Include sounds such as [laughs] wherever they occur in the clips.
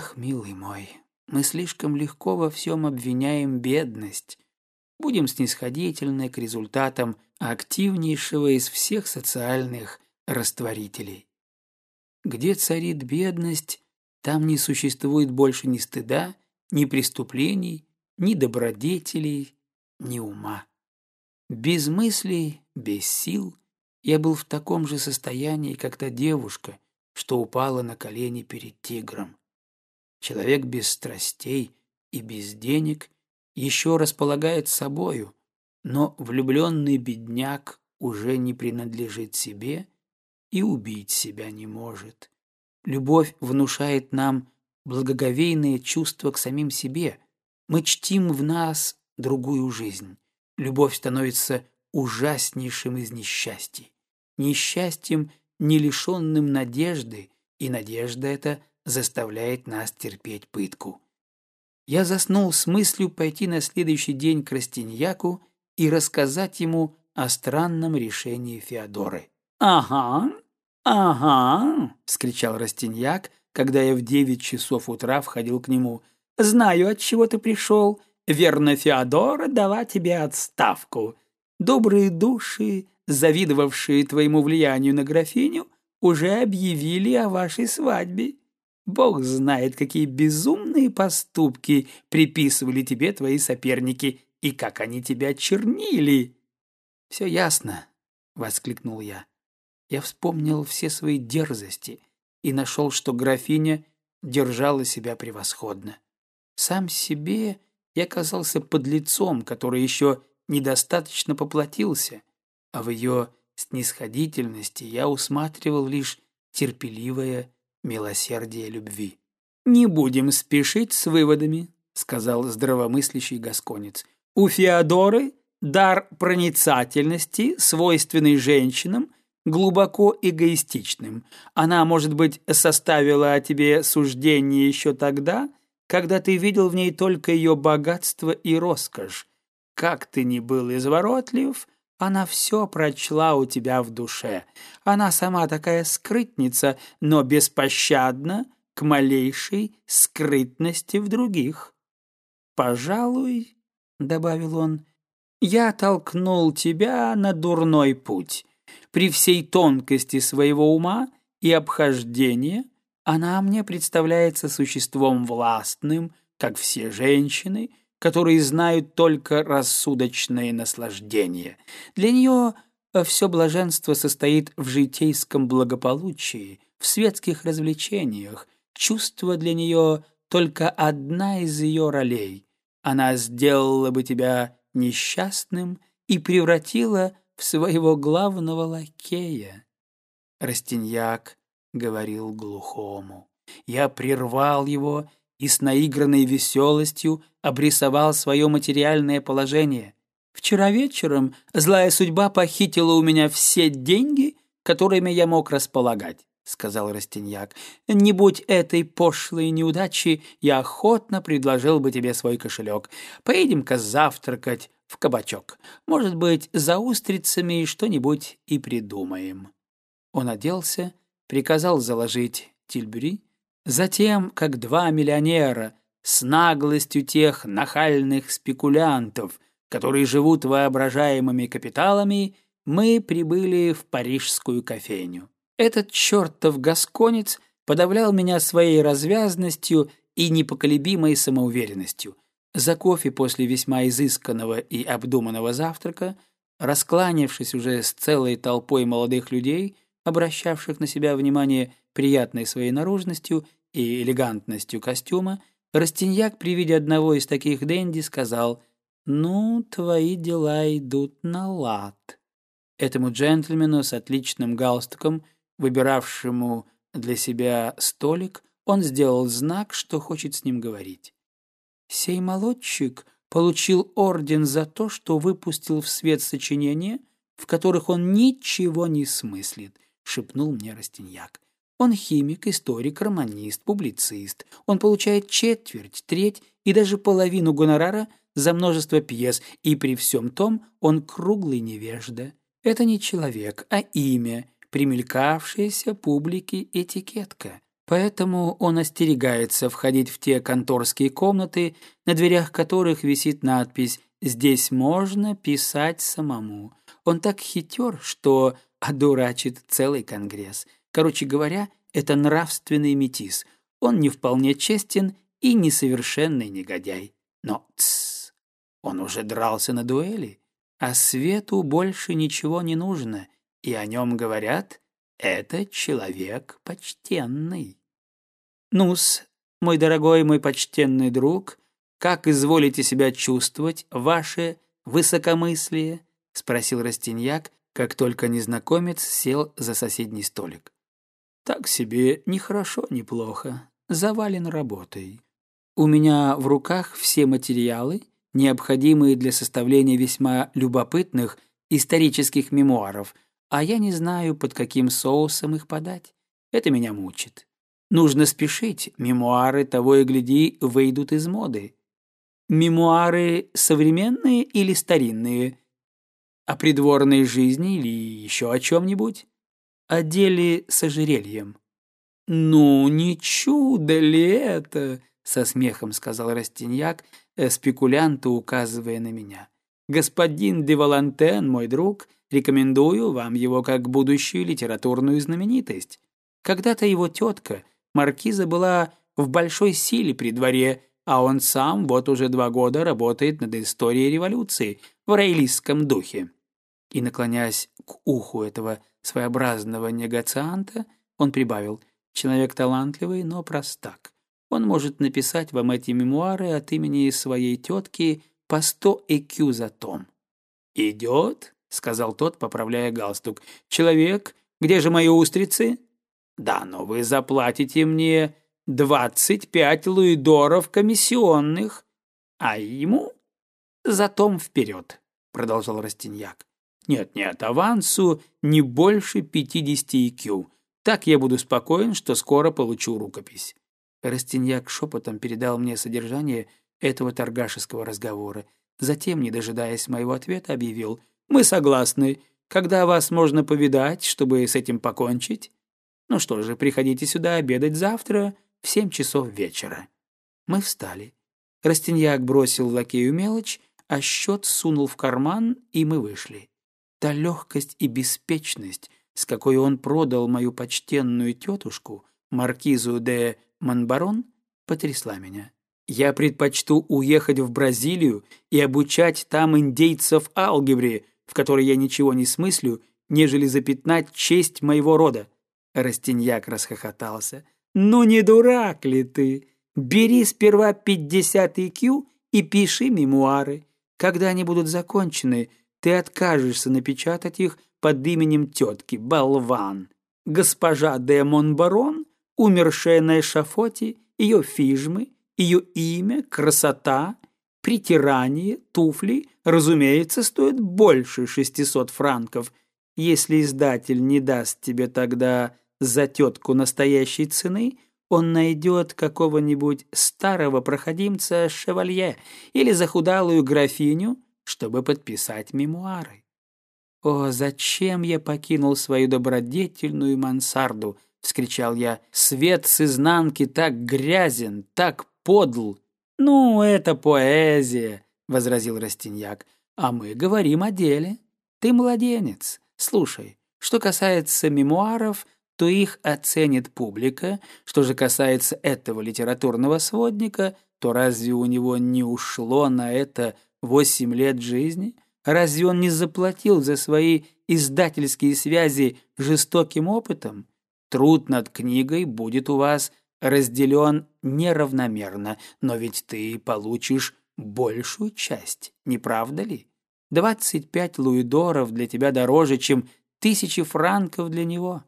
Ах, милый мой, мы слишком легко во всем обвиняем бедность. Будем снисходительны к результатам активнейшего из всех социальных растворителей. Где царит бедность, там не существует больше ни стыда, ни преступлений, ни добродетелей, ни ума. Без мыслей, без сил я был в таком же состоянии, как та девушка, что упала на колени перед тигром. Человек без страстей и без денег еще располагает собою, но влюбленный бедняк уже не принадлежит себе и убить себя не может. Любовь внушает нам благоговейное чувство к самим себе. Мы чтим в нас другую жизнь. Любовь становится ужаснейшим из несчастий. Несчастьем, не лишенным надежды, и надежда эта заставляет нас терпеть пытку. Я заснул с мыслью пойти на следующий день к Растиньяку и рассказать ему о странном решении Феодоры. «Ага, ага!» — вскричал Растиньяк, когда я в девять часов утра входил к нему. «Знаю, от чего ты пришел. Верно, Феодора дала тебе отставку. Добрые души, завидовавшие твоему влиянию на графиню, уже объявили о вашей свадьбе. Бог знает, какие безумные поступки приписывали тебе твои соперники и как они тебя чернили. — Все ясно, — воскликнул я. Я вспомнил все свои дерзости и нашел, что графиня держала себя превосходно. Сам себе я казался подлецом, который еще недостаточно поплатился, а в ее снисходительности я усматривал лишь терпеливое милосердие любви. «Не будем спешить с выводами», — сказал здравомыслящий гасконец. «У Феодоры дар проницательности, свойственный женщинам, глубоко эгоистичным. Она, может быть, составила о тебе суждение еще тогда, когда ты видел в ней только ее богатство и роскошь. Как ты ни был изворотлив, она все прочла у тебя в душе. Она сама такая скрытница, но беспощадна к малейшей скрытности в других. «Пожалуй», — добавил он, — «я толкнул тебя на дурной путь. При всей тонкости своего ума и обхождения она мне представляется существом властным, как все женщины, которые знают только рассудочное наслаждение. Для нее э, все блаженство состоит в житейском благополучии, в светских развлечениях. Чувство для нее только одна из ее ролей. Она сделала бы тебя несчастным и превратила в своего главного лакея. Растиньяк говорил глухому. Я прервал его и с наигранной веселостью обрисовал свое материальное положение. Вчера вечером злая судьба похитила у меня все деньги, которыми я мог располагать, — сказал Растиньяк. — Не будь этой пошлой неудачи, я охотно предложил бы тебе свой кошелек. Поедем-ка завтракать в кабачок. Может быть, за устрицами что-нибудь и придумаем. Он оделся, приказал заложить тильбюри, Затем, как два миллионера, с наглостью тех нахальных спекулянтов, которые живут воображаемыми капиталами, мы прибыли в парижскую кофейню. Этот чертов гасконец подавлял меня своей развязностью и непоколебимой самоуверенностью. За кофе после весьма изысканного и обдуманного завтрака, раскланившись уже с целой толпой молодых людей, обращавших на себя внимание приятной своей наружностью и элегантностью костюма, Растиньяк при виде одного из таких денди сказал «Ну, твои дела идут на лад». Этому джентльмену с отличным галстуком, выбиравшему для себя столик, он сделал знак, что хочет с ним говорить. Сей молодчик получил орден за то, что выпустил в свет сочинения, в которых он ничего не смыслит, шепнул мне Растиньяк. Он химик, историк, романист, публицист. Он получает четверть, треть и даже половину гонорара за множество пьес, и при всем том он круглый невежда. Это не человек, а имя, примелькавшаяся публике этикетка. Поэтому он остерегается входить в те конторские комнаты, на дверях которых висит надпись «Здесь можно писать самому». Он так хитер, что одурачит целый конгресс. Короче говоря, это нравственный метис. Он не вполне честен и несовершенный негодяй. Но тссс, он уже дрался на дуэли, а свету больше ничего не нужно, и о нем говорят «это человек почтенный». Нус, мой дорогой, мой почтенный друг, как изволите себя чувствовать, ваше высокомыслие? — спросил Растиньяк, как только незнакомец сел за соседний столик. «Так себе ни хорошо, ни плохо. Завален работой. У меня в руках все материалы, необходимые для составления весьма любопытных исторических мемуаров, а я не знаю, под каким соусом их подать. Это меня мучит. Нужно спешить, мемуары того и гляди выйдут из моды. Мемуары современные или старинные? О придворной жизни или еще о чем-нибудь? О деле с ожерельем. «Ну, не чудо ли это?» — со смехом сказал Растиньяк, э, спекулянту указывая на меня. «Господин де Валантен, мой друг, рекомендую вам его как будущую литературную знаменитость. Когда-то его тетка — Маркиза была в большой силе при дворе, а он сам вот уже два года работает над историей революции в рейлистском духе. И, наклоняясь к уху этого своеобразного негацианта, он прибавил «Человек талантливый, но простак. Он может написать вам эти мемуары от имени своей тетки по сто ЭКЮ за том». «Идет?» — сказал тот, поправляя галстук. «Человек, где же мои устрицы?» Да, но вы заплатите мне двадцать пять луидоров комиссионных, а ему затом вперед, продолжал Растиньяк. Нет-нет, авансу не больше пятидесяти икю. Так я буду спокоен, что скоро получу рукопись. Растиньяк шепотом передал мне содержание этого торгашеского разговора. Затем, не дожидаясь моего ответа, объявил «Мы согласны. Когда вас можно повидать, чтобы с этим покончить?» Ну что же, приходите сюда обедать завтра в семь часов вечера. Мы встали. Растиньяк бросил лакею мелочь, а счет сунул в карман, и мы вышли. Та легкость и беспечность, с какой он продал мою почтенную тетушку, маркизу де Монбарон, потрясла меня. Я предпочту уехать в Бразилию и обучать там индейцев алгебре, в которой я ничего не смыслю, нежели запятнать честь моего рода. Растиньяк расхохотался. «Ну не дурак ли ты? Бери сперва пятьдесят IQ и пиши мемуары. Когда они будут закончены, ты откажешься напечатать их под именем тетки, болван. Госпожа де Монбарон, умершая на эшафоте, ее фижмы, ее имя, красота, притирание, туфли, разумеется, стоят больше шестисот франков. Если издатель не даст тебе тогда за тетку настоящей цены, он найдет какого-нибудь старого проходимца шевалье или захудалую графиню, чтобы подписать мемуары. «О, зачем я покинул свою добродетельную мансарду?» — вскричал я. «Свет с изнанки так грязен, так подл!» «Ну, это поэзия!» — возразил Растиньяк. «А мы говорим о деле. Ты младенец. Слушай, что касается мемуаров — то их оценит публика. Что же касается этого литературного сводника, то разве у него не ушло на это восемь лет жизни? Разве он не заплатил за свои издательские связи жестоким опытом? Труд над книгой будет у вас разделен неравномерно, но ведь ты получишь большую часть, не правда ли? Двадцать пять луидоров для тебя дороже, чем тысячи франков для него.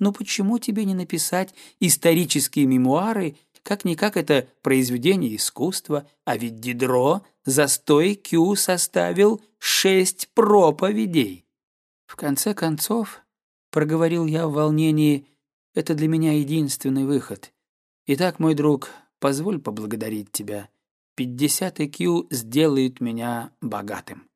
Но почему тебе не написать исторические мемуары, как-никак это произведение искусства, а ведь Дидро за стой кю составил шесть проповедей. В конце концов, проговорил я в волнении, это для меня единственный выход. Итак, мой друг, позволь поблагодарить тебя. Пятьдесят IQ сделают меня богатым.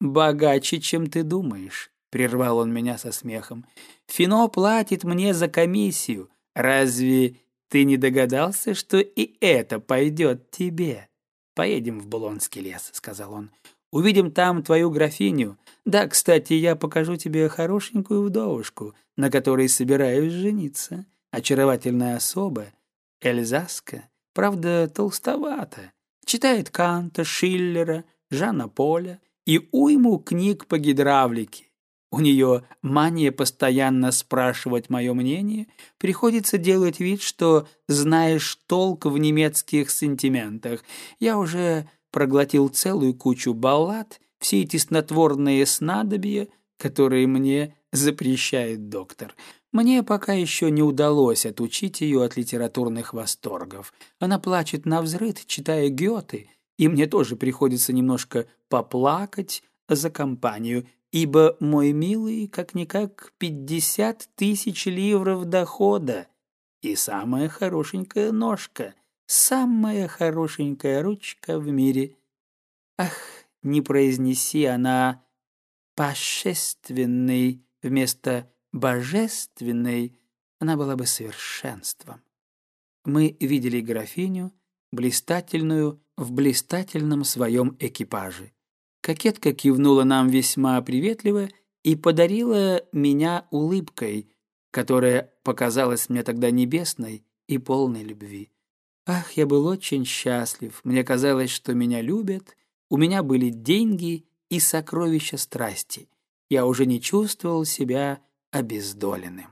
Богаче, чем ты думаешь прервал он меня со смехом. Фино платит мне за комиссию. Разве ты не догадался, что и это пойдет тебе? Поедем в Булонский лес, сказал он. Увидим там твою графиню. Да, кстати, я покажу тебе хорошенькую вдовушку, на которой собираюсь жениться. Очаровательная особа, Эльзаска, правда, толстовата. Читает Канта, Шиллера, Жана Поля и уйму книг по гидравлике. У нее мания постоянно спрашивать мое мнение, приходится делать вид, что знаешь толк в немецких сентиментах. Я уже проглотил целую кучу баллад, все эти снотворные снадобья, которые мне запрещает доктор. Мне пока еще не удалось отучить ее от литературных восторгов. Она плачет на взрыд, читая Гёте, и мне тоже приходится немножко поплакать за компанию, ибо мой милый как-никак пятьдесят тысяч ливров дохода и самая хорошенькая ножка, самая хорошенькая ручка в мире. Ах, не произнеси она «пошественный» вместо «божественной», она была бы совершенством. Мы видели графиню, блистательную, в блистательном своем экипаже. Кокетка кивнула нам весьма приветливо и подарила меня улыбкой, которая показалась мне тогда небесной и полной любви. Ах, я был очень счастлив, мне казалось, что меня любят, у меня были деньги и сокровища страсти. Я уже не чувствовал себя обездоленным.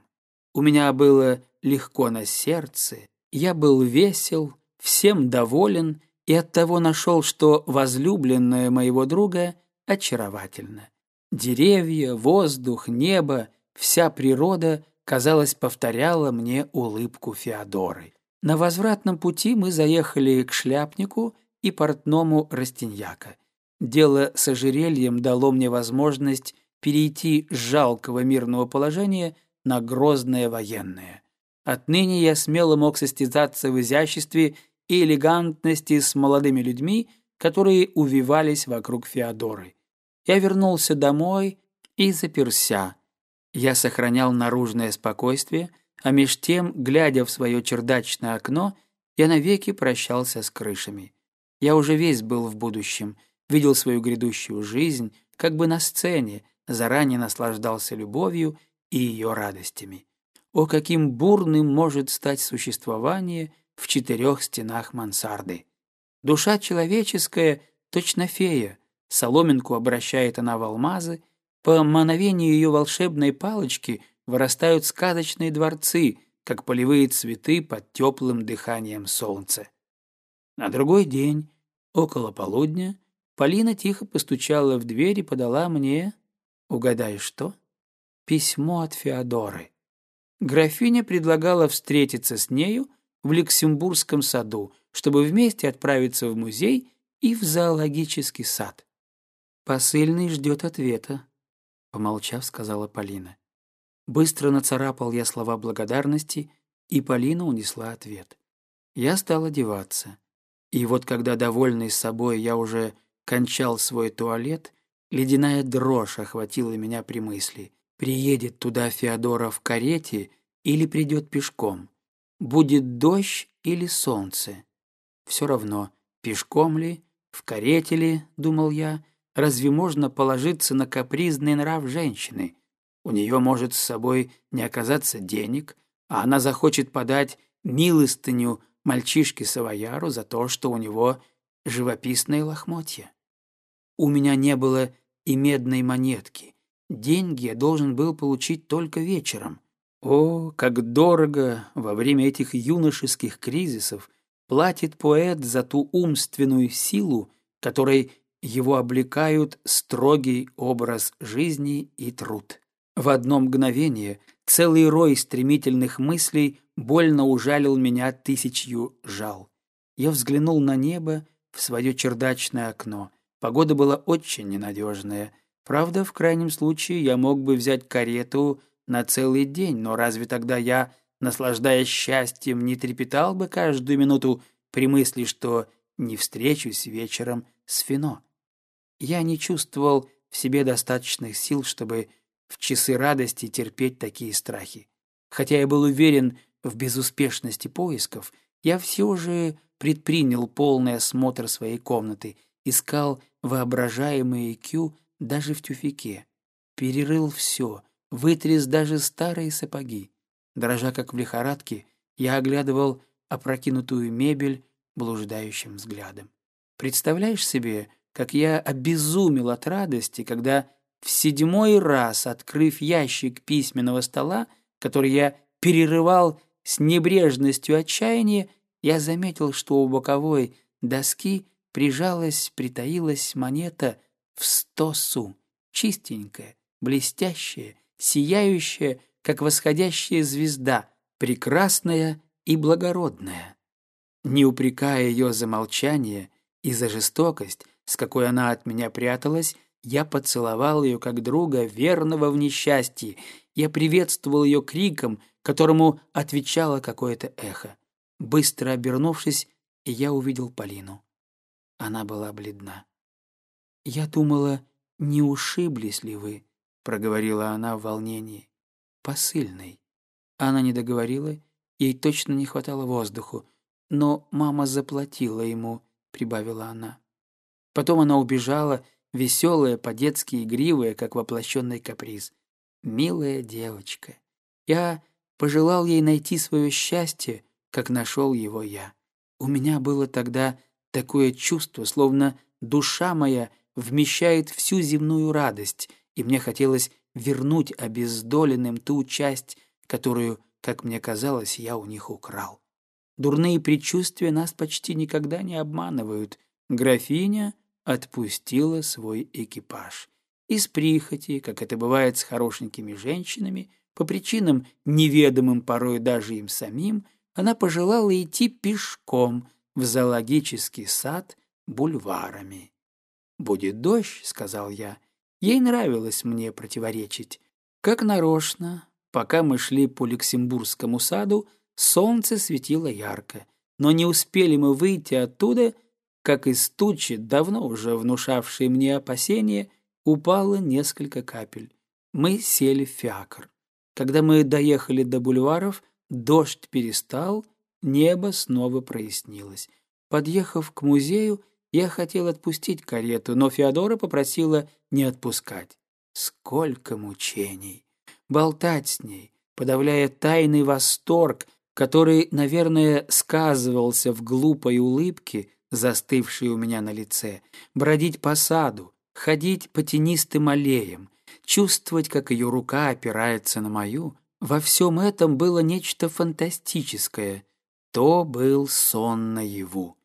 У меня было легко на сердце, я был весел, всем доволен и оттого нашел, что возлюбленная моего друга очаровательна. Деревья, воздух, небо, вся природа, казалось, повторяла мне улыбку Феодоры. На возвратном пути мы заехали к шляпнику и портному Растиньяка. Дело с ожерельем дало мне возможность перейти с жалкого мирного положения на грозное военное. Отныне я смело мог состязаться в изяществе и элегантности с молодыми людьми, которые увивались вокруг Феодоры. Я вернулся домой и заперся. Я сохранял наружное спокойствие, а меж тем, глядя в свое чердачное окно, я навеки прощался с крышами. Я уже весь был в будущем, видел свою грядущую жизнь, как бы на сцене, заранее наслаждался любовью и ее радостями. О, каким бурным может стать существование в четырех стенах мансарды! Душа человеческая точно фея, соломинку обращает она в алмазы, по мановению ее волшебной палочки вырастают сказочные дворцы, как полевые цветы под теплым дыханием солнца. На другой день, около полудня, Полина тихо постучала в дверь и подала мне Угадай, что? Письмо от Феодоры. Графиня предлагала встретиться с нею в Люксембургском саду, чтобы вместе отправиться в музей и в зоологический сад. «Посыльный ждет ответа», — помолчав, сказала Полина. Быстро нацарапал я слова благодарности, и Полина унесла ответ. Я стал одеваться. И вот когда, довольный собой, я уже кончал свой туалет, Ледяная дрожь охватила меня при мысли. Приедет туда Феодора в карете или придет пешком? Будет дождь или солнце? Все равно, пешком ли, в карете ли, думал я, разве можно положиться на капризный нрав женщины? У нее может с собой не оказаться денег, а она захочет подать милостыню мальчишке-савояру за то, что у него живописные лохмотья. У меня не было и медной монетки. Деньги я должен был получить только вечером. О, как дорого во время этих юношеских кризисов платит поэт за ту умственную силу, которой его облекают строгий образ жизни и труд. В одно мгновение целый рой стремительных мыслей больно ужалил меня тысячью жал. Я взглянул на небо в свое чердачное окно — Погода была очень ненадежная. Правда, в крайнем случае я мог бы взять карету на целый день, но разве тогда я, наслаждаясь счастьем, не трепетал бы каждую минуту при мысли, что не встречусь вечером с Фино? Я не чувствовал в себе достаточных сил, чтобы в часы радости терпеть такие страхи. Хотя я был уверен, в безуспешности поисков, я все же предпринял полный осмотр своей комнаты, искал воображаемые Кью даже в тюфике. Перерыл все, вытряс даже старые сапоги. Дрожа как в лихорадке, я оглядывал опрокинутую мебель блуждающим взглядом. Представляешь себе, как я обезумел от радости, когда в седьмой раз, открыв ящик письменного стола, который я перерывал с небрежностью отчаяния, я заметил, что у боковой доски прижалась, притаилась монета в сто су, чистенькая, блестящая, сияющая, как восходящая звезда, прекрасная и благородная. Не упрекая ее за молчание и за жестокость, с какой она от меня пряталась, я поцеловал ее как друга, верного в несчастье. Я приветствовал ее криком, которому отвечало какое-то эхо. Быстро обернувшись, я увидел Полину. Она была бледна. «Я думала, не ушиблись ли вы?» — проговорила она в волнении. «Посыльный». Она не договорила, ей точно не хватало воздуху. «Но мама заплатила ему», — прибавила она. Потом она убежала, веселая, по-детски игривая, как воплощенный каприз. Милая девочка. Я пожелал ей найти свое счастье, как нашел его я. У меня было тогда такое чувство, словно душа моя вмещает всю земную радость, и мне хотелось вернуть обездоленным ту часть, которую, как мне казалось, я у них украл. Дурные предчувствия нас почти никогда не обманывают. Графиня отпустила свой экипаж. Из прихоти, как это бывает с хорошенькими женщинами, по причинам, неведомым порой даже им самим, она пожелала идти пешком в зоологический сад бульварами. «Будет дождь», — сказал я. Ей нравилось мне противоречить. Как нарочно, пока мы шли по Люксембургскому саду, солнце светило ярко, но не успели мы выйти оттуда, как из тучи, давно уже внушавшей мне опасения, упало несколько капель. Мы сели в фиакр. Когда мы доехали до бульваров, дождь перестал, небо снова прояснилось. Подъехав к музею, я хотел отпустить карету, но Феодора попросила не отпускать. Сколько мучений! Болтать с ней, подавляя тайный восторг, который, наверное, сказывался в глупой улыбке, застывшей у меня на лице, бродить по саду, ходить по тенистым аллеям, чувствовать, как ее рука опирается на мою, во всем этом было нечто фантастическое. То был сон наяву.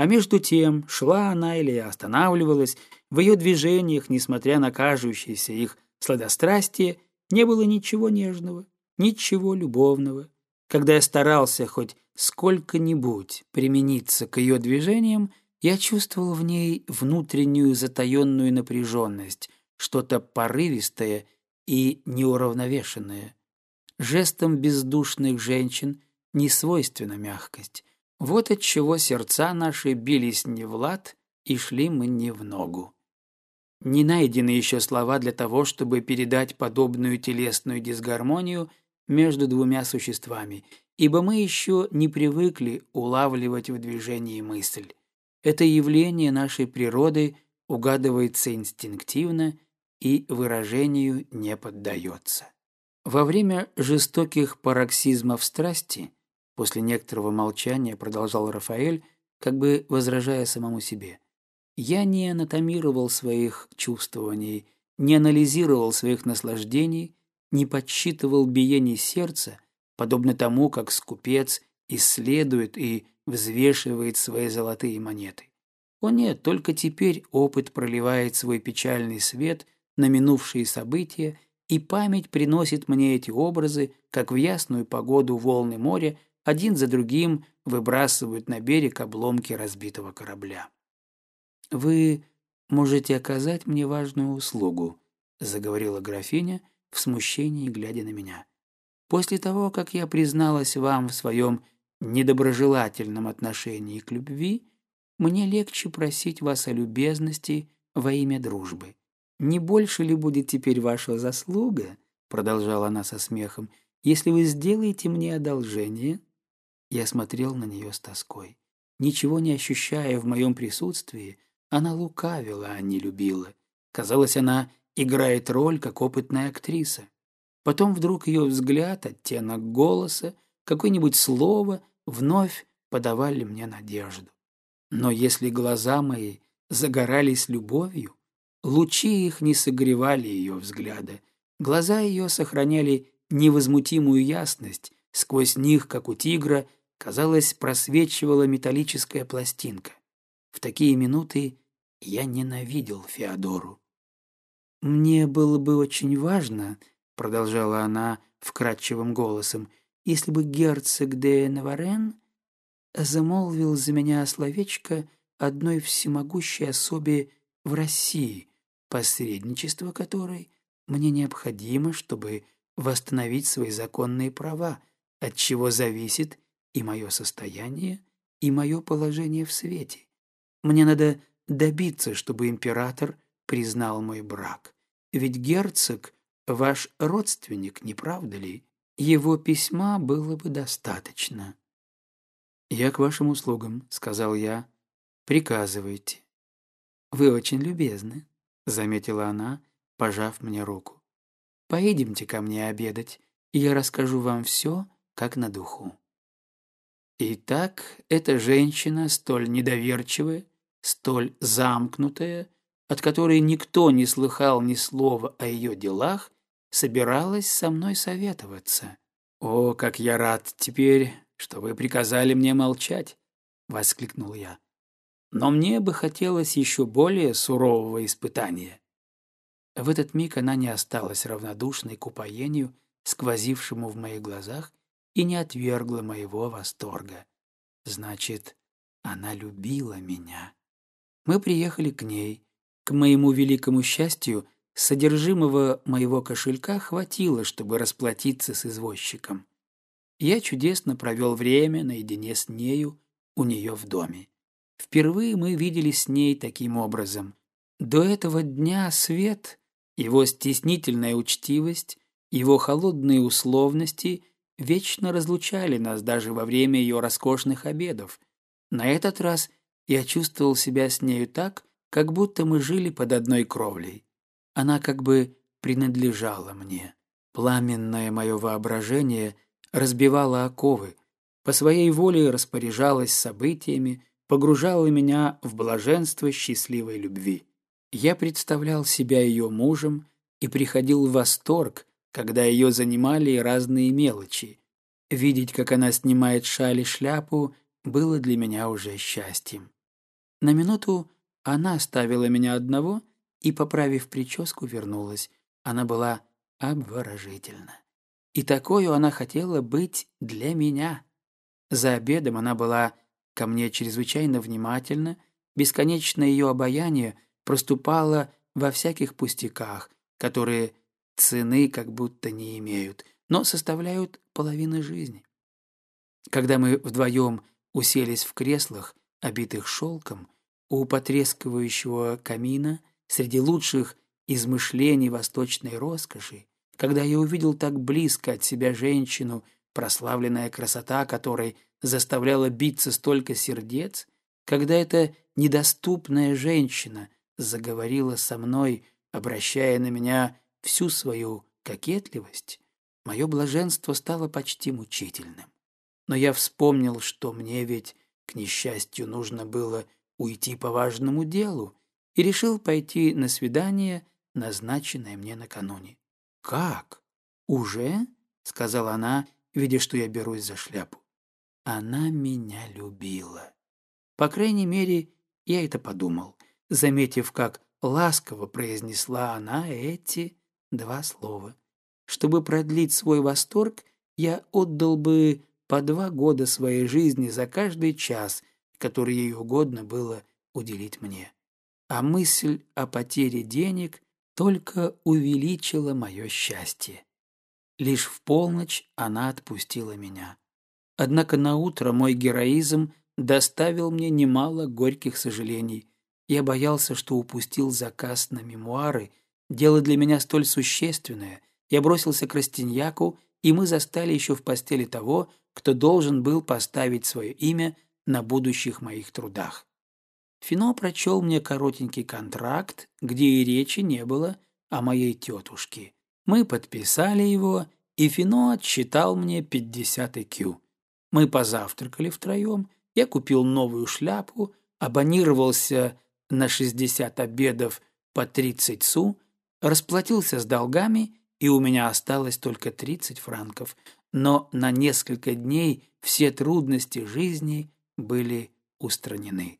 А между тем шла она или останавливалась, в ее движениях, несмотря на кажущееся их сладострастие, не было ничего нежного, ничего любовного. Когда я старался хоть сколько-нибудь примениться к ее движениям, я чувствовал в ней внутреннюю затаенную напряженность, что-то порывистое и неуравновешенное. Жестом бездушных женщин не свойственна мягкость. Вот от чего сердца наши бились не в лад, и шли мы не в ногу. Не найдены еще слова для того, чтобы передать подобную телесную дисгармонию между двумя существами, ибо мы еще не привыкли улавливать в движении мысль. Это явление нашей природы угадывается инстинктивно и выражению не поддается. Во время жестоких пароксизмов страсти, после некоторого молчания продолжал Рафаэль, как бы возражая самому себе, я не анатомировал своих чувствований, не анализировал своих наслаждений, не подсчитывал биений сердца, подобно тому, как скупец исследует и взвешивает свои золотые монеты. О нет, только теперь опыт проливает свой печальный свет на минувшие события, и память приносит мне эти образы, как в ясную погоду волны моря один за другим выбрасывают на берег обломки разбитого корабля. «Вы можете оказать мне важную услугу», — заговорила графиня в смущении, глядя на меня. После того, как я призналась вам в своем недоброжелательном отношении к любви, мне легче просить вас о любезности во имя дружбы. Не больше ли будет теперь ваша заслуга, продолжала она со смехом, если вы сделаете мне одолжение...» Я смотрел на нее с тоской. Ничего не ощущая в моем присутствии, она лукавила, а не любила. Казалось, она играет роль, как опытная актриса. Потом вдруг ее взгляд, оттенок голоса, какое-нибудь слово вновь подавали мне надежду. Но если глаза мои загорались любовью, лучи их не согревали ее взгляда. Глаза ее сохраняли невозмутимую ясность, сквозь них, как у тигра, казалось, просвечивала металлическая пластинка. В такие минуты я ненавидел Феодору. «Мне было бы очень важно», — продолжала она вкрадчивым голосом, «если бы герцог де Наварен замолвил за меня словечко одной всемогущей особе в России, посредничество которой мне необходимо, чтобы восстановить свои законные права, от чего зависит и мое состояние, и мое положение в свете. Мне надо добиться, чтобы император признал мой брак. Ведь герцог — ваш родственник, не правда ли? Его письма было бы достаточно. «Я к вашим услугам», — сказал я. «Приказывайте». «Вы очень любезны», — заметила она, пожав мне руку. «Поедемте ко мне обедать, и я расскажу вам все, как на духу». Итак, эта женщина, столь недоверчивая, столь замкнутая, от которой никто не слыхал ни слова о ее делах, собиралась со мной советоваться. «О, как я рад теперь, что вы приказали мне молчать!» — воскликнул я. «Но мне бы хотелось еще более сурового испытания». В этот миг она не осталась равнодушной к упоению, сквозившему в моих глазах, и не отвергла моего восторга. Значит, она любила меня. Мы приехали к ней. К моему великому счастью, содержимого моего кошелька хватило, чтобы расплатиться с извозчиком. Я чудесно провел время наедине с нею у нее в доме. Впервые мы виделись с ней таким образом. До этого дня свет, его стеснительная учтивость, его холодные условности вечно разлучали нас даже во время ее роскошных обедов. На этот раз я чувствовал себя с нею так, как будто мы жили под одной кровлей. Она как бы принадлежала мне. Пламенное мое воображение разбивало оковы, по своей воле распоряжалась событиями, погружала меня в блаженство счастливой любви. Я представлял себя ее мужем и приходил в восторг, когда ее занимали разные мелочи. Видеть, как она снимает шаль и шляпу, было для меня уже счастьем. На минуту она оставила меня одного и, поправив прическу, вернулась. Она была обворожительна. И такую она хотела быть для меня. За обедом она была ко мне чрезвычайно внимательна, бесконечное ее обаяние проступало во всяких пустяках, которые цены как будто не имеют, но составляют половину жизни. Когда мы вдвоем уселись в креслах, обитых шелком, у потрескивающего камина, среди лучших измышлений восточной роскоши, когда я увидел так близко от себя женщину, прославленная красота которой заставляла биться столько сердец, когда эта недоступная женщина заговорила со мной, обращая на меня всю свою кокетливость, мое блаженство стало почти мучительным. Но я вспомнил, что мне ведь, к несчастью, нужно было уйти по важному делу, и решил пойти на свидание, назначенное мне накануне. «Как? Уже?» — сказала она, видя, что я берусь за шляпу. Она меня любила. По крайней мере, я это подумал, заметив, как ласково произнесла она эти два слова. Чтобы продлить свой восторг, я отдал бы по два года своей жизни за каждый час, который ей угодно было уделить мне. А мысль о потере денег только увеличила мое счастье. Лишь в полночь она отпустила меня. Однако на утро мой героизм доставил мне немало горьких сожалений. Я боялся, что упустил заказ на мемуары Дело для меня столь существенное. Я бросился к Растиньяку и мы застали еще в постели того, кто должен был поставить свое имя на будущих моих трудах. Фино прочел мне коротенький контракт, где и речи не было о моей тетушке. Мы подписали его, и Фино отсчитал мне 50 IQ. Мы позавтракали втроем, я купил новую шляпу, абонировался на 60 обедов по 30 су, расплатился с долгами, и у меня осталось только 30 франков, но на несколько дней все трудности жизни были устранены.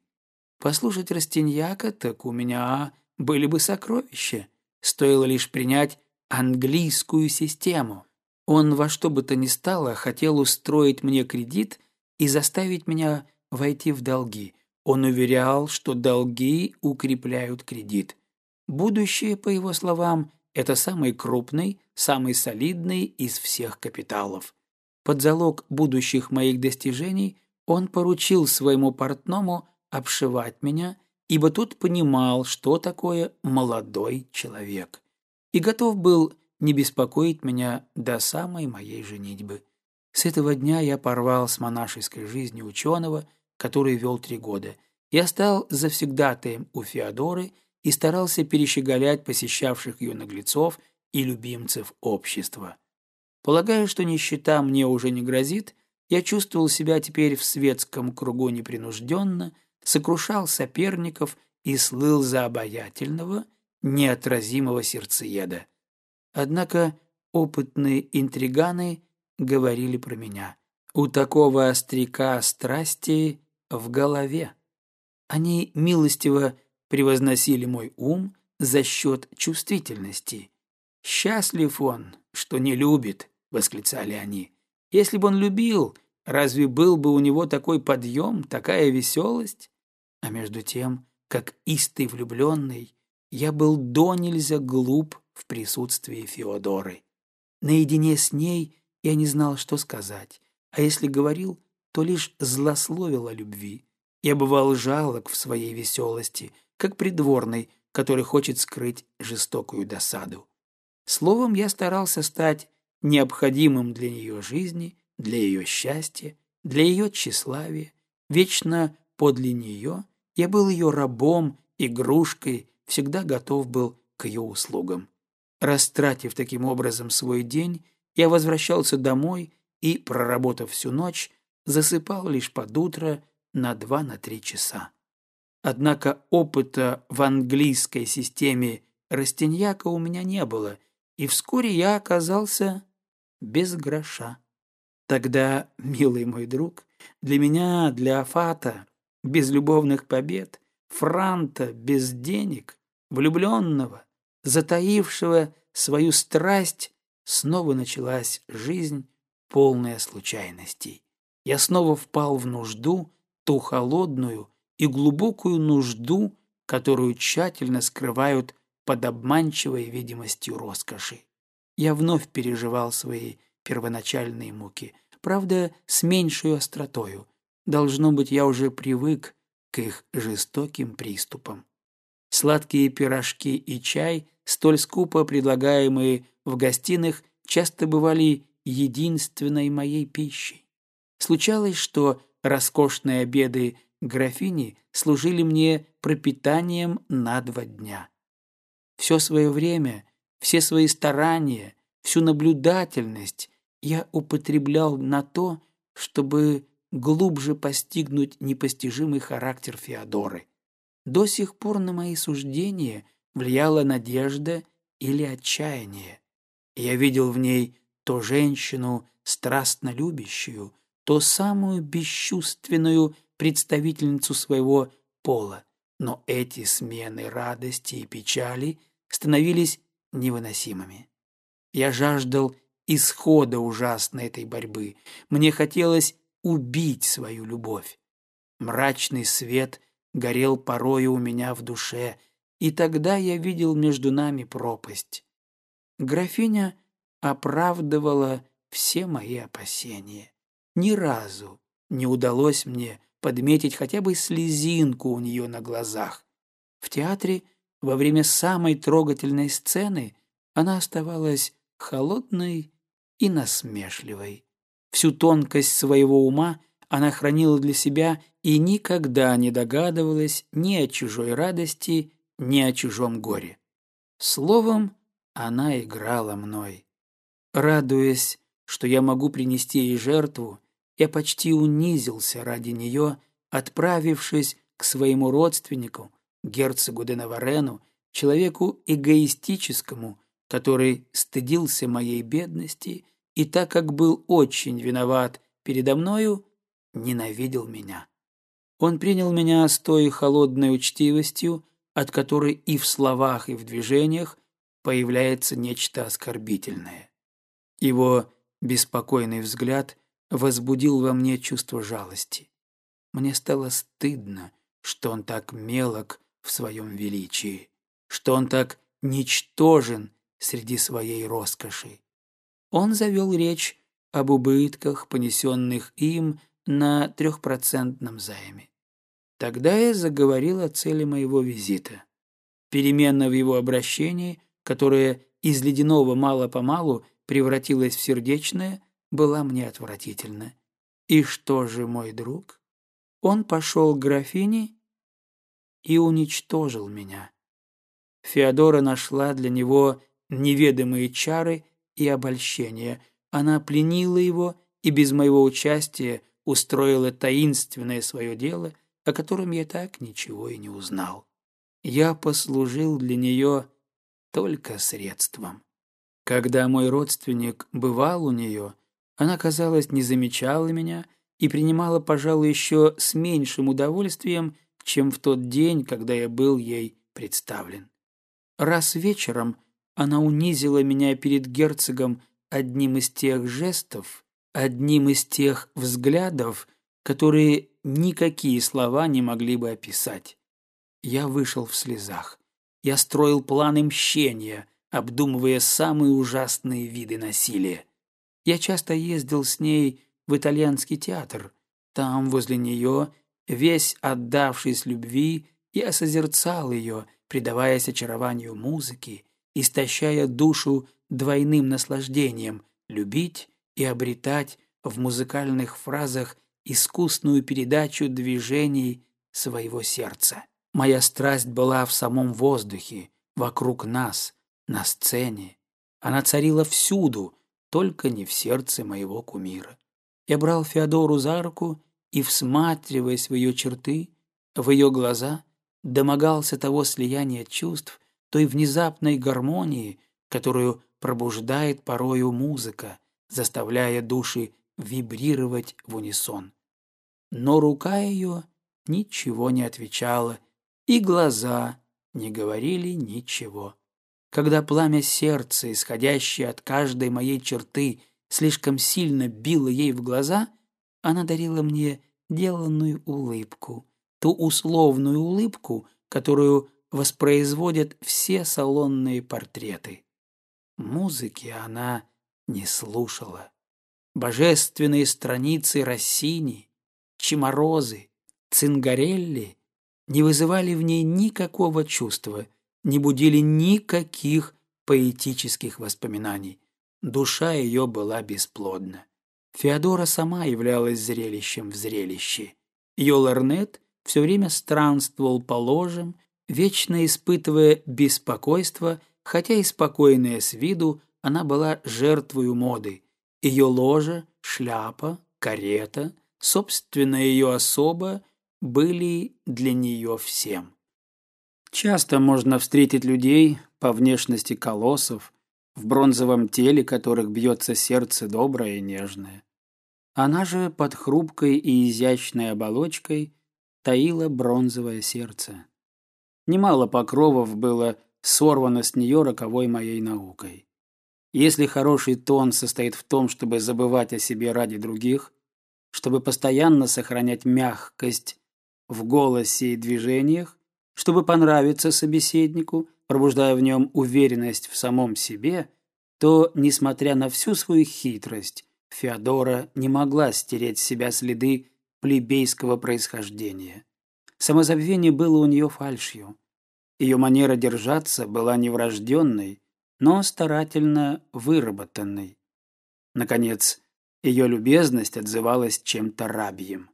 Послушать Растиньяка, так у меня были бы сокровища. Стоило лишь принять английскую систему. Он во что бы то ни стало хотел устроить мне кредит и заставить меня войти в долги. Он уверял, что долги укрепляют кредит. Будущее, по его словам, это самый крупный, самый солидный из всех капиталов. Под залог будущих моих достижений он поручил своему портному обшивать меня, ибо тот понимал, что такое молодой человек, и готов был не беспокоить меня до самой моей женитьбы. С этого дня я порвал с монашеской жизнью ученого, который вел три года. Я стал завсегдатаем у Феодоры и старался перещеголять посещавших ее наглецов и любимцев общества. Полагая, что нищета мне уже не грозит, я чувствовал себя теперь в светском кругу непринужденно, сокрушал соперников и слыл за обаятельного, неотразимого сердцееда. Однако опытные интриганы говорили про меня. У такого остряка страсти в голове. Они милостиво превозносили мой ум за счет чувствительности. «Счастлив он, что не любит», — восклицали они. «Если бы он любил, разве был бы у него такой подъем, такая веселость?» А между тем, как истый влюбленный, я был до нельзя глуп в присутствии Феодоры. Наедине с ней я не знал, что сказать, а если говорил, то лишь злословил о любви. Я бывал жалок в своей веселости, как придворный, который хочет скрыть жестокую досаду. Словом, я старался стать необходимым для ее жизни, для ее счастья, для ее тщеславия. Вечно подле нее я был ее рабом, игрушкой, всегда готов был к ее услугам. Растратив таким образом свой день, я возвращался домой и, проработав всю ночь, засыпал лишь под утро на два-на три часа. Однако опыта в английской системе Растиньяка у меня не было, и вскоре я оказался без гроша. Тогда, милый мой друг, для меня, для Афата, без любовных побед, Франта без денег, влюбленного, затаившего свою страсть, снова началась жизнь, полная случайностей. Я снова впал в нужду, ту холодную и глубокую нужду, которую тщательно скрывают под обманчивой видимостью роскоши. Я вновь переживал свои первоначальные муки, правда, с меньшей остротою. Должно быть, я уже привык к их жестоким приступам. Сладкие пирожки и чай, столь скупо предлагаемые в гостиных, часто бывали единственной моей пищей. Случалось, что роскошные обеды графини служили мне пропитанием на два дня. Все свое время, все свои старания, всю наблюдательность я употреблял на то, чтобы глубже постигнуть непостижимый характер Феодоры. До сих пор на мои суждения влияла надежда или отчаяние. Я видел в ней то женщину, страстно любящую, то самую бесчувственную представительницу своего пола. Но эти смены радости и печали становились невыносимыми. Я жаждал исхода ужасной этой борьбы. Мне хотелось убить свою любовь. Мрачный свет горел порою у меня в душе, и тогда я видел между нами пропасть. Графиня оправдывала все мои опасения. Ни разу не удалось мне подметить хотя бы слезинку у нее на глазах. В театре во время самой трогательной сцены она оставалась холодной и насмешливой. Всю тонкость своего ума она хранила для себя и никогда не догадывалась ни о чужой радости, ни о чужом горе. Словом, она играла мной. Радуясь, что я могу принести ей жертву, я почти унизился ради нее, отправившись к своему родственнику, герцогу де Наварену, человеку эгоистическому, который стыдился моей бедности и, так как был очень виноват передо мною, ненавидел меня. Он принял меня с той холодной учтивостью, от которой и в словах, и в движениях появляется нечто оскорбительное. Его беспокойный взгляд возбудил во мне чувство жалости. Мне стало стыдно, что он так мелок в своем величии, что он так ничтожен среди своей роскоши. Он завел речь об убытках, понесенных им на трехпроцентном займе. Тогда я заговорил о цели моего визита. Перемена в его обращении, которая из ледяного мало-помалу превратилась в сердечное, была мне отвратительна. И что же, мой друг? Он пошел к графине и уничтожил меня. Феодора нашла для него неведомые чары и обольщения. Она пленила его и без моего участия устроила таинственное свое дело, о котором я так ничего и не узнал. Я послужил для нее только средством. Когда мой родственник бывал у нее, она, казалось, не замечала меня и принимала, пожалуй, еще с меньшим удовольствием, чем в тот день, когда я был ей представлен. Раз вечером она унизила меня перед герцогом одним из тех жестов, одним из тех взглядов, которые никакие слова не могли бы описать. Я вышел в слезах. Я строил планы мщения, обдумывая самые ужасные виды насилия. Я часто ездил с ней в итальянский театр. Там, возле нее, весь отдавшись любви, я созерцал ее, предаваясь очарованию музыки, истощая душу двойным наслаждением — любить и обретать в музыкальных фразах искусную передачу движений своего сердца. Моя страсть была в самом воздухе, вокруг нас, на сцене. Она царила всюду, только не в сердце моего кумира. Я брал Феодору за руку и, всматриваясь в ее черты, в ее глаза, домогался того слияния чувств, той внезапной гармонии, которую пробуждает порою музыка, заставляя души вибрировать в унисон. Но рука ее ничего не отвечала, и глаза не говорили ничего. Когда пламя сердца, исходящее от каждой моей черты, слишком сильно било ей в глаза, она дарила мне деланную улыбку, ту условную улыбку, которую воспроизводят все салонные портреты. Музыки она не слушала. Божественные страницы Россини, Чиморозы, Цингарелли не вызывали в ней никакого чувства, не будили никаких поэтических воспоминаний. Душа ее была бесплодна. Феодора сама являлась зрелищем в зрелище. Ее лорнет все время странствовал по ложам, вечно испытывая беспокойство, хотя и спокойная с виду, она была жертвою моды. Ее ложа, шляпа, карета, собственная ее особа были для нее всем. Часто можно встретить людей по внешности колоссов, в бронзовом теле которых бьется сердце доброе и нежное. Она же под хрупкой и изящной оболочкой таила бронзовое сердце. Немало покровов было сорвано с нее роковой моей наукой. Если хороший тон состоит в том, чтобы забывать о себе ради других, чтобы постоянно сохранять мягкость в голосе и движениях, чтобы понравиться собеседнику, пробуждая в нем уверенность в самом себе, то, несмотря на всю свою хитрость, Феодора не могла стереть с себя следы плебейского происхождения. Самозабвение было у нее фальшью. Ее манера держаться была неврожденной, но старательно выработанной. Наконец, ее любезность отзывалась чем-то рабьем.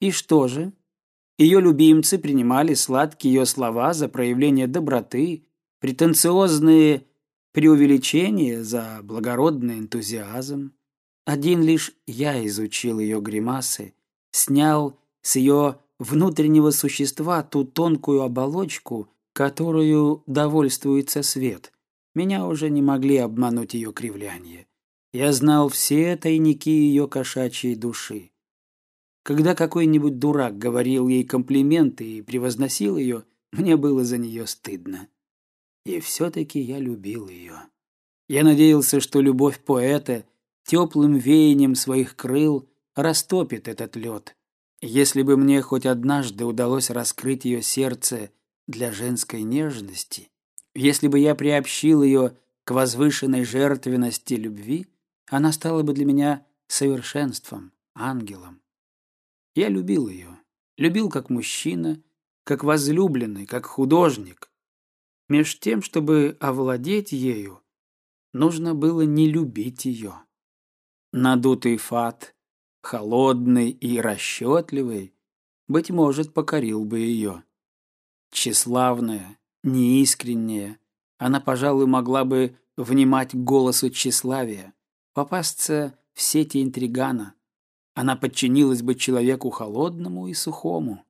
И что же? Ее любимцы принимали сладкие ее слова за проявление доброты, претенциозные преувеличения за благородный энтузиазм. Один лишь я изучил ее гримасы, снял с ее внутреннего существа ту тонкую оболочку, которую довольствуется свет. Меня уже не могли обмануть ее кривляние. Я знал все тайники ее кошачьей души. Когда какой-нибудь дурак говорил ей комплименты и превозносил ее, мне было за нее стыдно. И все-таки я любил ее. Я надеялся, что любовь поэта теплым веянием своих крыл растопит этот лед. Если бы мне хоть однажды удалось раскрыть ее сердце для женской нежности, если бы я приобщил ее к возвышенной жертвенности любви, она стала бы для меня совершенством, ангелом. Я любил ее, любил как мужчина, как возлюбленный, как художник. Меж тем, чтобы овладеть ею, нужно было не любить ее. Надутый фат, холодный и расчетливый, быть может, покорил бы ее. Тщеславная, неискренняя, она, пожалуй, могла бы внимать голосу тщеславия, попасться в сети интригана. Она подчинилась бы человеку холодному и сухому.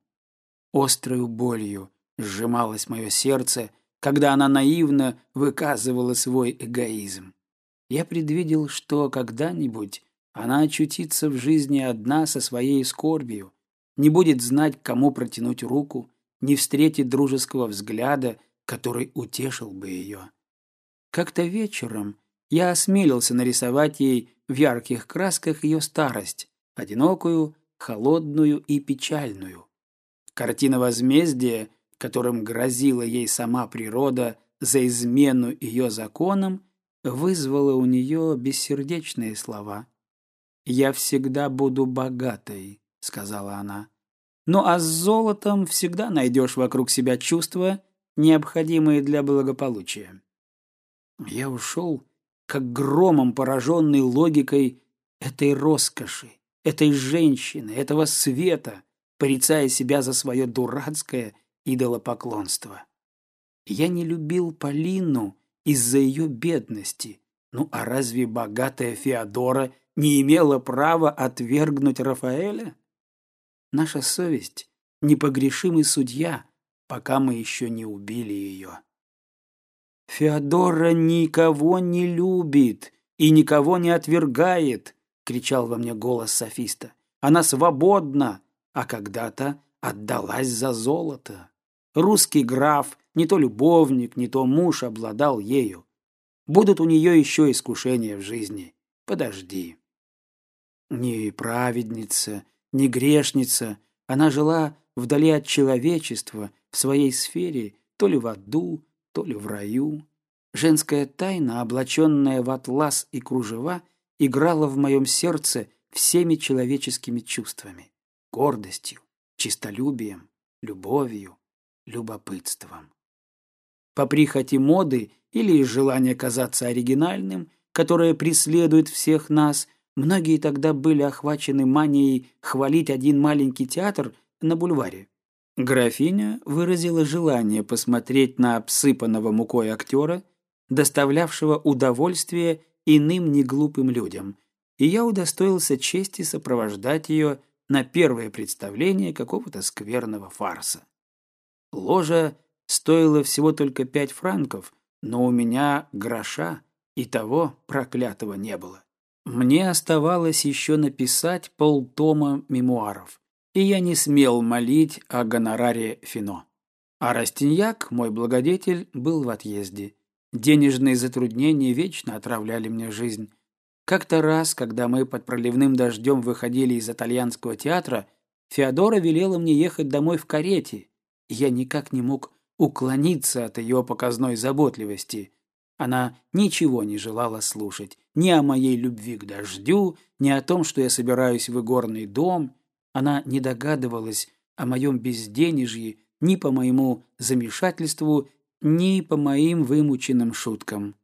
Острою болью сжималось мое сердце, когда она наивно выказывала свой эгоизм. Я предвидел, что когда-нибудь она очутится в жизни одна со своей скорбью, не будет знать, кому протянуть руку, не встретит дружеского взгляда, который утешил бы ее. Как-то вечером я осмелился нарисовать ей в ярких красках ее старость, одинокую, холодную и печальную. Картина возмездия, которым грозила ей сама природа за измену ее законам, вызвала у нее бессердечные слова. «Я всегда буду богатой», — сказала она. «Ну а с золотом всегда найдешь вокруг себя чувства, необходимые для благополучия». Я ушел, как громом пораженный логикой этой роскоши, этой женщины, этого света, порицая себя за свое дурацкое идолопоклонство. Я не любил Полину из-за ее бедности. Ну а разве богатая Феодора не имела права отвергнуть Рафаэля? Наша совесть — непогрешимый судья, пока мы еще не убили ее. «Феодора никого не любит и никого не отвергает!» — кричал во мне голос софиста. «Она свободна, а когда-то отдалась за золото. Русский граф, не то любовник, не то муж обладал ею. Будут у нее еще искушения в жизни. Подожди». Ни праведница, ни грешница, она жила вдали от человечества, в своей сфере, то ли в аду, то ли в раю. Женская тайна, облаченная в атлас и кружева, играла в моем сердце всеми человеческими чувствами — гордостью, чистолюбием, любовью, любопытством. По прихоти моды или из желания казаться оригинальным, которое преследует всех нас, многие тогда были охвачены манией хвалить один маленький театр на бульваре. Графиня выразила желание посмотреть на обсыпанного мукой актера, доставлявшего удовольствие иным неглупым людям, и я удостоился чести сопровождать ее на первое представление какого-то скверного фарса. Ложа стоила всего только пять франков, но у меня гроша и того проклятого не было. Мне оставалось еще написать полтома мемуаров, и я не смел молить о гонораре Фино. А Растиньяк, мой благодетель, был в отъезде. Денежные затруднения вечно отравляли мне жизнь. Как-то раз, когда мы под проливным дождем выходили из итальянского театра, Феодора велела мне ехать домой в карете. Я никак не мог уклониться от ее показной заботливости. Она ничего не желала слушать, ни о моей любви к дождю, ни о том, что я собираюсь в игорный дом. Она не догадывалась о моем безденежье ни по моему замешательству, ни по моим вымученным шуткам.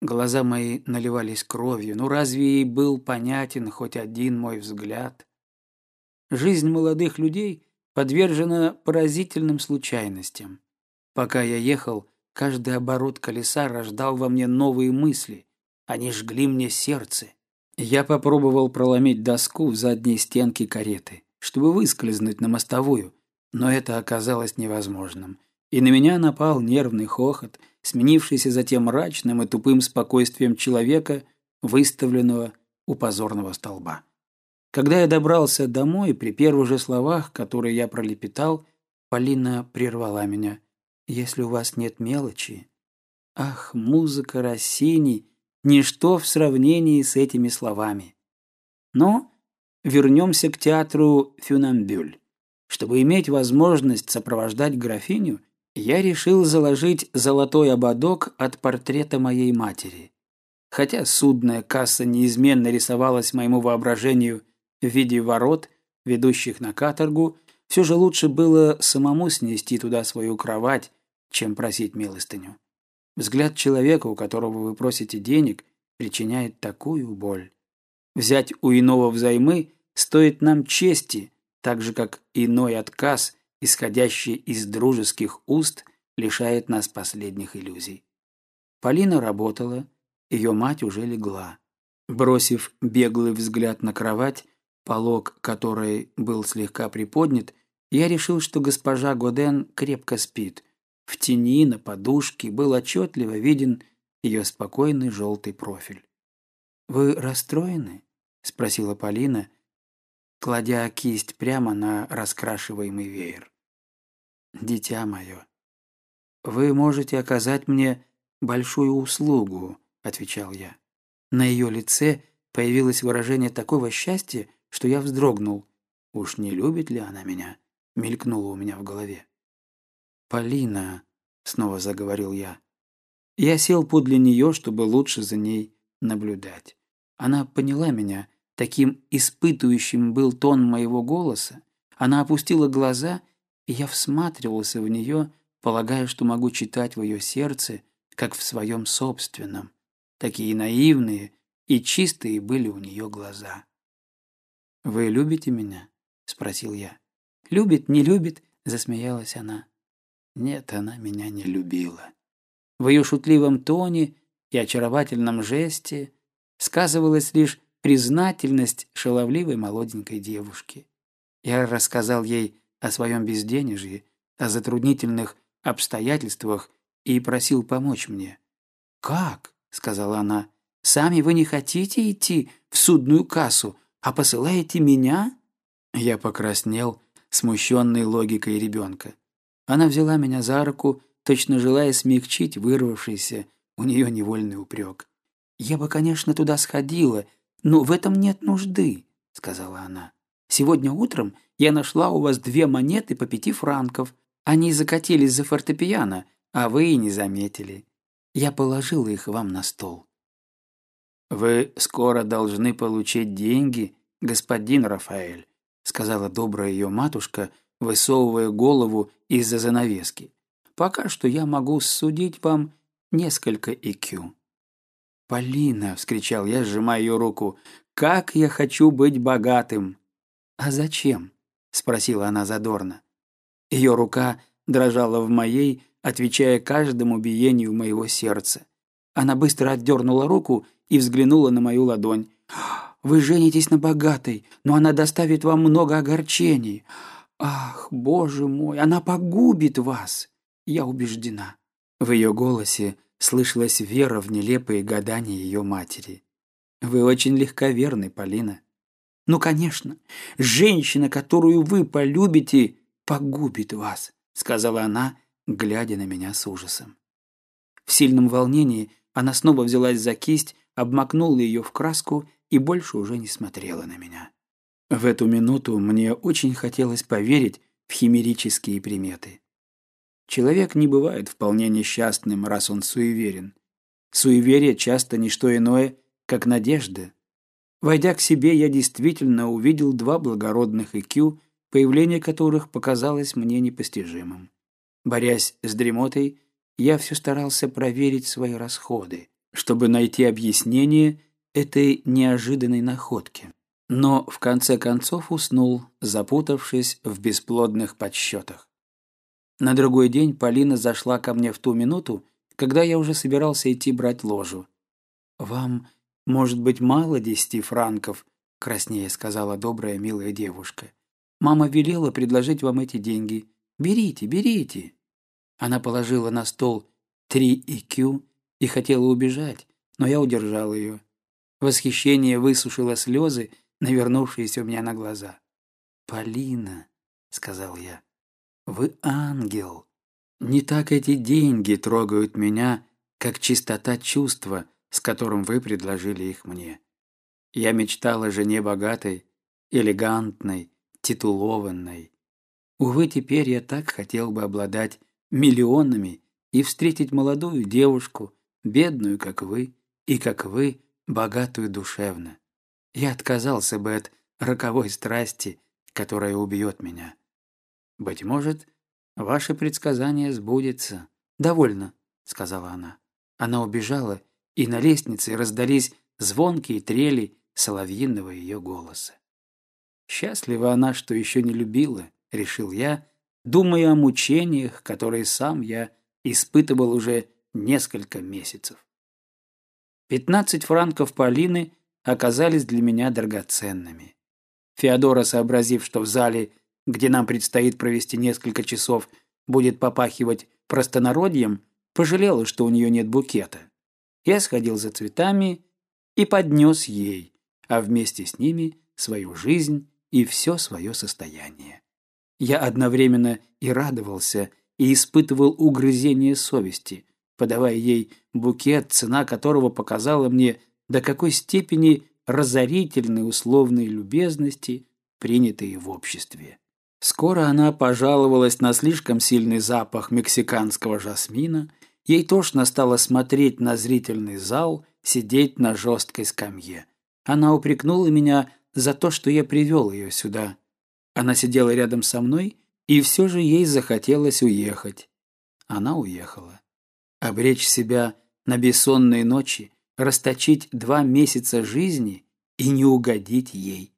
Глаза мои наливались кровью. Ну разве ей был понятен хоть один мой взгляд? Жизнь молодых людей подвержена поразительным случайностям. Пока я ехал, каждый оборот колеса рождал во мне новые мысли. Они жгли мне сердце. Я попробовал проломить доску в задней стенке кареты, чтобы выскользнуть на мостовую, но это оказалось невозможным. И на меня напал нервный хохот, сменившийся затем мрачным и тупым спокойствием человека, выставленного у позорного столба. Когда я добрался домой, при первых же словах, которые я пролепетал, Полина прервала меня. «Если у вас нет мелочи...» Ах, музыка Россини — ничто в сравнении с этими словами. Но вернемся к театру «Фюнамбюль». Чтобы иметь возможность сопровождать графиню, я решил заложить золотой ободок от портрета моей матери. Хотя судная касса неизменно рисовалась моему воображению в виде ворот, ведущих на каторгу, все же лучше было самому снести туда свою кровать, чем просить милостыню. Взгляд человека, у которого вы просите денег, причиняет такую боль. Взять у иного взаймы стоит нам чести, так же, как иной отказ, исходящий из дружеских уст, лишает нас последних иллюзий. Полина работала, ее мать уже легла. Бросив беглый взгляд на кровать, полог которой был слегка приподнят, я решил, что госпожа Годен крепко спит. В тени на подушке был отчетливо виден ее спокойный желтый профиль. «Вы расстроены?» — спросила Полина, кладя кисть прямо на раскрашиваемый веер. «Дитя мое, вы можете оказать мне большую услугу», — отвечал я. На ее лице появилось выражение такого счастья, что я вздрогнул. Уж не любит ли она меня? Мелькнуло у меня в голове. «Полина», — снова заговорил я. Я сел подле нее, чтобы лучше за ней наблюдать. Она поняла меня, таким испытывающим был тон моего голоса. Она опустила глаза, и я всматривался в нее, полагая, что могу читать в ее сердце, как в своем собственном. Такие наивные и чистые были у нее глаза. «Вы любите меня?» — спросил я. «Любит, не любит?» — засмеялась она. Нет, она меня не любила. В ее шутливом тоне и очаровательном жесте сказывалась лишь признательность шаловливой молоденькой девушки. Я рассказал ей о своем безденежье, о затруднительных обстоятельствах и просил помочь мне. «Как?» — сказала она. «Сами вы не хотите идти в судную кассу, а посылаете меня?» Я покраснел, смущенный логикой ребенка. Она взяла меня за руку, точно желая смягчить вырвавшийся у нее невольный упрек. «Я бы, конечно, туда сходила, но в этом нет нужды», — сказала она. «Сегодня утром я нашла у вас две монеты по пяти франков. Они закатились за фортепиано, а вы и не заметили. Я положила их вам на стол». «Вы скоро должны получить деньги, господин Рафаэль», сказала добрая ее матушка, высовывая голову из-за занавески. «Пока что я могу судить вам несколько икю». «Полина!» — вскричал я, сжимая ее руку. «Как я хочу быть богатым!» «А зачем?» — спросила она задорно. Ее рука дрожала в моей, отвечая каждому биению моего сердца. Она быстро отдернула руку и взглянула на мою ладонь. «Вы женитесь на богатой, но она доставит вам много огорчений. Ах, боже мой, она погубит вас! Я убеждена». В ее голосе слышалась вера в нелепые гадания ее матери. «Вы очень легковерны, Полина». «Ну, конечно, женщина, которую вы полюбите, погубит вас», сказала она, глядя на меня с ужасом. В сильном волнении она снова взялась за кисть, обмакнула ее в краску и больше уже не смотрела на меня. В эту минуту мне очень хотелось поверить в химерические приметы. Человек не бывает вполне несчастным, раз он суеверен. Суеверие часто не что иное, как надежда. Войдя к себе, я действительно увидел два благородных икю, появление которых показалось мне непостижимым. Борясь с дремотой, я все старался проверить свои расходы. чтобы найти объяснение этой неожиданной находке. Но в конце концов уснул, запутавшись в бесплодных подсчетах. На другой день Полина зашла ко мне в ту минуту, когда я уже собирался идти брать ложу. «Вам, может быть, мало десяти франков?» — краснее сказала добрая, милая девушка. «Мама велела предложить вам эти деньги. Берите, берите!» Она положила на стол три икю и хотела убежать, но я удержал ее. Восхищение высушило слезы, навернувшиеся у меня на глаза. «Полина», — сказал я, — «вы ангел. Не так эти деньги трогают меня, как чистота чувства, с которым вы предложили их мне. Я мечтала о жене богатой, элегантной, титулованной. Увы, теперь я так хотел бы обладать миллионами и встретить молодую девушку, бедную, как вы, и, как вы, богатую душевно. Я отказался бы от роковой страсти, которая убьет меня. Быть может, ваше предсказание сбудется. Довольно, сказала она. Она убежала, и на лестнице раздались звонкие трели соловьиного ее голоса. Счастлива она, что еще не любила, решил я, думая о мучениях, которые сам я испытывал уже несколько месяцев. Пятнадцать франков Полины оказались для меня драгоценными. Феодора, сообразив, что в зале, где нам предстоит провести несколько часов, будет попахивать простонародьем, пожалела, что у нее нет букета. Я сходил за цветами и поднес ей, а вместе с ними свою жизнь и все свое состояние. Я одновременно и радовался, и испытывал угрызение совести, подавая ей букет, цена которого показала мне, до какой степени разорительны условные любезности, принятые в обществе. Скоро она пожаловалась на слишком сильный запах мексиканского жасмина, ей тошно стало смотреть на зрительный зал, сидеть на жесткой скамье. Она упрекнула меня за то, что я привел ее сюда. Она сидела рядом со мной, и все же ей захотелось уехать. Она уехала. Обречь себя на бессонные ночи, расточить два месяца жизни и не угодить ей.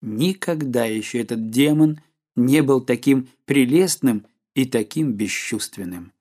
Никогда еще этот демон не был таким прелестным и таким бесчувственным.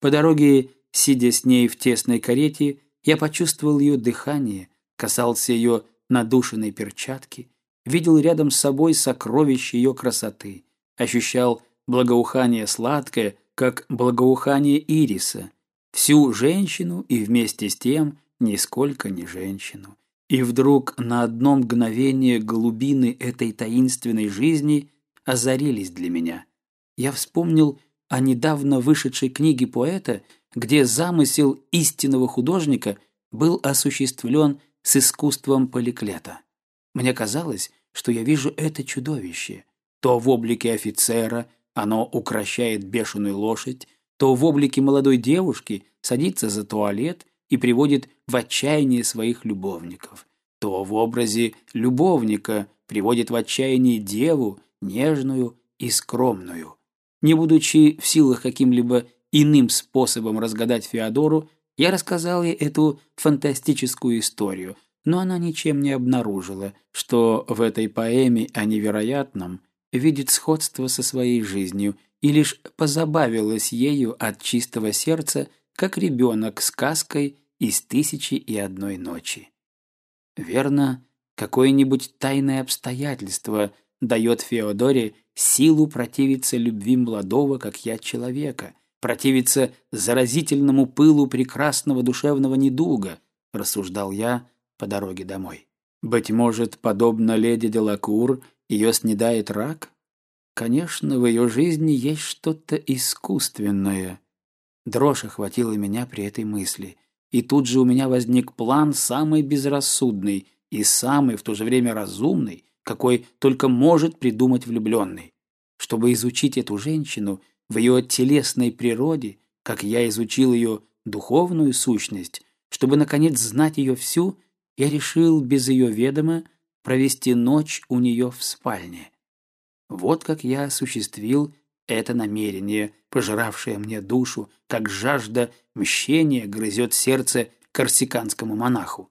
По дороге, сидя с ней в тесной карете, я почувствовал ее дыхание, касался ее надушенной перчатки, видел рядом с собой сокровище ее красоты, ощущал благоухание сладкое, как благоухание ириса, всю женщину и вместе с тем нисколько не женщину. И вдруг на одно мгновение глубины этой таинственной жизни озарились для меня. Я вспомнил о недавно вышедшей книге поэта, где замысел истинного художника был осуществлен с искусством Поликлета. Мне казалось, что я вижу это чудовище. То в облике офицера оно укращает бешеную лошадь, то в облике молодой девушки садится за туалет и приводит в отчаяние своих любовников, то в образе любовника приводит в отчаяние деву, нежную и скромную. Не будучи в силах каким-либо иным способом разгадать Феодору, я рассказал ей эту фантастическую историю, но она ничем не обнаружила, что в этой поэме о невероятном видит сходство со своей жизнью и лишь позабавилась ею от чистого сердца, как ребенок сказкой из «Тысячи и одной ночи». Верно, какое-нибудь тайное обстоятельство дает Феодоре силу противиться любви молодого, как я, человека, противиться заразительному пылу прекрасного душевного недуга, рассуждал я по дороге домой. Быть может, подобно леди Делакур, ее снедает рак? Конечно, в ее жизни есть что-то искусственное. Дрожь охватила меня при этой мысли, и тут же у меня возник план самый безрассудный и самый в то же время разумный, какой только может придумать влюбленный. Чтобы изучить эту женщину в ее телесной природе, как я изучил ее духовную сущность, чтобы, наконец, знать ее всю, я решил без ее ведома провести ночь у нее в спальне. Вот как я осуществил это намерение, пожиравшее мне душу, как жажда мщения грызет сердце корсиканскому монаху.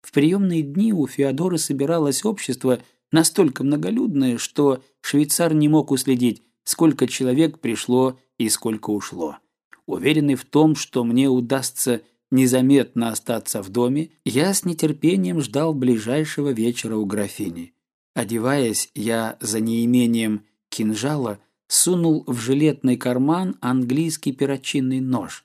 В приемные дни у Феодора собиралось общество настолько многолюдное, что швейцар не мог уследить, сколько человек пришло и сколько ушло. Уверенный в том, что мне удастся незаметно остаться в доме, я с нетерпением ждал ближайшего вечера у графини. Одеваясь, я за неимением кинжала сунул в жилетный карман английский перочинный нож.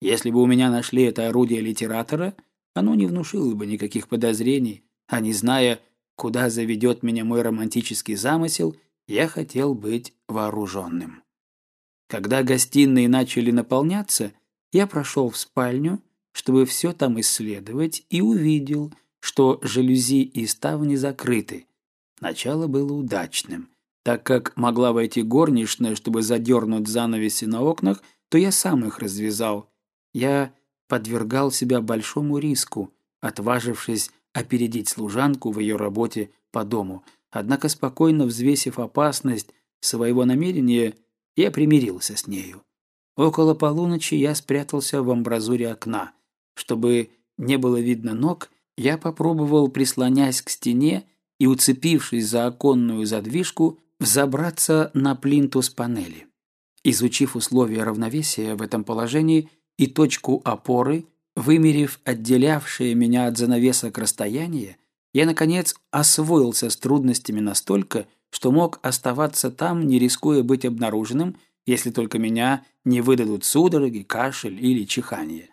Если бы у меня нашли это орудие литератора, оно не внушило бы никаких подозрений, а не зная, куда заведет меня мой романтический замысел, я хотел быть вооруженным. Когда гостиные начали наполняться, я прошел в спальню, чтобы все там исследовать, и увидел, что жалюзи и ставни закрыты. Начало было удачным. Так как могла войти горничная, чтобы задернуть занавеси на окнах, то я сам их развязал. Я подвергал себя большому риску, отважившись опередить служанку в ее работе по дому. Однако, спокойно взвесив опасность своего намерения, я примирился с нею. Около полуночи я спрятался в амбразуре окна. Чтобы не было видно ног, я попробовал, прислонясь к стене и уцепившись за оконную задвижку, взобраться на плинтус панели. Изучив условия равновесия в этом положении и точку опоры, вымерив отделявшее меня от занавесок расстояние, я, наконец, освоился с трудностями настолько, что мог оставаться там, не рискуя быть обнаруженным, если только меня не выдадут судороги, кашель или чихание.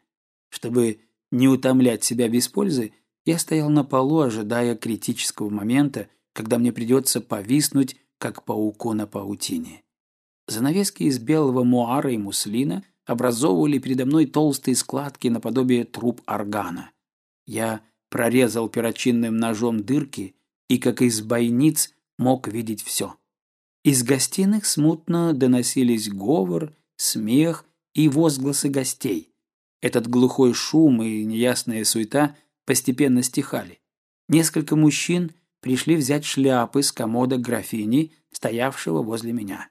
Чтобы не утомлять себя без пользы, я стоял на полу, ожидая критического момента, когда мне придется повиснуть, как пауку на паутине. Занавески из белого муара и муслина образовывали передо мной толстые складки наподобие труб органа. Я прорезал перочинным ножом дырки и, как из бойниц, мог видеть все. Из гостиных смутно доносились говор, смех и возгласы гостей. Этот глухой шум и неясная суета постепенно стихали. Несколько мужчин пришли взять шляпы с комода графини, стоявшего возле меня.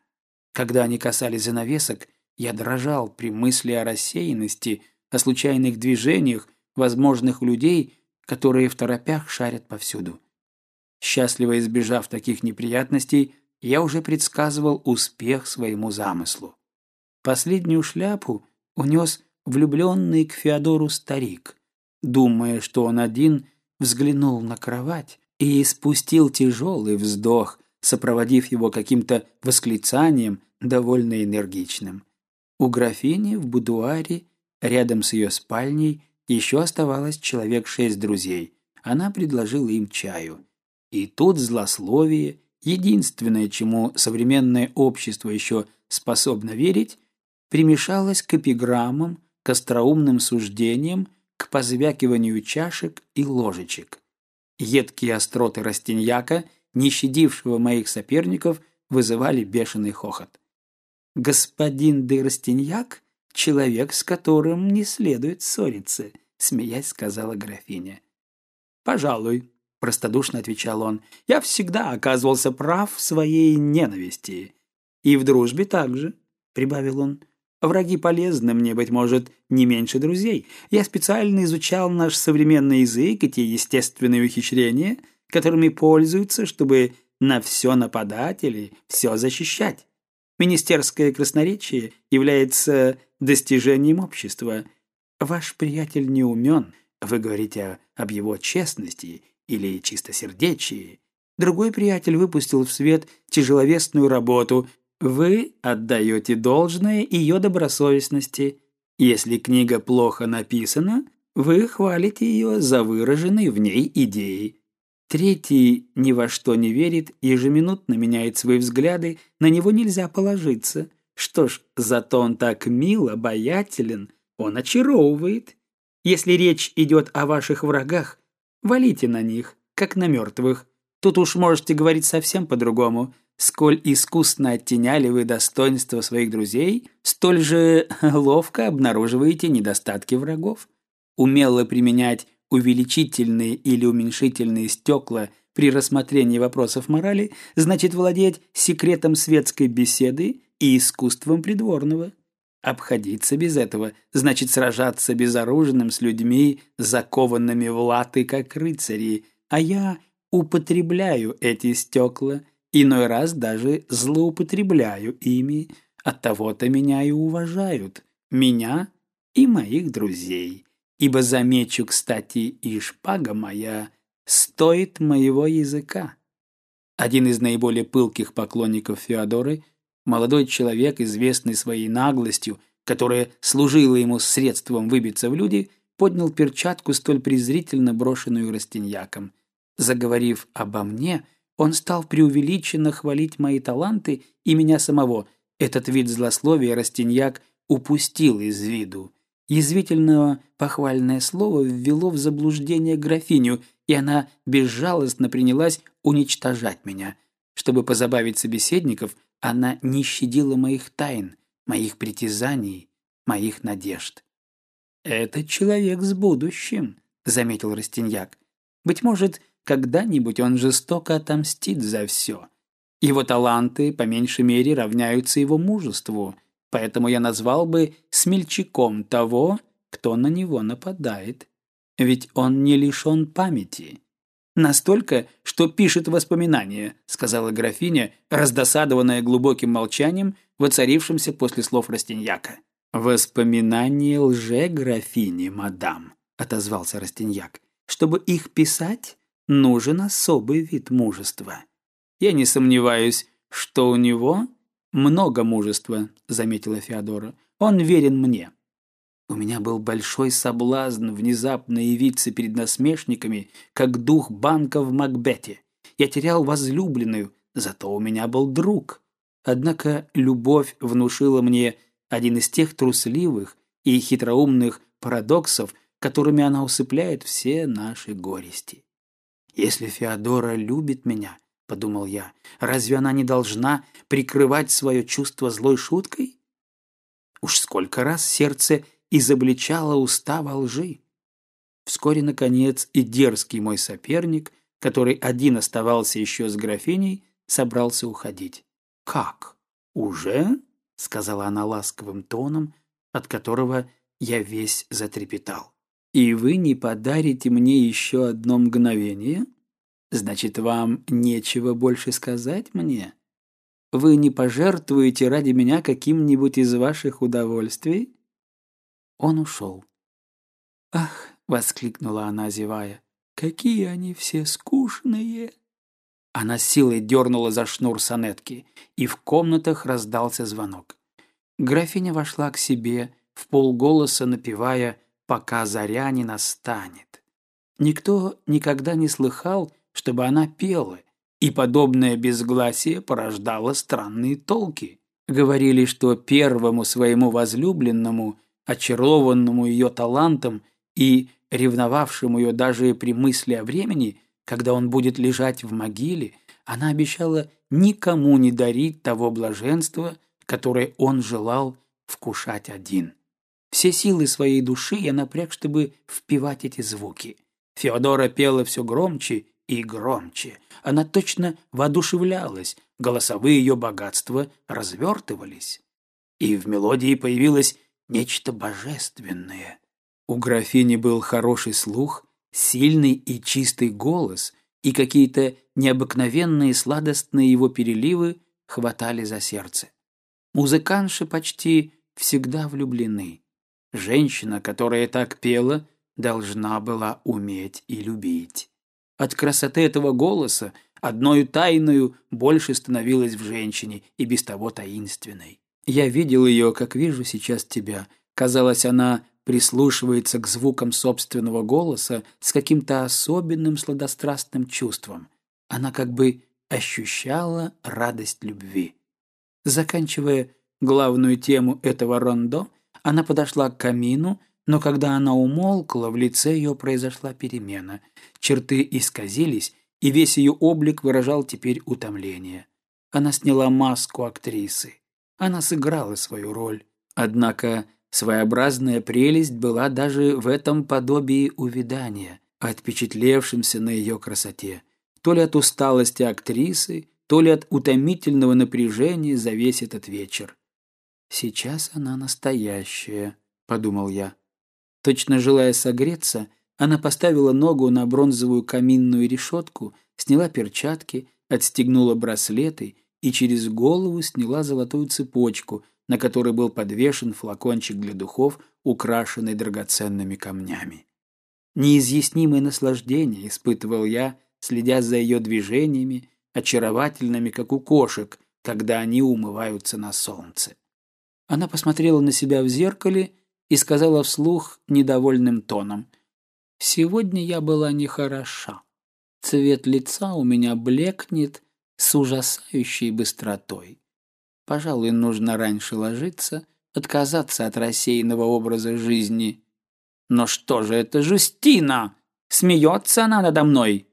Когда они касались занавесок, я дрожал при мысли о рассеянности, о случайных движениях, возможных людей, которые в торопях шарят повсюду. Счастливо избежав таких неприятностей, я уже предсказывал успех своему замыслу. Последнюю шляпу унес влюбленный к Феодору старик. Думая, что он один, взглянул на кровать и испустил тяжелый вздох, сопроводив его каким-то восклицанием, довольно энергичным. У графини в будуаре, рядом с ее спальней, еще оставалось человек шесть друзей. Она предложила им чаю. И тут злословие, единственное, чему современное общество еще способно верить, примешалось к эпиграммам, к остроумным суждениям, к позвякиванию чашек и ложечек. Едкие остроты Растиньяка, не щадившего моих соперников, вызывали бешеный хохот. «Господин де Растиньяк — человек, с которым не следует ссориться», — смеясь сказала графиня. «Пожалуй», простодушно отвечал он. Я всегда оказывался прав в своей ненависти. И в дружбе также, прибавил он. Враги полезны мне, быть может, не меньше друзей. Я специально изучал наш современный язык и те естественные ухищрения, которыми пользуются, чтобы на все нападать или все защищать. Министерское красноречие является достижением общества. Ваш приятель не умен, вы говорите об его честности или чистосердечии. Другой приятель выпустил в свет тяжеловесную работу. Вы отдаете должное ее добросовестности. Если книга плохо написана, вы хвалите ее за выраженные в ней идеи. Третий ни во что не верит, ежеминутно меняет свои взгляды, на него нельзя положиться. Что ж, зато он так мил, обаятелен, он очаровывает. Если речь идет о ваших врагах, Валите на них, как на мертвых. Тут уж можете говорить совсем по-другому. Сколь искусно оттеняли вы достоинства своих друзей, столь же [laughs] ловко обнаруживаете недостатки врагов. Умело применять увеличительные или уменьшительные стекла при рассмотрении вопросов морали значит владеть секретом светской беседы и искусством придворного. Обходиться без этого значит сражаться безоружным с людьми, закованными в латы, как рыцари, а я употребляю эти стекла, иной раз даже злоупотребляю ими, от того-то меня и уважают, меня и моих друзей. Ибо замечу, кстати, и шпага моя стоит моего языка. Один из наиболее пылких поклонников Феодоры – Молодой человек, известный своей наглостью, которая служила ему средством выбиться в люди, поднял перчатку, столь презрительно брошенную растиньяком. Заговорив обо мне, он стал преувеличенно хвалить мои таланты и меня самого. Этот вид злословия растиньяк упустил из виду. Язвительное похвальное слово ввело в заблуждение графиню, и она безжалостно принялась уничтожать меня. Чтобы позабавить собеседников, она не щадила моих тайн, моих притязаний, моих надежд. «Это человек с будущим», — заметил Растиньяк. «Быть может, когда-нибудь он жестоко отомстит за все. Его таланты, по меньшей мере, равняются его мужеству, поэтому я назвал бы смельчаком того, кто на него нападает. Ведь он не лишен памяти. «Настолько, что пишет воспоминания», — сказала графиня, раздосадованная глубоким молчанием, воцарившимся после слов Растиньяка. «Воспоминания лже-графини, мадам», — отозвался Растиньяк. «Чтобы их писать, нужен особый вид мужества. Я не сомневаюсь, что у него много мужества», — заметила Феодора. «Он верен мне. У меня был большой соблазн внезапно явиться перед насмешниками, как дух банка в Макбете. Я терял возлюбленную, зато у меня был друг. Однако любовь внушила мне один из тех трусливых и хитроумных парадоксов, которыми она усыпляет все наши горести. «Если Феодора любит меня, — подумал я, — разве она не должна прикрывать свое чувство злой шуткой? Уж сколько раз сердце изобличала уста во лжи. Вскоре, наконец, и дерзкий мой соперник, который один оставался еще с графиней, собрался уходить. «Как? Уже?» — сказала она ласковым тоном, от которого я весь затрепетал. «И вы не подарите мне еще одно мгновение? Значит, вам нечего больше сказать мне? Вы не пожертвуете ради меня каким-нибудь из ваших удовольствий?» Он ушел. «Ах!» — воскликнула она, зевая. «Какие они все скучные!» Она силой дернула за шнур сонетки, и в комнатах раздался звонок. Графиня вошла к себе, в полголоса напевая «Пока заря не настанет». Никто никогда не слыхал, чтобы она пела, и подобное безгласие порождало странные толки. Говорили, что первому своему возлюбленному очарованному ее талантом и ревновавшему ее даже при мысли о времени, когда он будет лежать в могиле, она обещала никому не дарить того блаженства, которое он желал вкушать один. Все силы своей души я напряг, чтобы впивать эти звуки. Феодора пела все громче и громче. Она точно воодушевлялась, голосовые ее богатства развертывались. И в мелодии появилась нечто божественное. У графини был хороший слух, сильный и чистый голос, и какие-то необыкновенные сладостные его переливы хватали за сердце. Музыканши почти всегда влюблены. Женщина, которая так пела, должна была уметь и любить. От красоты этого голоса одною тайною больше становилось в женщине и без того таинственной. Я видел ее, как вижу сейчас тебя. Казалось, она прислушивается к звукам собственного голоса с каким-то особенным сладострастным чувством. Она как бы ощущала радость любви. Заканчивая главную тему этого рондо, она подошла к камину, но когда она умолкла, в лице ее произошла перемена. Черты исказились, и весь ее облик выражал теперь утомление. Она сняла маску актрисы. Она сыграла свою роль. Однако своеобразная прелесть была даже в этом подобии увядания, отпечатлевшемся на ее красоте. То ли от усталости актрисы, то ли от утомительного напряжения за весь этот вечер. Сейчас она настоящая, подумал я. Точно желая согреться, она поставила ногу на бронзовую каминную решетку, сняла перчатки, отстегнула браслеты и через голову сняла золотую цепочку, на которой был подвешен флакончик для духов, украшенный драгоценными камнями. Неизъяснимое наслаждение испытывал я, следя за ее движениями, очаровательными, как у кошек, когда они умываются на солнце. Она посмотрела на себя в зеркале и сказала вслух недовольным тоном. «Сегодня я была нехороша. Цвет лица у меня блекнет с ужасающей быстротой. Пожалуй, нужно раньше ложиться, отказаться от рассеянного образа жизни. Но что же это Жустина? Смеется она надо мной?»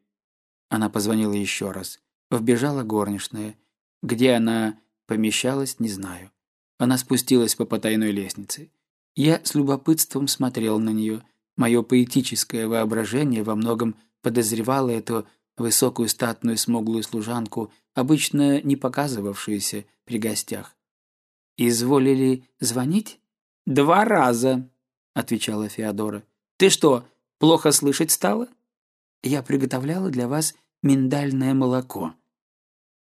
Она позвонила еще раз. Вбежала горничная. Где она помещалась, не знаю. Она спустилась по потайной лестнице. Я с любопытством смотрел на нее. Мое поэтическое воображение во многом подозревало эту высокую статную смуглую служанку, обычно не показывавшуюся при гостях. «Изволили звонить?» «Два раза», — отвечала Феодора. «Ты что, плохо слышать стала?» «Я приготовляла для вас миндальное молоко».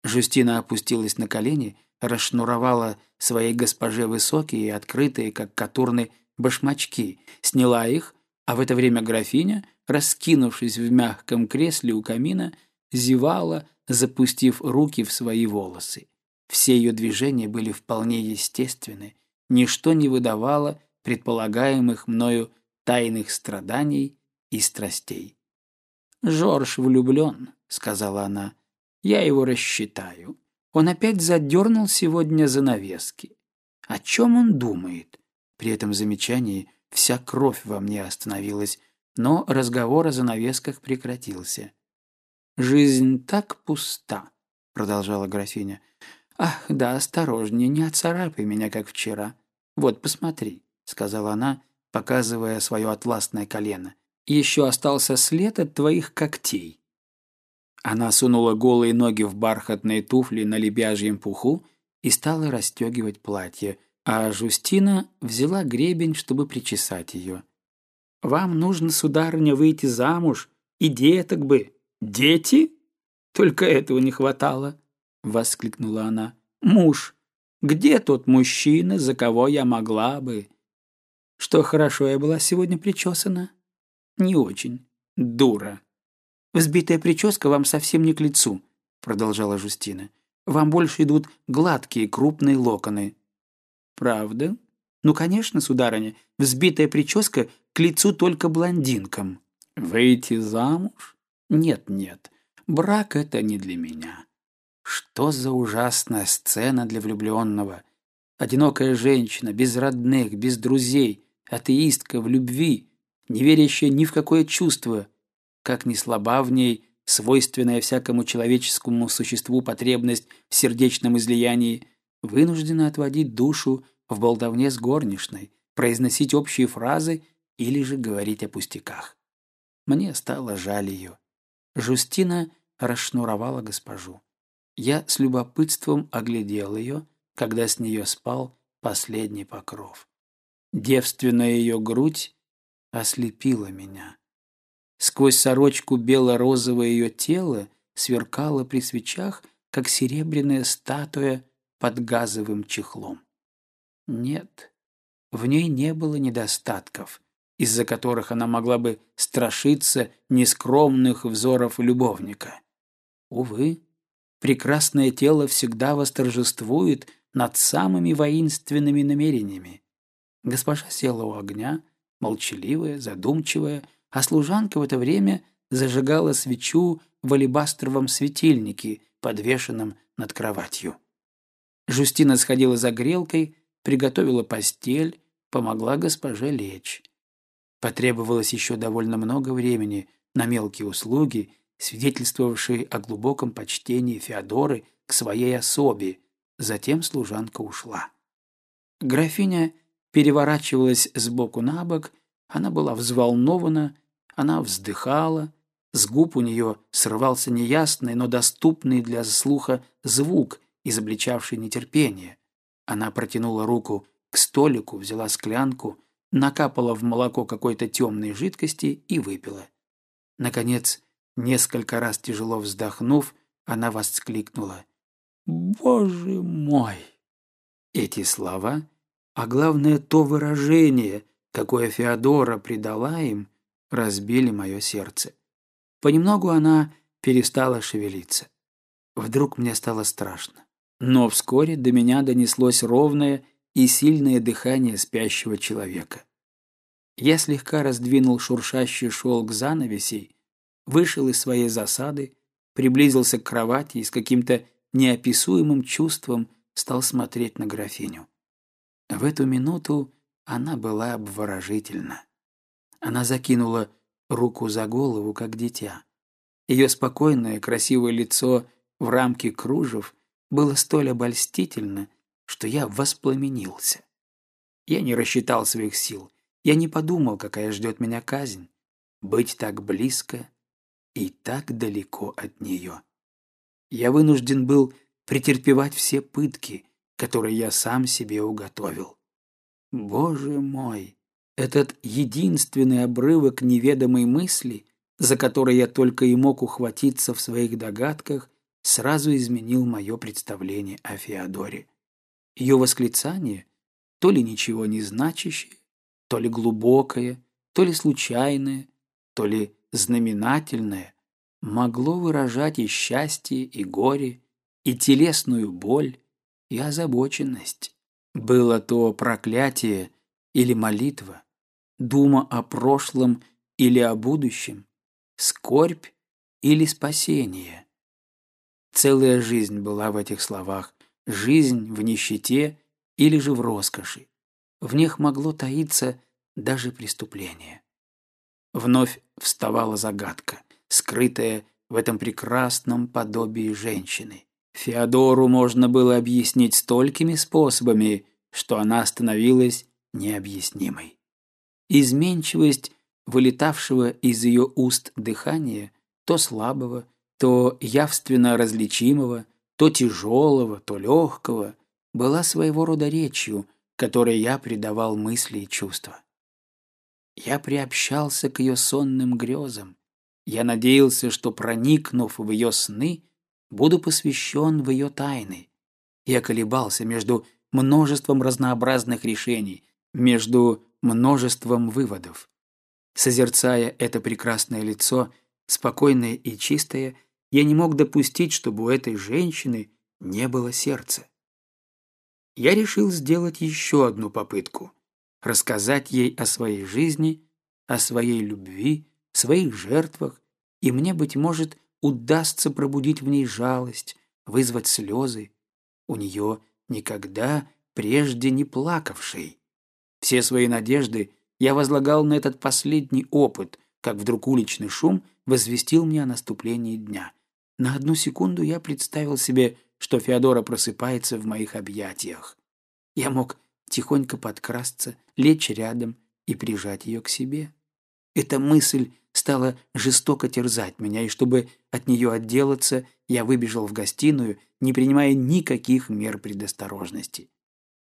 Жустина опустилась на колени, расшнуровала своей госпоже высокие и открытые, как катурны, башмачки, сняла их, а в это время графиня, раскинувшись в мягком кресле у камина, зевала, запустив руки в свои волосы. Все ее движения были вполне естественны, ничто не выдавало предполагаемых мною тайных страданий и страстей. «Жорж влюблен», — сказала она, — «я его рассчитаю. Он опять задернул сегодня занавески. О чем он думает?» При этом замечании вся кровь во мне остановилась, но разговор о занавесках прекратился. «Жизнь так пуста», — продолжала графиня. «Ах, да, осторожнее, не отцарапай меня, как вчера. Вот, посмотри», — сказала она, показывая свое атласное колено. «Еще остался след от твоих когтей». Она сунула голые ноги в бархатные туфли на лебяжьем пуху и стала расстегивать платье, а Жустина взяла гребень, чтобы причесать ее. «Вам нужно, сударыня, выйти замуж, и деток бы». «Дети? Только этого не хватало», — воскликнула она. «Муж, где тот мужчина, за кого я могла бы?» «Что, хорошо я была сегодня причесана?» «Не очень. Дура». «Взбитая прическа вам совсем не к лицу», — продолжала Жустина. «Вам больше идут гладкие крупные локоны». «Правда?» «Ну, конечно, сударыня, взбитая прическа к лицу только блондинкам». «Выйти замуж?» «Нет, нет, брак — это не для меня». Что за ужасная сцена для влюбленного? Одинокая женщина, без родных, без друзей, атеистка в любви, не верящая ни в какое чувство, как ни слаба в ней свойственная всякому человеческому существу потребность в сердечном излиянии, вынуждена отводить душу в болтовне с горничной, произносить общие фразы или же говорить о пустяках. Мне стало жаль ее. Жустина расшнуровала госпожу. Я с любопытством оглядел ее, когда с нее спал последний покров. Девственная ее грудь ослепила меня. Сквозь сорочку бело-розовое ее тело сверкало при свечах, как серебряная статуя под газовым чехлом. Нет, в ней не было недостатков, из-за которых она могла бы страшиться нескромных взоров любовника. Увы, прекрасное тело всегда восторжествует над самыми воинственными намерениями. Госпожа села у огня, молчаливая, задумчивая, а служанка в это время зажигала свечу в алебастровом светильнике, подвешенном над кроватью. Жустина сходила за грелкой, приготовила постель, помогла госпоже лечь. Потребовалось еще довольно много времени на мелкие услуги, свидетельствовавшие о глубоком почтении Феодоры к своей особе. Затем служанка ушла. Графиня переворачивалась с боку на бок, она была взволнована, она вздыхала, с губ у нее срывался неясный, но доступный для слуха звук, изобличавший нетерпение. Она протянула руку к столику, взяла склянку, накапала в молоко какой-то темной жидкости и выпила. Наконец, несколько раз тяжело вздохнув, она воскликнула. «Боже мой!» Эти слова, а главное то выражение, какое Феодора придала им, разбили мое сердце. Понемногу она перестала шевелиться. Вдруг мне стало страшно. Но вскоре до меня донеслось ровное и сильное дыхание спящего человека. Я слегка раздвинул шуршащий шелк занавесей, вышел из своей засады, приблизился к кровати и с каким-то неописуемым чувством стал смотреть на графиню. В эту минуту она была обворожительна. Она закинула руку за голову, как дитя. Ее спокойное, красивое лицо в рамке кружев было столь обольстительно, что я воспламенился. Я не рассчитал своих сил, я не подумал, какая ждет меня казнь. Быть так близко и так далеко от нее. Я вынужден был претерпевать все пытки, которые я сам себе уготовил. Боже мой, этот единственный обрывок неведомой мысли, за который я только и мог ухватиться в своих догадках, сразу изменил мое представление о Феодоре. Ее восклицание, то ли ничего не значащее, то ли глубокое, то ли случайное, то ли знаменательное, могло выражать и счастье, и горе, и телесную боль, и озабоченность. Было то проклятие или молитва, дума о прошлом или о будущем, скорбь или спасение. Целая жизнь была в этих словах, жизнь в нищете или же в роскоши. В них могло таиться даже преступление. Вновь вставала загадка, скрытая в этом прекрасном подобии женщины. Феодору можно было объяснить столькими способами, что она становилась необъяснимой. Изменчивость вылетавшего из ее уст дыхания, то слабого, то явственно различимого, то тяжелого, то легкого, была своего рода речью, которой я придавал мысли и чувства. Я приобщался к ее сонным грезам. Я надеялся, что, проникнув в ее сны, буду посвящен в ее тайны. Я колебался между множеством разнообразных решений, между множеством выводов. Созерцая это прекрасное лицо, спокойное и чистое, я не мог допустить, чтобы у этой женщины не было сердца. Я решил сделать еще одну попытку – рассказать ей о своей жизни, о своей любви, своих жертвах, и мне, быть может, удастся пробудить в ней жалость, вызвать слезы. У нее никогда прежде не плакавшей. Все свои надежды я возлагал на этот последний опыт, как вдруг уличный шум возвестил мне о наступлении дня. На одну секунду я представил себе, что Феодора просыпается в моих объятиях. Я мог тихонько подкрасться, лечь рядом и прижать ее к себе. Эта мысль стала жестоко терзать меня, и чтобы от нее отделаться, я выбежал в гостиную, не принимая никаких мер предосторожности.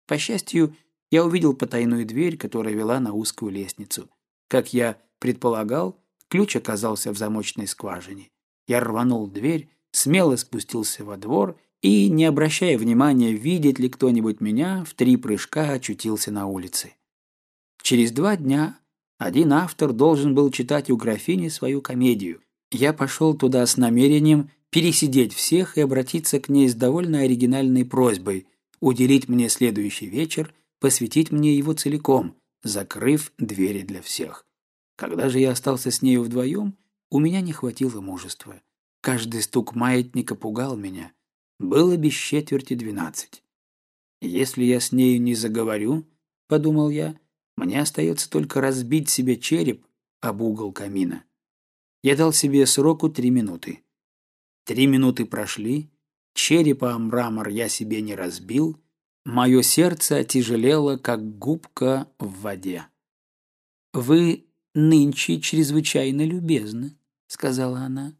По счастью, я увидел потайную дверь, которая вела на узкую лестницу. Как я предполагал, ключ оказался в замочной скважине. Я рванул дверь, смело спустился во двор и, не обращая внимания, видит ли кто-нибудь меня, в три прыжка очутился на улице. Через два дня один автор должен был читать у графини свою комедию. Я пошел туда с намерением пересидеть всех и обратиться к ней с довольно оригинальной просьбой уделить мне следующий вечер – посвятить мне его целиком, закрыв двери для всех. Когда же я остался с нею вдвоем, у меня не хватило мужества. Каждый стук маятника пугал меня. Было без четверти двенадцать. «Если я с нею не заговорю, — подумал я, — мне остается только разбить себе череп об угол камина. Я дал себе сроку три минуты. Три минуты прошли, черепа о мрамор я себе не разбил — Мое сердце отяжелело, как губка в воде. «Вы нынче чрезвычайно любезны», — сказала она.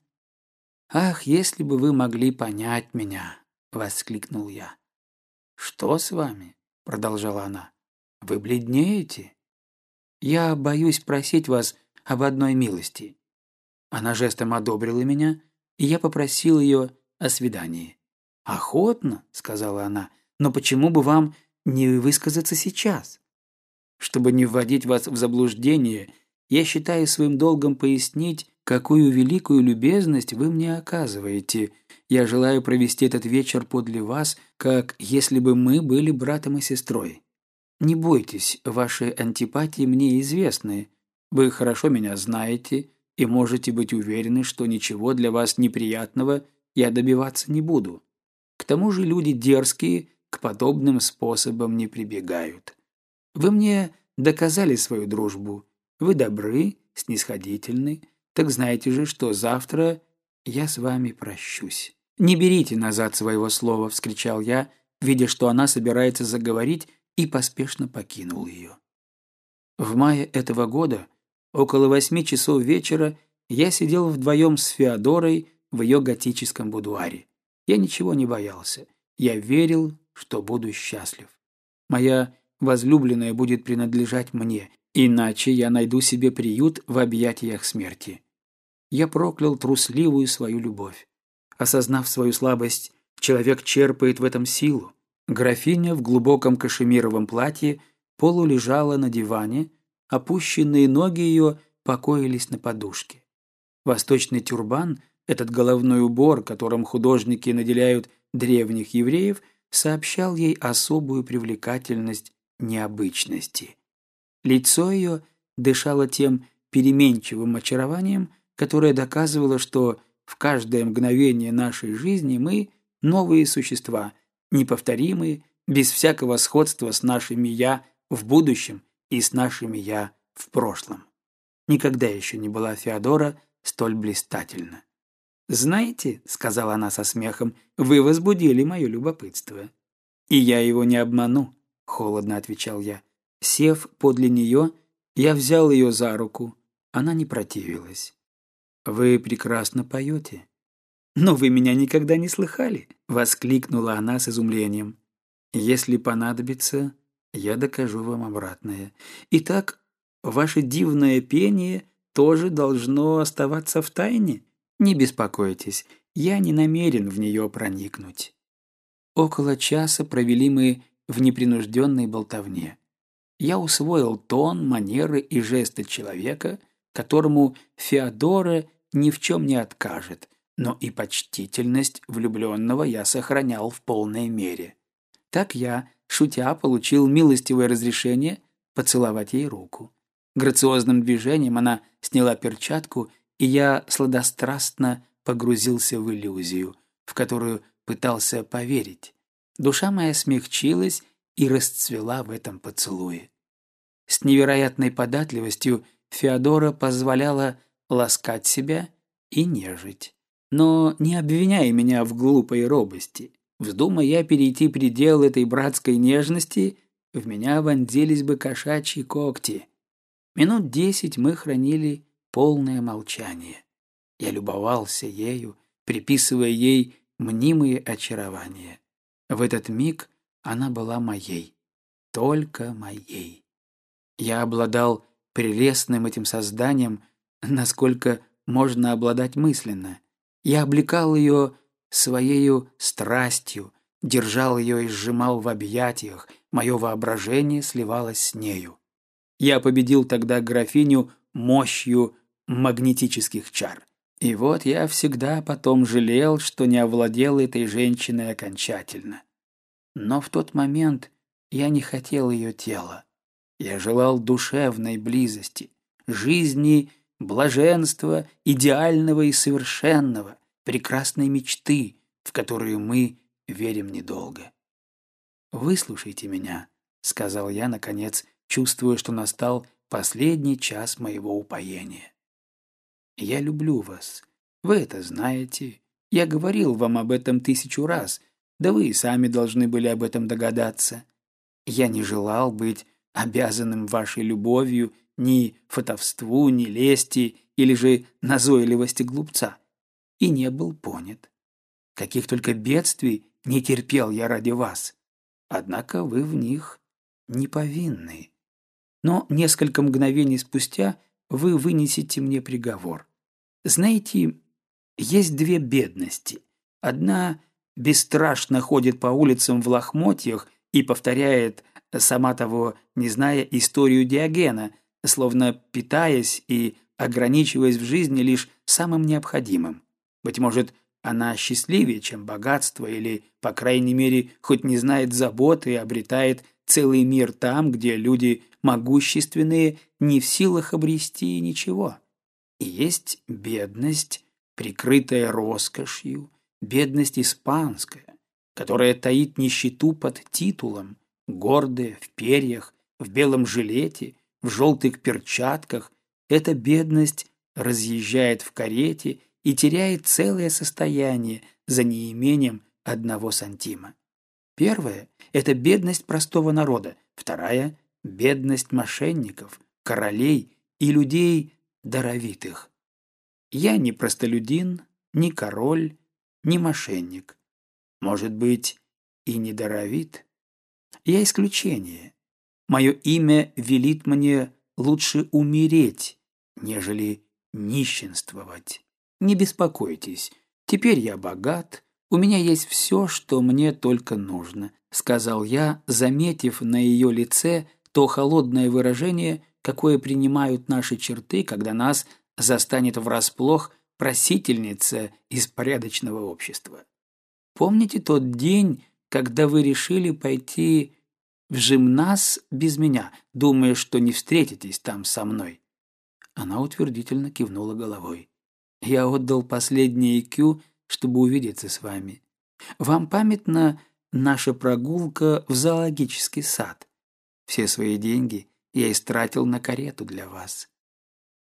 «Ах, если бы вы могли понять меня!» — воскликнул я. «Что с вами?» — продолжала она. «Вы бледнеете? Я боюсь просить вас об одной милости». Она жестом одобрила меня, и я попросил ее о свидании. «Охотно», — сказала она, — «но почему бы вам не высказаться сейчас?» Чтобы не вводить вас в заблуждение, я считаю своим долгом пояснить, какую великую любезность вы мне оказываете. Я желаю провести этот вечер подле вас, как если бы мы были братом и сестрой. Не бойтесь, ваши антипатии мне известны. Вы хорошо меня знаете и можете быть уверены, что ничего для вас неприятного я добиваться не буду. К тому же люди дерзкие к подобным способам не прибегают. Вы мне доказали свою дружбу. Вы добры, снисходительны. Так знаете же, что завтра я с вами прощусь. «Не берите назад своего слова!» — вскричал я, видя, что она собирается заговорить, и поспешно покинул ее. В мае этого года, около восьми часов вечера, я сидел вдвоем с Феодорой в ее готическом будуаре. Я ничего не боялся. Я верил, что буду счастлив. Моя возлюбленная будет принадлежать мне, иначе я найду себе приют в объятиях смерти. Я проклял трусливую свою любовь. Осознав свою слабость, человек черпает в этом силу. Графиня в глубоком кашемировом платье полулежала на диване, опущенные ноги ее покоились на подушке. Восточный тюрбан, этот головной убор, которым художники наделяют древних евреев, сообщал ей особую привлекательность необычности. Лицо ее дышало тем переменчивым очарованием, которое доказывало, что в каждое мгновение нашей жизни мы – новые существа, неповторимые, без всякого сходства с нашими «я» в будущем и с нашими «я» в прошлом. Никогда еще не была Феодора столь блистательна. «Знаете», — сказала она со смехом, — «вы возбудили мое любопытство». «И я его не обману. — холодно отвечал я. Сев подле нее, я взял ее за руку. Она не противилась. «Вы прекрасно поете». «Но вы меня никогда не слыхали», — воскликнула она с изумлением. «Если понадобится, я докажу вам обратное. Итак, ваше дивное пение тоже должно оставаться в тайне? Не беспокойтесь, я не намерен в нее проникнуть». Около часа провели мы в непринужденной болтовне. Я усвоил тон, манеры и жесты человека, которому Феодора ни в чем не откажет, но и почтительность влюбленного я сохранял в полной мере. Так я, шутя, получил милостивое разрешение поцеловать ей руку. Грациозным движением она сняла перчатку, и я сладострастно погрузился в иллюзию, в которую пытался поверить. Душа моя смягчилась и расцвела в этом поцелуе. С невероятной податливостью Феодора позволяла ласкать себя и нежить. Но не обвиняй меня в глупой робости. Вздумай я перейти предел этой братской нежности, в меня вонзились бы кошачьи когти. Минут десять мы хранили полное молчание. Я любовался ею, приписывая ей мнимые очарования. В этот миг она была моей, только моей. Я обладал прелестным этим созданием, насколько можно обладать мысленно. Я облекал ее своею страстью, держал ее и сжимал в объятиях, мое воображение сливалось с нею. Я победил тогда графиню мощью магнетических чар. И вот я всегда потом жалел, что не овладел этой женщиной окончательно. Но в тот момент я не хотел ее тела. Я желал душевной близости, жизни, блаженства, идеального и совершенного, прекрасной мечты, в которую мы верим недолго. «Выслушайте меня», — сказал я, наконец, чувствуя, что настал последний час моего упоения. Я люблю вас. Вы это знаете. Я говорил вам об этом тысячу раз, да вы и сами должны были об этом догадаться. Я не желал быть обязанным вашей любовью ни фотовству, ни лести или же назойливости глупца. И не был понят. Каких только бедствий не терпел я ради вас. однако вы в них не повинны. Но несколько мгновений спустя вы вынесете мне приговор. Знаете, есть две бедности. Одна бесстрашно ходит по улицам в лохмотьях и повторяет, сама того не зная, историю Диогена, словно питаясь и ограничиваясь в жизни лишь самым необходимым. Быть может, она счастливее, чем богатство, или, по крайней мере, хоть не знает заботы и обретает целый мир там, где люди могущественные не в силах обрести ничего. И есть бедность, прикрытая роскошью, бедность испанская, которая таит нищету под титулом, гордая, в перьях, в белом жилете, в желтых перчатках. Эта бедность разъезжает в карете и теряет целое состояние за неимением одного сантима. Первая – это бедность простого народа, вторая – бедность мошенников, королей и людей даровитых. Я не простолюдин, не король, не мошенник. Может быть, и не даровит. Я исключение. Мое имя велит мне лучше умереть, нежели нищенствовать. Не беспокойтесь, теперь я богат, у меня есть все, что мне только нужно, сказал я, заметив на ее лице то холодное выражение, какое принимают наши черты, когда нас застанет врасплох просительница из порядочного общества. Помните тот день, когда вы решили пойти в жимназ без меня, думая, что не встретитесь там со мной?» Она утвердительно кивнула головой. «Я отдал последний IQ, чтобы увидеться с вами. Вам памятна наша прогулка в зоологический сад? Все свои деньги я истратил на карету для вас.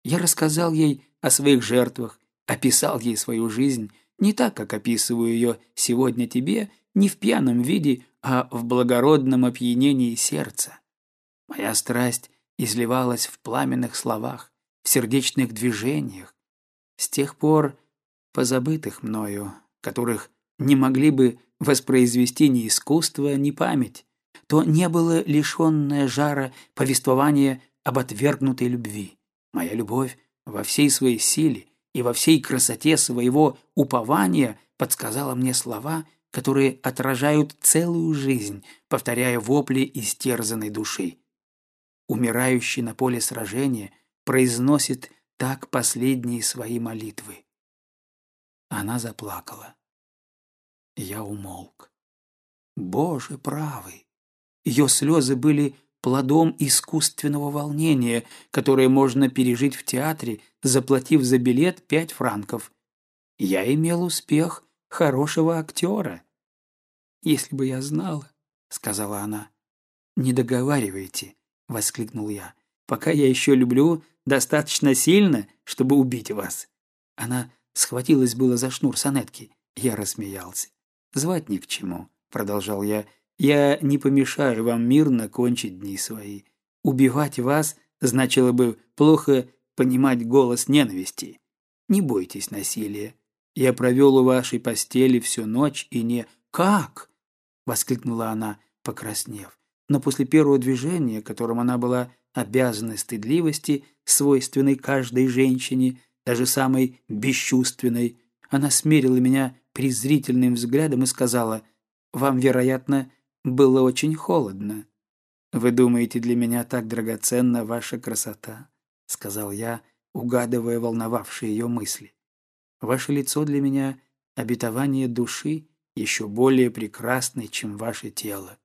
Я рассказал ей о своих жертвах, описал ей свою жизнь не так, как описываю ее сегодня тебе, не в пьяном виде, а в благородном опьянении сердца. Моя страсть изливалась в пламенных словах, в сердечных движениях, с тех пор позабытых мною, которых не могли бы воспроизвести ни искусство, ни память, то не было лишенное жара повествования об отвергнутой любви. Моя любовь во всей своей силе и во всей красоте своего упования подсказала мне слова, которые отражают целую жизнь, повторяя вопли истерзанной души. Умирающий на поле сражения произносит так последние свои молитвы. Она заплакала. Я умолк. Боже правый! Ее слезы были плодом искусственного волнения, которое можно пережить в театре, заплатив за билет пять франков. Я имел успех хорошего актера. «Если бы я знала», — сказала она. «Не договаривайте», — воскликнул я, «пока я еще люблю достаточно сильно, чтобы убить вас». Она схватилась было за шнур сонетки. Я рассмеялся. «Звать ни к чему», — продолжал я, — я не помешаю вам мирно кончить дни свои. Убивать вас значило бы плохо понимать голос ненависти. Не бойтесь насилия. Я провел у вашей постели всю ночь и не... «Как?» — воскликнула она, покраснев. Но после первого движения, которым она была обязана стыдливости, свойственной каждой женщине, даже самой бесчувственной, она смерила меня презрительным взглядом и сказала, «Вам, вероятно, было очень холодно. «Вы думаете, для меня так драгоценна ваша красота?» — сказал я, угадывая волновавшие ее мысли. «Ваше лицо для меня — обетование души, еще более прекрасное, чем ваше тело.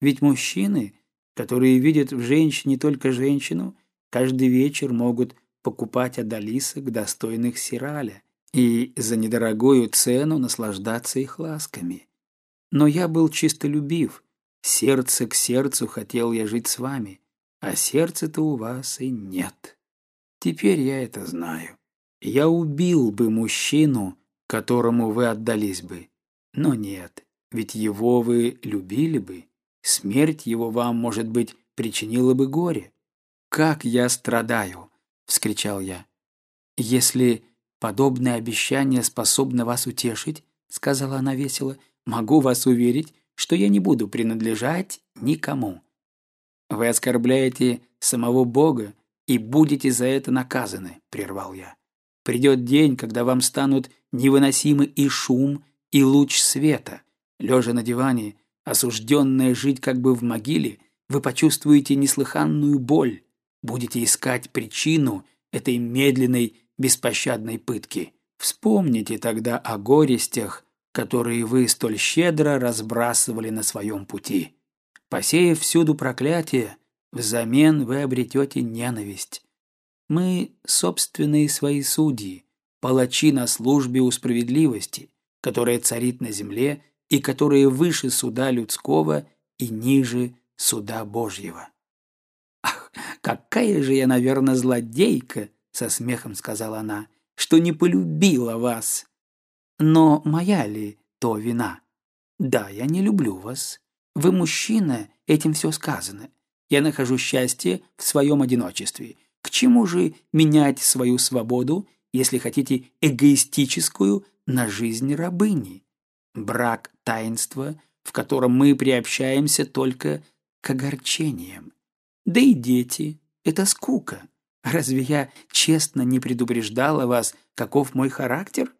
Ведь мужчины, которые видят в женщине только женщину, каждый вечер могут покупать одолисок, достойных сираля, и за недорогую цену наслаждаться их ласками. Но я был чистолюбив. Сердце к сердцу хотел я жить с вами, а сердца-то у вас и нет. Теперь я это знаю. Я убил бы мужчину, которому вы отдались бы. Но нет, ведь его вы любили бы. Смерть его вам, может быть, причинила бы горе. «Как я страдаю!» — вскричал я. «Если подобное обещание способно вас утешить, — сказала она весело, Могу вас уверить, что я не буду принадлежать никому. Вы оскорбляете самого Бога и будете за это наказаны, прервал я. Придет день, когда вам станут невыносимы и шум, и луч света. Лежа на диване, осужденная жить как бы в могиле, вы почувствуете неслыханную боль, будете искать причину этой медленной, беспощадной пытки. Вспомните тогда о горестях, которые вы столь щедро разбрасывали на своем пути. Посеяв всюду проклятие, взамен вы обретете ненависть. Мы — собственные свои судьи, палачи на службе у справедливости, которая царит на земле и которая выше суда людского и ниже суда Божьего. «Ах, какая же я, наверное, злодейка!» — со смехом сказала она, — «что не полюбила вас. Но моя ли то вина? Да, я не люблю вас. Вы мужчина, этим все сказано. Я нахожу счастье в своем одиночестве. К чему же менять свою свободу, если хотите эгоистическую, на жизнь рабыни? Брак – таинство, в котором мы приобщаемся только к огорчениям. Да и дети – это скука. Разве я честно не предупреждала вас, каков мой характер?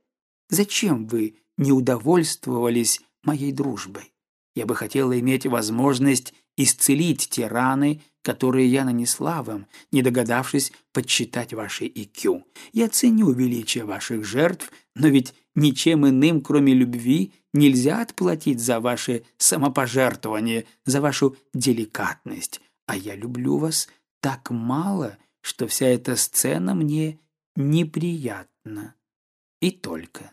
Зачем вы не удовольствовались моей дружбой? Я бы хотела иметь возможность исцелить те раны, которые я нанесла вам, не догадавшись подсчитать ваши ИКЮ. Я ценю величие ваших жертв, но ведь ничем иным, кроме любви, нельзя отплатить за ваше самопожертвование, за вашу деликатность. А я люблю вас так мало, что вся эта сцена мне неприятна. И только.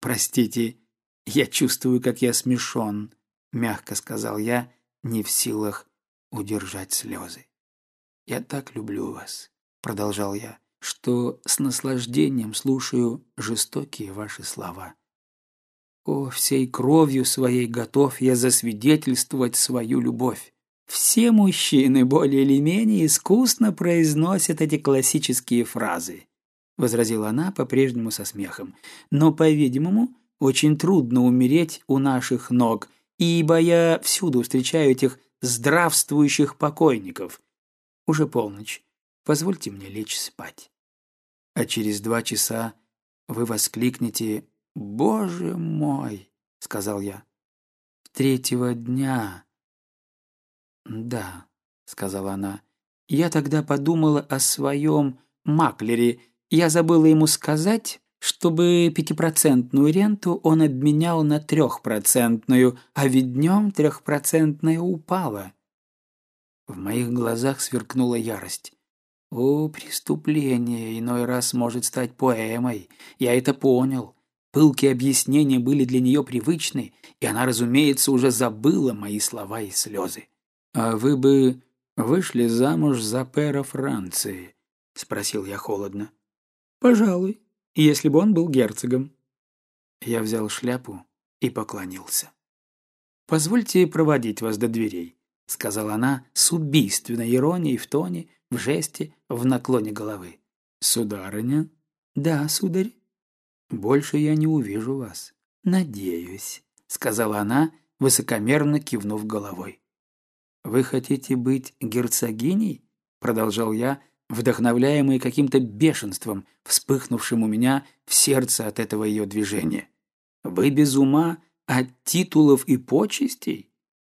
Простите, «Я чувствую, как я смешон», — мягко сказал я, не в силах удержать слезы. «Я так люблю вас», — продолжал я, «что с наслаждением слушаю жестокие ваши слова. О, всей кровью своей готов я засвидетельствовать свою любовь. Все мужчины более или менее искусно произносят эти классические фразы», — возразила она по-прежнему со смехом. «Но, по-видимому, очень трудно умереть у наших ног, ибо я всюду встречаю этих здравствующих покойников. Уже полночь. Позвольте мне лечь спать. А через два часа вы воскликнете «Боже мой!» — сказал я. «Третьего дня». «Да», — сказала она. «Я тогда подумала о своем маклере. Я забыла ему сказать, чтобы пятипроцентную ренту он обменял на трехпроцентную, а ведь днем трехпроцентная упала. В моих глазах сверкнула ярость. О, преступление иной раз может стать поэмой. Я это понял. Пылкие объяснения были для нее привычны, и она, разумеется, уже забыла мои слова и слезы. «А вы бы вышли замуж за пера Франции?» — спросил я холодно. «Пожалуй», если бы он был герцогом. Я взял шляпу и поклонился. «Позвольте проводить вас до дверей», — сказала она с убийственной иронией в тоне, в жесте, в наклоне головы. «Сударыня?» «Да, сударь». «Больше я не увижу вас». «Надеюсь», — сказала она, высокомерно кивнув головой. «Вы хотите быть герцогиней?» — продолжал я, вдохновляемый каким-то бешенством, вспыхнувшим у меня в сердце от этого ее движения. «Вы без ума от титулов и почестей?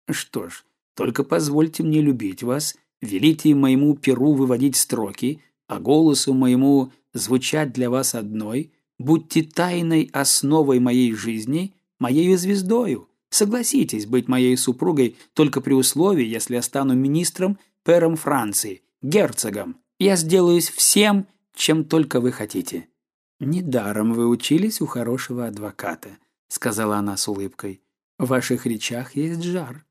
Что ж, только позвольте мне любить вас, велите моему перу выводить строки, а голосу моему звучать для вас одной, будьте тайной основой моей жизни, моею звездою. Согласитесь быть моей супругой только при условии, если я стану министром, пером Франции, герцогом, я сделаюсь всем, чем только вы хотите». «Недаром вы учились у хорошего адвоката», — сказала она с улыбкой. «В ваших речах есть жар».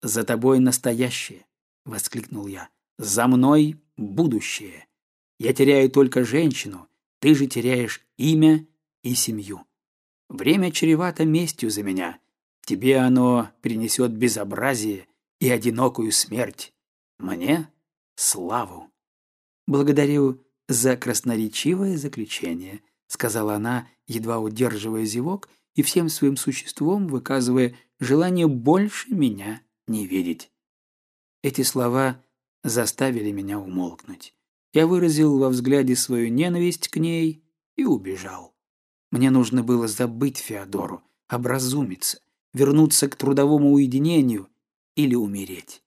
«За тобой настоящее», — воскликнул я. «За мной будущее. Я теряю только женщину, ты же теряешь имя и семью. Время чревато местью за меня. Тебе оно принесет безобразие и одинокую смерть. Мне — славу». «Благодарю за красноречивое заключение», — сказала она, едва удерживая зевок, и всем своим существом выказывая желание больше меня не видеть. Эти слова заставили меня умолкнуть. Я выразил во взгляде свою ненависть к ней и убежал. Мне нужно было забыть Феодору, образумиться, вернуться к трудовому уединению или умереть.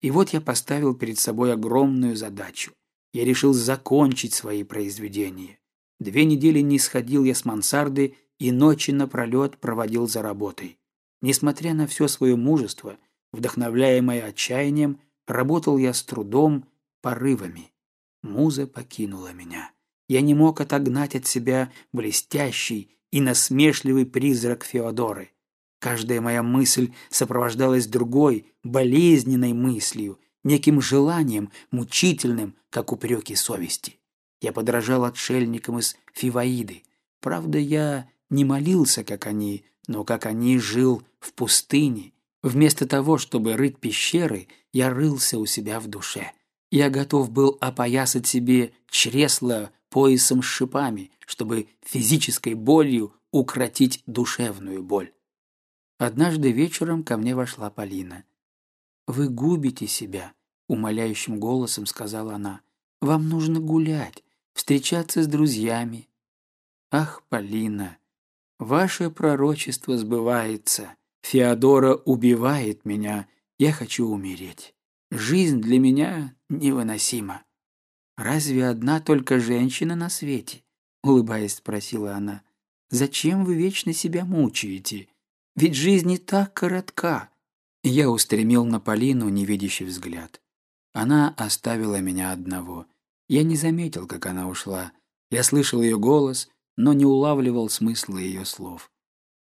И вот я поставил перед собой огромную задачу. Я решил закончить свои произведения. Две недели не сходил я с мансарды и ночи напролет проводил за работой. Несмотря на все свое мужество, вдохновляемое отчаянием, работал я с трудом, порывами. Муза покинула меня. Я не мог отогнать от себя блестящий и насмешливый призрак Феодоры. Каждая моя мысль сопровождалась другой, болезненной мыслью, неким желанием, мучительным, как упреки совести. Я подражал отшельникам из Фиваиды. Правда, я не молился, как они, но как они жил в пустыне. Вместо того, чтобы рыть пещеры, я рылся у себя в душе. Я готов был опоясать себе чресло поясом с шипами, чтобы физической болью укротить душевную боль. Однажды вечером ко мне вошла Полина. «Вы губите себя», — умоляющим голосом сказала она. «Вам нужно гулять, встречаться с друзьями». «Ах, Полина, ваше пророчество сбывается. Феодора убивает меня, я хочу умереть. Жизнь для меня невыносима». «Разве одна только женщина на свете?» — улыбаясь, спросила она. «Зачем вы вечно себя мучаете? Ведь жизнь не так коротка». Я устремил на Полину невидящий взгляд. Она оставила меня одного. Я не заметил, как она ушла. Я слышал ее голос, но не улавливал смысла ее слов.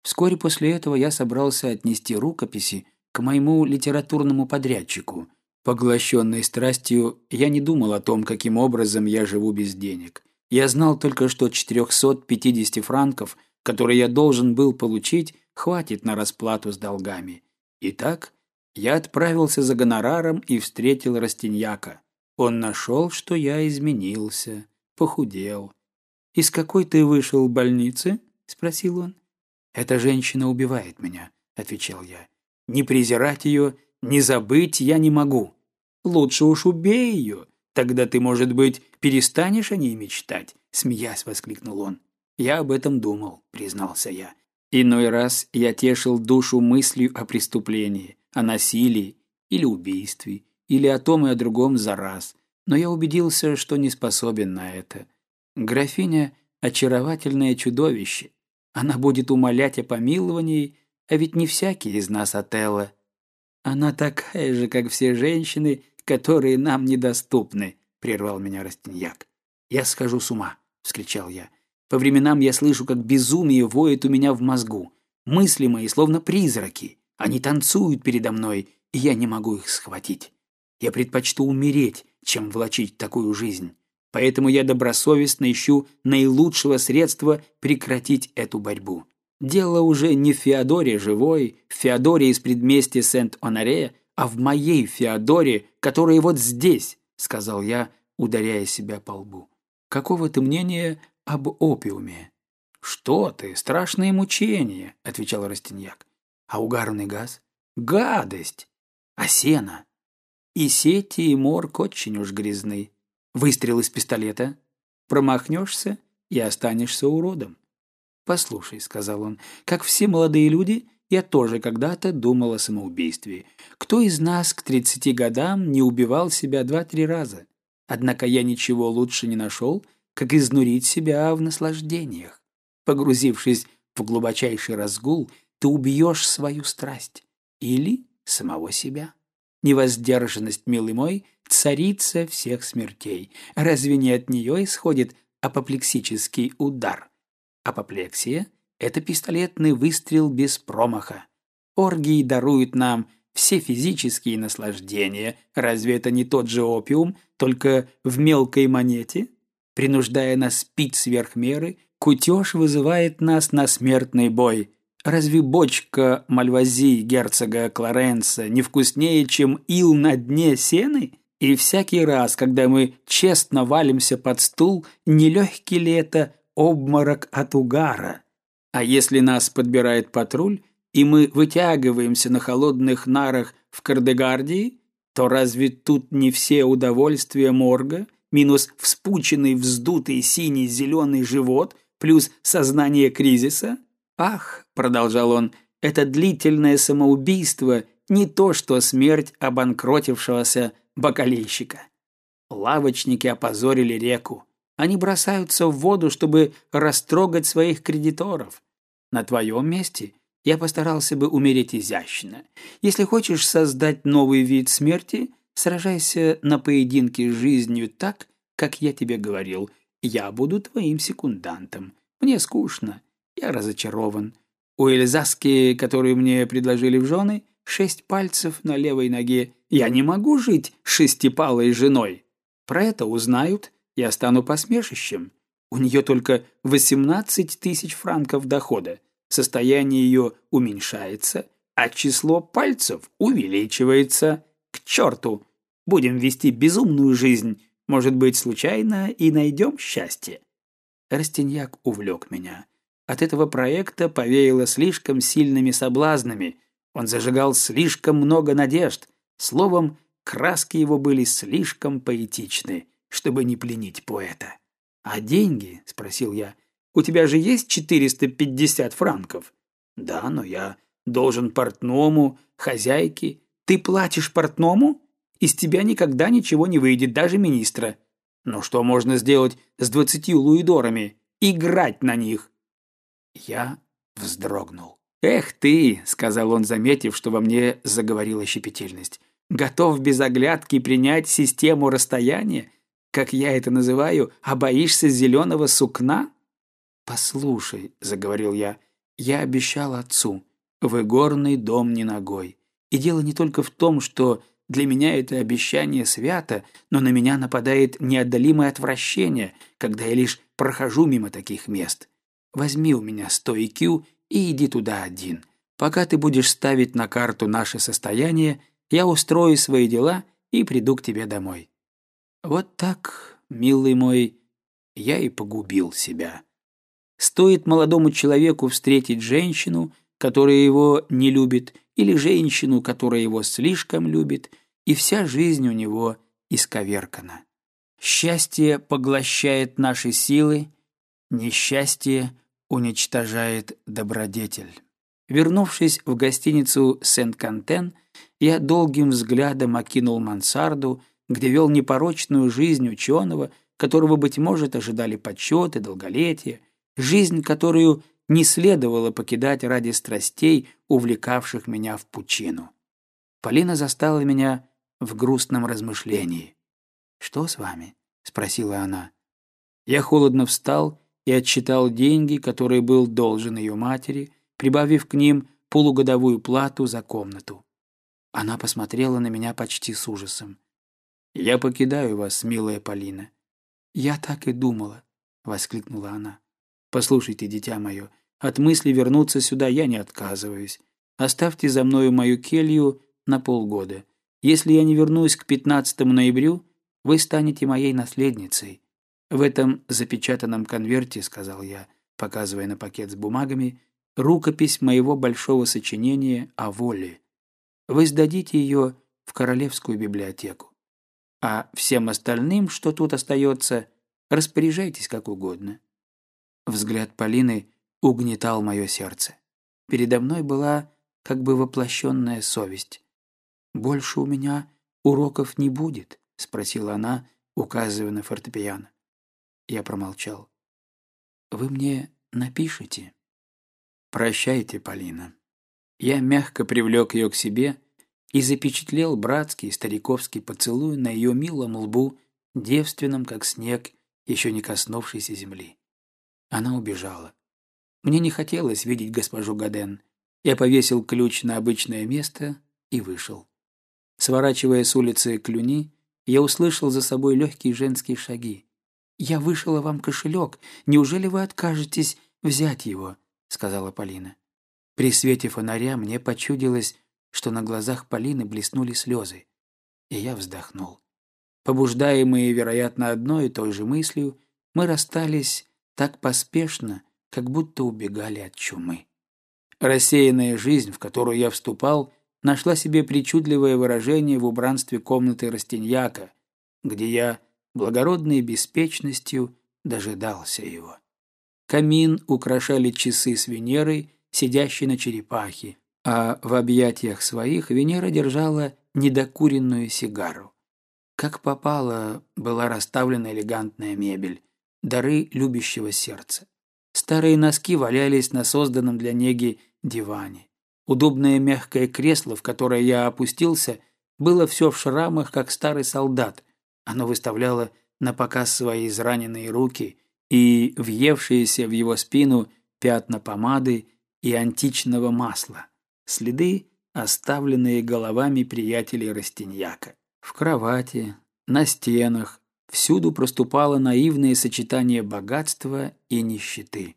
Вскоре после этого я собрался отнести рукописи к моему литературному подрядчику. Поглощенный страстью, я не думал о том, каким образом я живу без денег. Я знал только, что 450 франков, которые я должен был получить, хватит на расплату с долгами. Итак, я отправился за гонораром и встретил Растиньяка. Он нашел, что я изменился, похудел. «Из какой ты вышел больницы?» — спросил он. «Эта женщина убивает меня», — отвечал я. «Не презирать ее, не забыть я не могу. Лучше уж убей ее, тогда ты, может быть, перестанешь о ней мечтать», — смеясь воскликнул он. «Я об этом думал», — признался я. Иной раз я тешил душу мыслью о преступлении, о насилии или убийстве, или о том и о другом за раз, но я убедился, что не способен на это. Графиня — очаровательное чудовище. Она будет умолять о помиловании, а ведь не всякий из нас Отелло. Она такая же, как все женщины, которые нам недоступны, — прервал меня Растиньяк. «Я схожу с ума», — вскричал я. По временам я слышу, как безумие воет у меня в мозгу. Мысли мои словно призраки. Они танцуют передо мной, и я не могу их схватить. Я предпочту умереть, чем влачить такую жизнь. Поэтому я добросовестно ищу наилучшего средства прекратить эту борьбу. Дело уже не в Феодоре живой, в Феодоре из предместья Сент-Оноре, а в моей Феодоре, которая вот здесь, — сказал я, ударяя себя по лбу. Какого ты мнения об опиуме. «Что ты, страшные мучения», — отвечал Растиньяк. «А угарный газ? Гадость! А сено? И сети, и морг очень уж грязны. Выстрел из пистолета. Промахнешься и останешься уродом. «Послушай», — сказал он, — «как все молодые люди, я тоже когда-то думал о самоубийстве. Кто из нас к тридцати годам не убивал себя два-три раза? Однако я ничего лучше не нашел, как изнурить себя в наслаждениях. Погрузившись в глубочайший разгул, ты убьешь свою страсть или самого себя. Невоздержанность, милый мой, царица всех смертей. Разве не от нее исходит апоплексический удар? Апоплексия – это пистолетный выстрел без промаха. Оргии даруют нам все физические наслаждения. Разве это не тот же опиум, только в мелкой монете? Принуждая нас пить сверх меры, кутеж вызывает нас на смертный бой. Разве бочка мальвази герцога Клоренса не вкуснее, чем ил на дне сены? И всякий раз, когда мы честно валимся под стул, нелегкий ли это обморок от угара? А если нас подбирает патруль, и мы вытягиваемся на холодных нарах в Кардегардии, то разве тут не все удовольствия морга, минус вспученный, вздутый синий-зеленый живот, плюс сознание кризиса? Ах, продолжал он, это длительное самоубийство не то, что смерть обанкротившегося бакалейщика. Лавочники опозорили реку. Они бросаются в воду, чтобы растрогать своих кредиторов. На твоем месте я постарался бы умереть изящно. Если хочешь создать новый вид смерти, сражайся на поединке с жизнью так, как я тебе говорил. Я буду твоим секундантом. Мне скучно. Я разочарован. У Эльзаски, которую мне предложили в жены, шесть пальцев на левой ноге. Я не могу жить шестипалой женой. Про это узнают, я стану посмешищем. У нее только 18 тысяч франков дохода. Состояние ее уменьшается, а число пальцев увеличивается. К черту! Будем вести безумную жизнь. Может быть, случайно и найдем счастье. Растиньяк увлек меня. От этого проекта повеяло слишком сильными соблазнами. Он зажигал слишком много надежд. Словом, краски его были слишком поэтичны, чтобы не пленить поэта. «А деньги?» — спросил я. «У тебя же есть 450 франков?» «Да, но я должен портному, хозяйке. Ты платишь портному? Из тебя никогда ничего не выйдет, даже министра. Но что можно сделать с двадцатью луидорами? Играть на них!» Я вздрогнул. «Эх ты!» — сказал он, заметив, что во мне заговорила щепетильность. «Готов без оглядки принять систему расстояния? как я это называю, а боишься зеленого сукна?» «Послушай», — заговорил я, — «я обещал отцу, в игорный дом не ногой. И дело не только в том, что для меня это обещание свято, но на меня нападает неотдалимое отвращение, когда я лишь прохожу мимо таких мест. Возьми у меня сто IQ и иди туда один. Пока ты будешь ставить на карту наше состояние, я устрою свои дела и приду к тебе домой. Вот так, милый мой, я и погубил себя. Стоит молодому человеку встретить женщину, которая его не любит, или женщину, которая его слишком любит, и вся жизнь у него исковеркана. Счастье поглощает наши силы, несчастье уничтожает добродетель. Вернувшись в гостиницу Сент-Кантен, я долгим взглядом окинул мансарду, где вел непорочную жизнь ученого, которого, быть может, ожидали почет и долголетие, жизнь, которую не следовало покидать ради страстей, увлекавших меня в пучину. Полина застала меня в грустном размышлении. «Что с вами?» — спросила она. Я холодно встал и отсчитал деньги, которые был должен ее матери, прибавив к ним полугодовую плату за комнату. Она посмотрела на меня почти с ужасом. «Я покидаю вас, милая Полина». «Я так и думала», — воскликнула она. «Послушайте, дитя мое, от мысли вернуться сюда я не отказываюсь. Оставьте за мною мою келью на полгода. Если я не вернусь к 15 ноябрю, вы станете моей наследницей. В этом запечатанном конверте, — сказал я, показывая на пакет с бумагами, — рукопись моего большого сочинения о воле. Вы сдадите ее в Королевскую библиотеку а всем остальным, что тут остается, распоряжайтесь как угодно. Взгляд Полины угнетал мое сердце. Передо мной была как бы воплощенная совесть. «Больше у меня уроков не будет?» — спросила она, указывая на фортепиано. Я промолчал. «Вы мне напишите?» «Прощайте, Полина». Я мягко привлек ее к себе и запечатлел братский стариковский поцелуй на ее милом лбу, девственном, как снег, еще не коснувшейся земли. Она убежала. Мне не хотелось видеть госпожу Гаден. Я повесил ключ на обычное место и вышел. Сворачивая с улицы Клюни, я услышал за собой легкие женские шаги. «Я вышила вам кошелек. Неужели вы откажетесь взять его?» — сказала Полина. При свете фонаря мне почудилось, что на глазах Полины блеснули слезы, и я вздохнул. Побуждаемые, вероятно, одной и той же мыслью, мы расстались так поспешно, как будто убегали от чумы. Рассеянная жизнь, в которую я вступал, нашла себе причудливое выражение в убранстве комнаты Растиньяка, где я благородной беспечностью дожидался его. Камин украшали часы с Венерой, сидящей на черепахе, а в объятиях своих Венера держала недокуренную сигару. Как попало, была расставлена элегантная мебель, дары любящего сердца. Старые носки валялись на созданном для неги диване. Удобное мягкое кресло, в которое я опустился, было все в шрамах, как старый солдат. Оно выставляло на показ свои израненные руки и въевшиеся в его спину пятна помады и античного масла, следы, оставленные головами приятелей Растиньяка. В кровати, на стенах, всюду проступало наивное сочетание богатства и нищеты.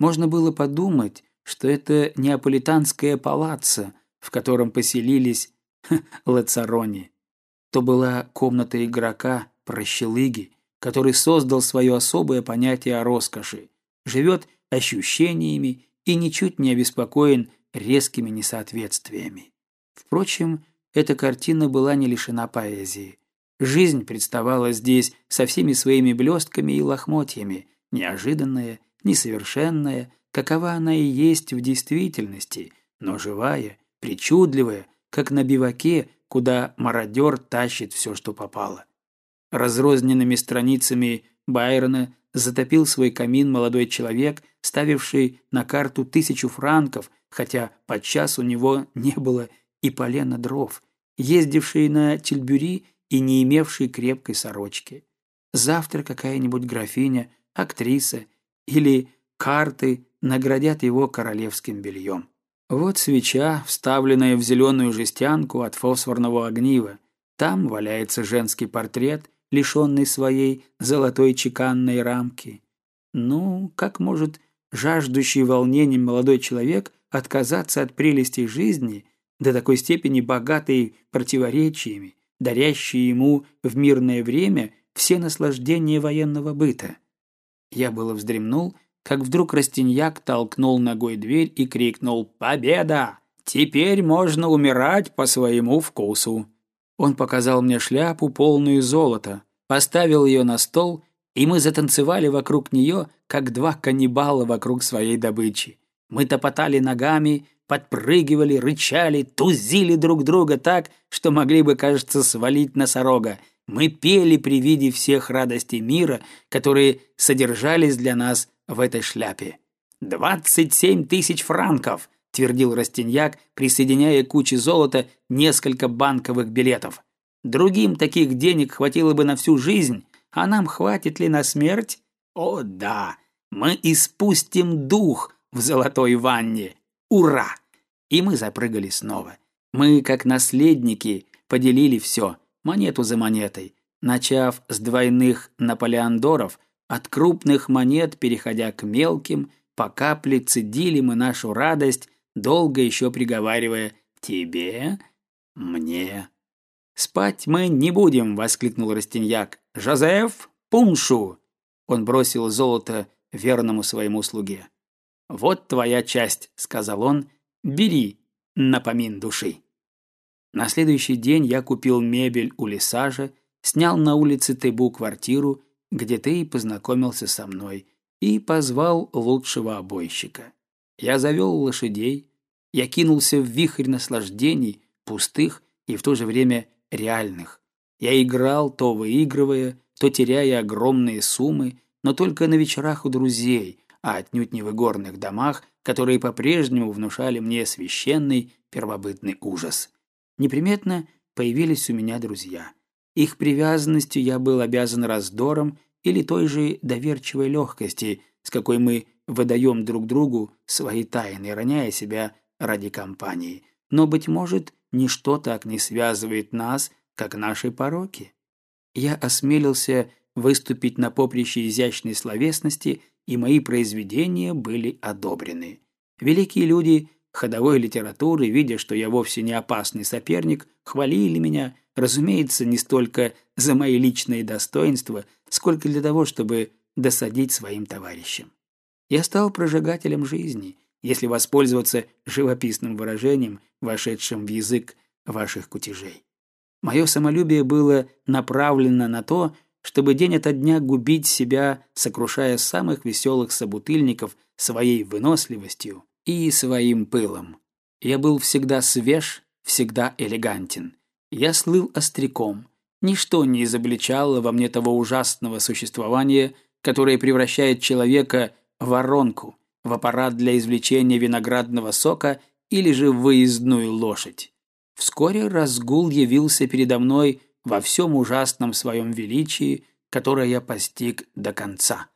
Можно было подумать, что это неаполитанское палаццо, в котором поселились Лацарони. То была комната игрока, прощелыги, который создал свое особое понятие о роскоши, живет ощущениями и ничуть не обеспокоен резкими несоответствиями. Впрочем, эта картина была не лишена поэзии. Жизнь представала здесь со всеми своими блестками и лохмотьями, неожиданная, несовершенная, какова она и есть в действительности, но живая, причудливая, как на биваке, куда мародер тащит все, что попало. Разрозненными страницами Байрона затопил свой камин молодой человек, ставивший на карту тысячу франков, хотя подчас у него не было и полена дров, ездивший на тельбюри и не имевший крепкой сорочки. Завтра какая-нибудь графиня, актриса или карты наградят его королевским бельем. Вот свеча, вставленная в зеленую жестянку от фосфорного огнива. Там валяется женский портрет, лишенный своей золотой чеканной рамки. Ну, как может жаждущий волнением молодой человек отказаться от прелестей жизни, до такой степени богатой противоречиями, дарящей ему в мирное время все наслаждения военного быта? Я было вздремнул, как вдруг Растиньяк толкнул ногой дверь и крикнул «Победа! Теперь можно умирать по своему вкусу!» Он показал мне шляпу, полную золота, поставил ее на стол, и мы затанцевали вокруг нее, как два каннибала вокруг своей добычи. Мы топотали ногами, подпрыгивали, рычали, тузили друг друга так, что могли бы, кажется, свалить носорога – мы пели при виде всех радостей мира, которые содержались для нас в этой шляпе. «Двадцать семь тысяч франков!» – твердил Растиньяк, присоединяя куче золота несколько банковых билетов. «Другим таких денег хватило бы на всю жизнь, а нам хватит ли на смерть? О да, мы испустим дух в золотой ванне! Ура!» И мы запрыгали снова. Мы, как наследники, поделили все – монету за монетой, начав с двойных наполеондоров, от крупных монет переходя к мелким, по капле цедили мы нашу радость, долго еще приговаривая «тебе», «мне». «Спать мы не будем!» — воскликнул Растиньяк. «Жозеф, пуншу!» Он бросил золото верному своему слуге. «Вот твоя часть», — сказал он, — «бери напомин души». На следующий день я купил мебель у Лисажа, снял на улице Тебу квартиру, где ты и познакомился со мной, и позвал лучшего обойщика. Я завел лошадей, я кинулся в вихрь наслаждений, пустых и в то же время реальных. Я играл, то выигрывая, то теряя огромные суммы, но только на вечерах у друзей, а отнюдь не в игорных домах, которые по-прежнему внушали мне священный первобытный ужас неприметно появились у меня друзья. Их привязанностью я был обязан раздором или той же доверчивой легкости, с какой мы выдаем друг другу свои тайны, роняя себя ради компании. Но, быть может, ничто так не связывает нас, как наши пороки. Я осмелился выступить на поприще изящной словесности, и мои произведения были одобрены. Великие люди ходовой литературы, видя, что я вовсе не опасный соперник, хвалили меня, разумеется, не столько за мои личные достоинства, сколько для того, чтобы досадить своим товарищам. Я стал прожигателем жизни, если воспользоваться живописным выражением, вошедшим в язык ваших кутежей. Мое самолюбие было направлено на то, чтобы день ото дня губить себя, сокрушая самых веселых собутыльников своей выносливостью и своим пылом. Я был всегда свеж, всегда элегантен. Я слыл остряком. Ничто не изобличало во мне того ужасного существования, которое превращает человека в воронку, в аппарат для извлечения виноградного сока или же в выездную лошадь. Вскоре разгул явился передо мной во всем ужасном своем величии, которое я постиг до конца.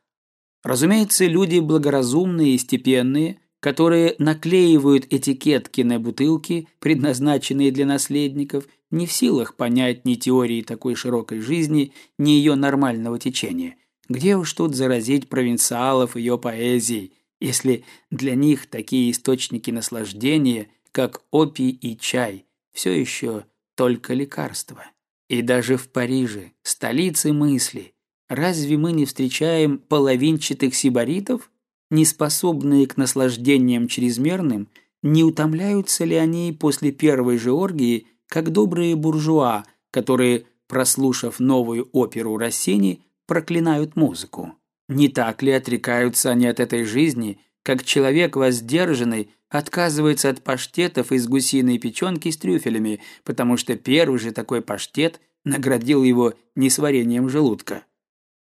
Разумеется, люди благоразумные и степенные, которые наклеивают этикетки на бутылки, предназначенные для наследников, не в силах понять ни теории такой широкой жизни, ни ее нормального течения. Где уж тут заразить провинциалов ее поэзией, если для них такие источники наслаждения, как опий и чай, все еще только лекарства? И даже в Париже, столице мысли, разве мы не встречаем половинчатых сибаритов, не способные к наслаждениям чрезмерным, не утомляются ли они после первой же оргии, как добрые буржуа, которые, прослушав новую оперу Россини, проклинают музыку? Не так ли отрекаются они от этой жизни, как человек воздержанный отказывается от паштетов из гусиной печенки с трюфелями, потому что первый же такой паштет наградил его несварением желудка.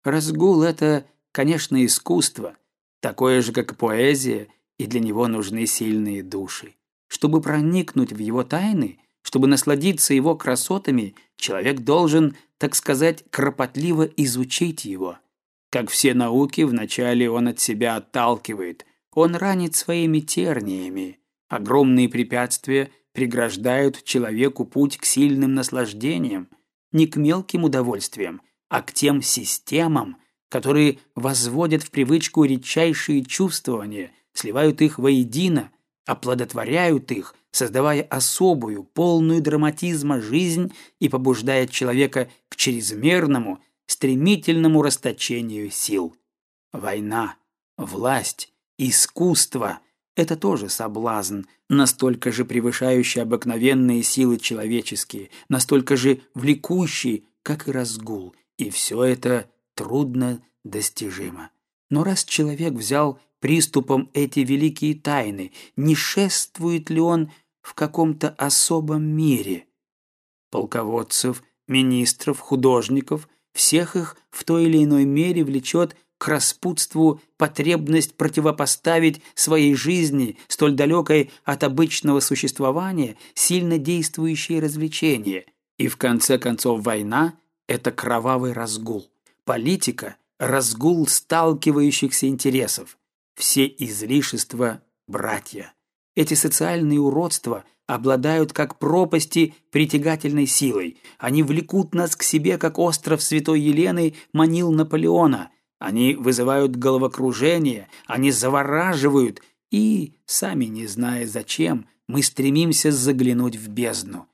Разгул – это, конечно, искусство, такое же, как поэзия, и для него нужны сильные души. Чтобы проникнуть в его тайны, чтобы насладиться его красотами, человек должен, так сказать, кропотливо изучить его. Как все науки, вначале он от себя отталкивает – он ранит своими терниями. Огромные препятствия преграждают человеку путь к сильным наслаждениям, не к мелким удовольствиям, а к тем системам, которые возводят в привычку редчайшие чувствования, сливают их воедино, оплодотворяют их, создавая особую, полную драматизма жизнь и побуждая человека к чрезмерному, стремительному расточению сил. Война, власть, Искусство – это тоже соблазн, настолько же превышающий обыкновенные силы человеческие, настолько же влекущий, как и разгул, и все это трудно достижимо. Но раз человек взял приступом эти великие тайны, не шествует ли он в каком-то особом мире? Полководцев, министров, художников – всех их в той или иной мере влечет к распутству потребность противопоставить своей жизни, столь далекой от обычного существования, сильно действующие развлечения. И в конце концов война – это кровавый разгул. Политика – разгул сталкивающихся интересов. Все излишества – братья. Эти социальные уродства обладают как пропасти притягательной силой. Они влекут нас к себе, как остров Святой Елены манил Наполеона – они вызывают головокружение, они завораживают, и, сами не зная зачем, мы стремимся заглянуть в бездну.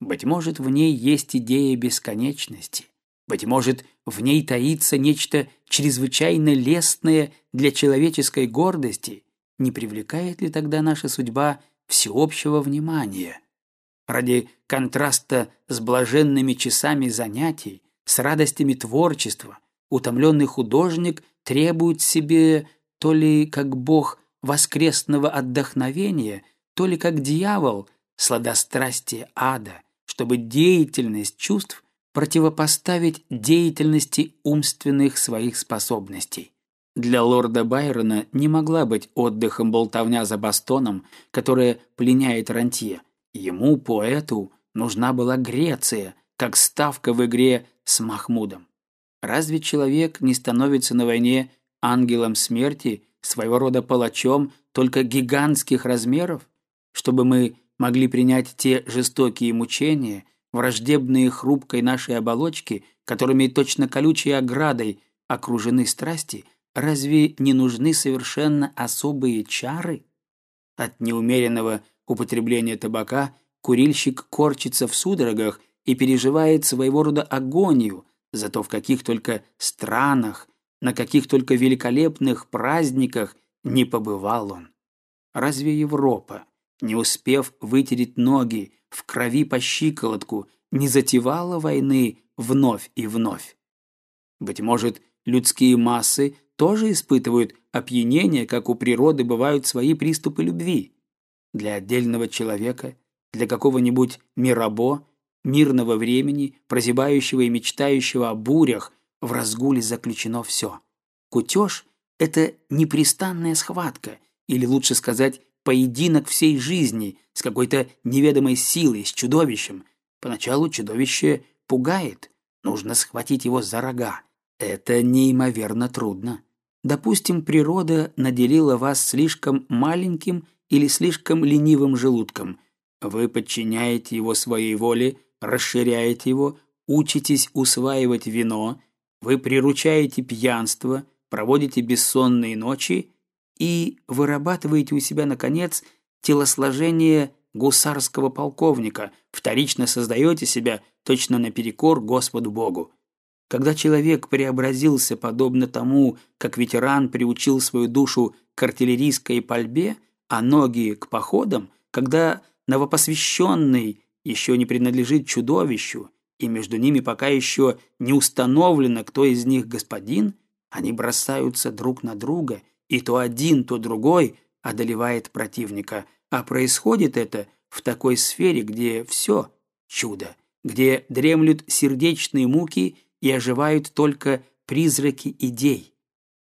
Быть может, в ней есть идея бесконечности. Быть может, в ней таится нечто чрезвычайно лестное для человеческой гордости. Не привлекает ли тогда наша судьба всеобщего внимания? Ради контраста с блаженными часами занятий, с радостями творчества, утомленный художник требует себе то ли как бог воскресного отдохновения, то ли как дьявол сладострастия ада, чтобы деятельность чувств противопоставить деятельности умственных своих способностей. Для лорда Байрона не могла быть отдыхом болтовня за бастоном, которая пленяет рантье. Ему, поэту, нужна была Греция, как ставка в игре с Махмудом. Разве человек не становится на войне ангелом смерти, своего рода палачом только гигантских размеров, чтобы мы могли принять те жестокие мучения, враждебные хрупкой нашей оболочки, которыми точно колючей оградой окружены страсти, разве не нужны совершенно особые чары? От неумеренного употребления табака курильщик корчится в судорогах и переживает своего рода агонию – Зато в каких только странах, на каких только великолепных праздниках не побывал он. Разве Европа, не успев вытереть ноги в крови по щиколотку, не затевала войны вновь и вновь? Быть может, людские массы тоже испытывают опьянение, как у природы бывают свои приступы любви. Для отдельного человека, для какого-нибудь мирабо, мирного времени, прозябающего и мечтающего о бурях, в разгуле заключено все. Кутеж – это непрестанная схватка, или лучше сказать, поединок всей жизни с какой-то неведомой силой, с чудовищем. Поначалу чудовище пугает, нужно схватить его за рога. Это неимоверно трудно. Допустим, природа наделила вас слишком маленьким или слишком ленивым желудком. Вы подчиняете его своей воле, расширяете его, учитесь усваивать вино, вы приручаете пьянство, проводите бессонные ночи и вырабатываете у себя, наконец, телосложение гусарского полковника, вторично создаете себя точно наперекор Господу Богу. Когда человек преобразился подобно тому, как ветеран приучил свою душу к артиллерийской пальбе, а ноги к походам, когда новопосвященный еще не принадлежит чудовищу, и между ними пока еще не установлено, кто из них господин, они бросаются друг на друга, и то один, то другой одолевает противника, а происходит это в такой сфере, где все чудо, где дремлют сердечные муки и оживают только призраки идей.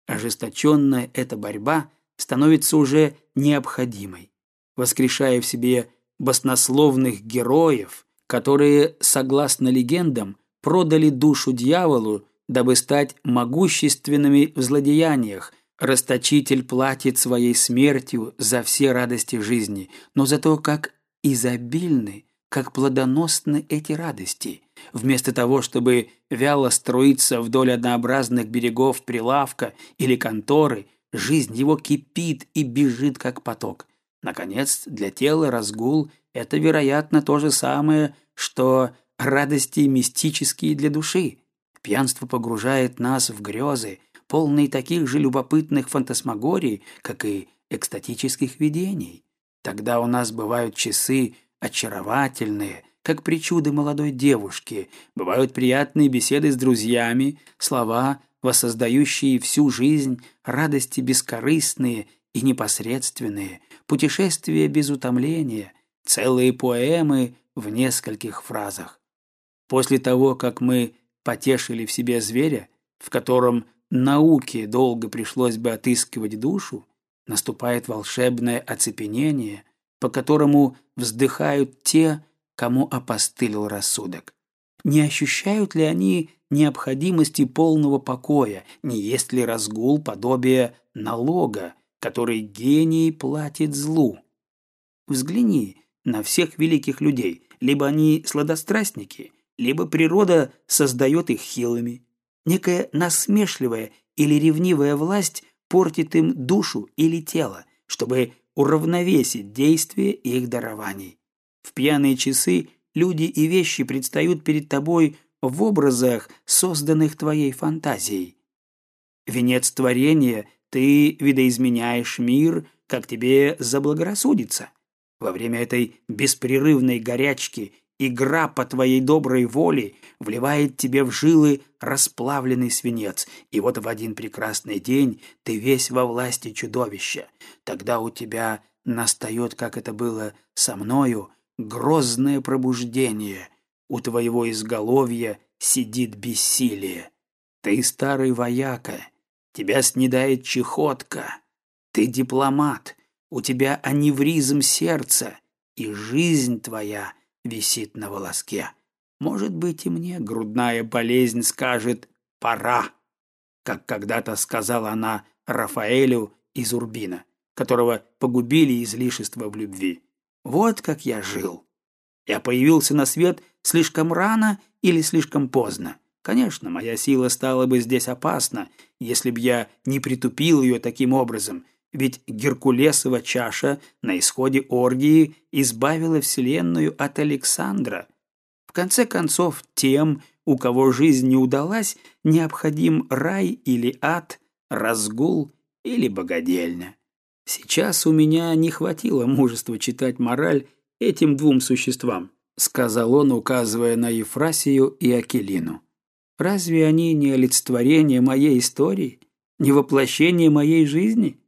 Ожесточенная эта борьба становится уже необходимой, воскрешая в себе баснословных героев, которые, согласно легендам, продали душу дьяволу, дабы стать могущественными в злодеяниях. Расточитель платит своей смертью за все радости жизни, но за то, как изобильны, как плодоносны эти радости. Вместо того, чтобы вяло струиться вдоль однообразных берегов прилавка или конторы, жизнь его кипит и бежит, как поток. Наконец, для тела разгул – это, вероятно, то же самое, что радости мистические для души. Пьянство погружает нас в грезы, полные таких же любопытных фантасмагорий, как и экстатических видений. Тогда у нас бывают часы очаровательные – как причуды молодой девушки, бывают приятные беседы с друзьями, слова, воссоздающие всю жизнь, радости бескорыстные и непосредственные, путешествия без утомления, целые поэмы в нескольких фразах. После того, как мы потешили в себе зверя, в котором науке долго пришлось бы отыскивать душу, наступает волшебное оцепенение, по которому вздыхают те, кому опостылил рассудок. Не ощущают ли они необходимости полного покоя, не есть ли разгул подобие налога, который гений платит злу? Взгляни на всех великих людей, либо они сладострастники, либо природа создает их хилыми. Некая насмешливая или ревнивая власть портит им душу или тело, чтобы уравновесить действие их дарований. В пьяные часы люди и вещи предстают перед тобой в образах, созданных твоей фантазией. Венец творения ты видоизменяешь мир, как тебе заблагорассудится. Во время этой беспрерывной горячки игра по твоей доброй воле вливает тебе в жилы расплавленный свинец, и вот в один прекрасный день ты весь во власти чудовища. Тогда у тебя настает, как это было со мною, грозное пробуждение. У твоего изголовья сидит бессилие. Ты старый вояка, тебя снедает чехотка. Ты дипломат, у тебя аневризм сердца, и жизнь твоя висит на волоске. Может быть, и мне грудная болезнь скажет «пора», как когда-то сказала она Рафаэлю из Урбина, которого погубили излишества в любви. Вот как я жил. Я появился на свет слишком рано или слишком поздно. Конечно, моя сила стала бы здесь опасна, если б я не притупил ее таким образом, ведь Геркулесова чаша на исходе оргии избавила Вселенную от Александра. В конце концов, тем, у кого жизнь не удалась, необходим рай или ад, разгул или богадельня. Сейчас у меня не хватило мужества читать мораль этим двум существам, сказал он, указывая на Ефрасию и Акелину. Разве они не олицетворение моей истории, не воплощение моей жизни?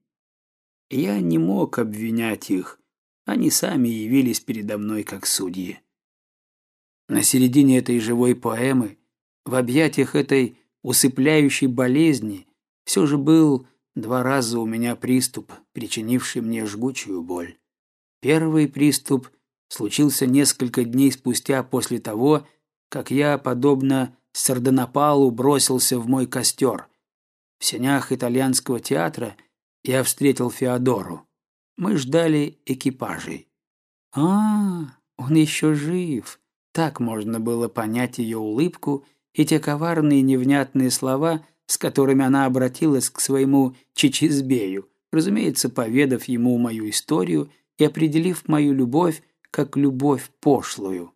Я не мог обвинять их, они сами явились передо мной как судьи. На середине этой живой поэмы, в объятиях этой усыпляющей болезни, все же был два раза у меня приступ, причинивший мне жгучую боль. Первый приступ случился несколько дней спустя после того, как я, подобно Сардонапалу, бросился в мой костер. В сенях итальянского театра я встретил Феодору. Мы ждали экипажей. А, он еще жив. Так можно было понять ее улыбку и те коварные невнятные слова, с которыми она обратилась к своему Чичизбею, разумеется, поведав ему мою историю и определив мою любовь как любовь пошлую.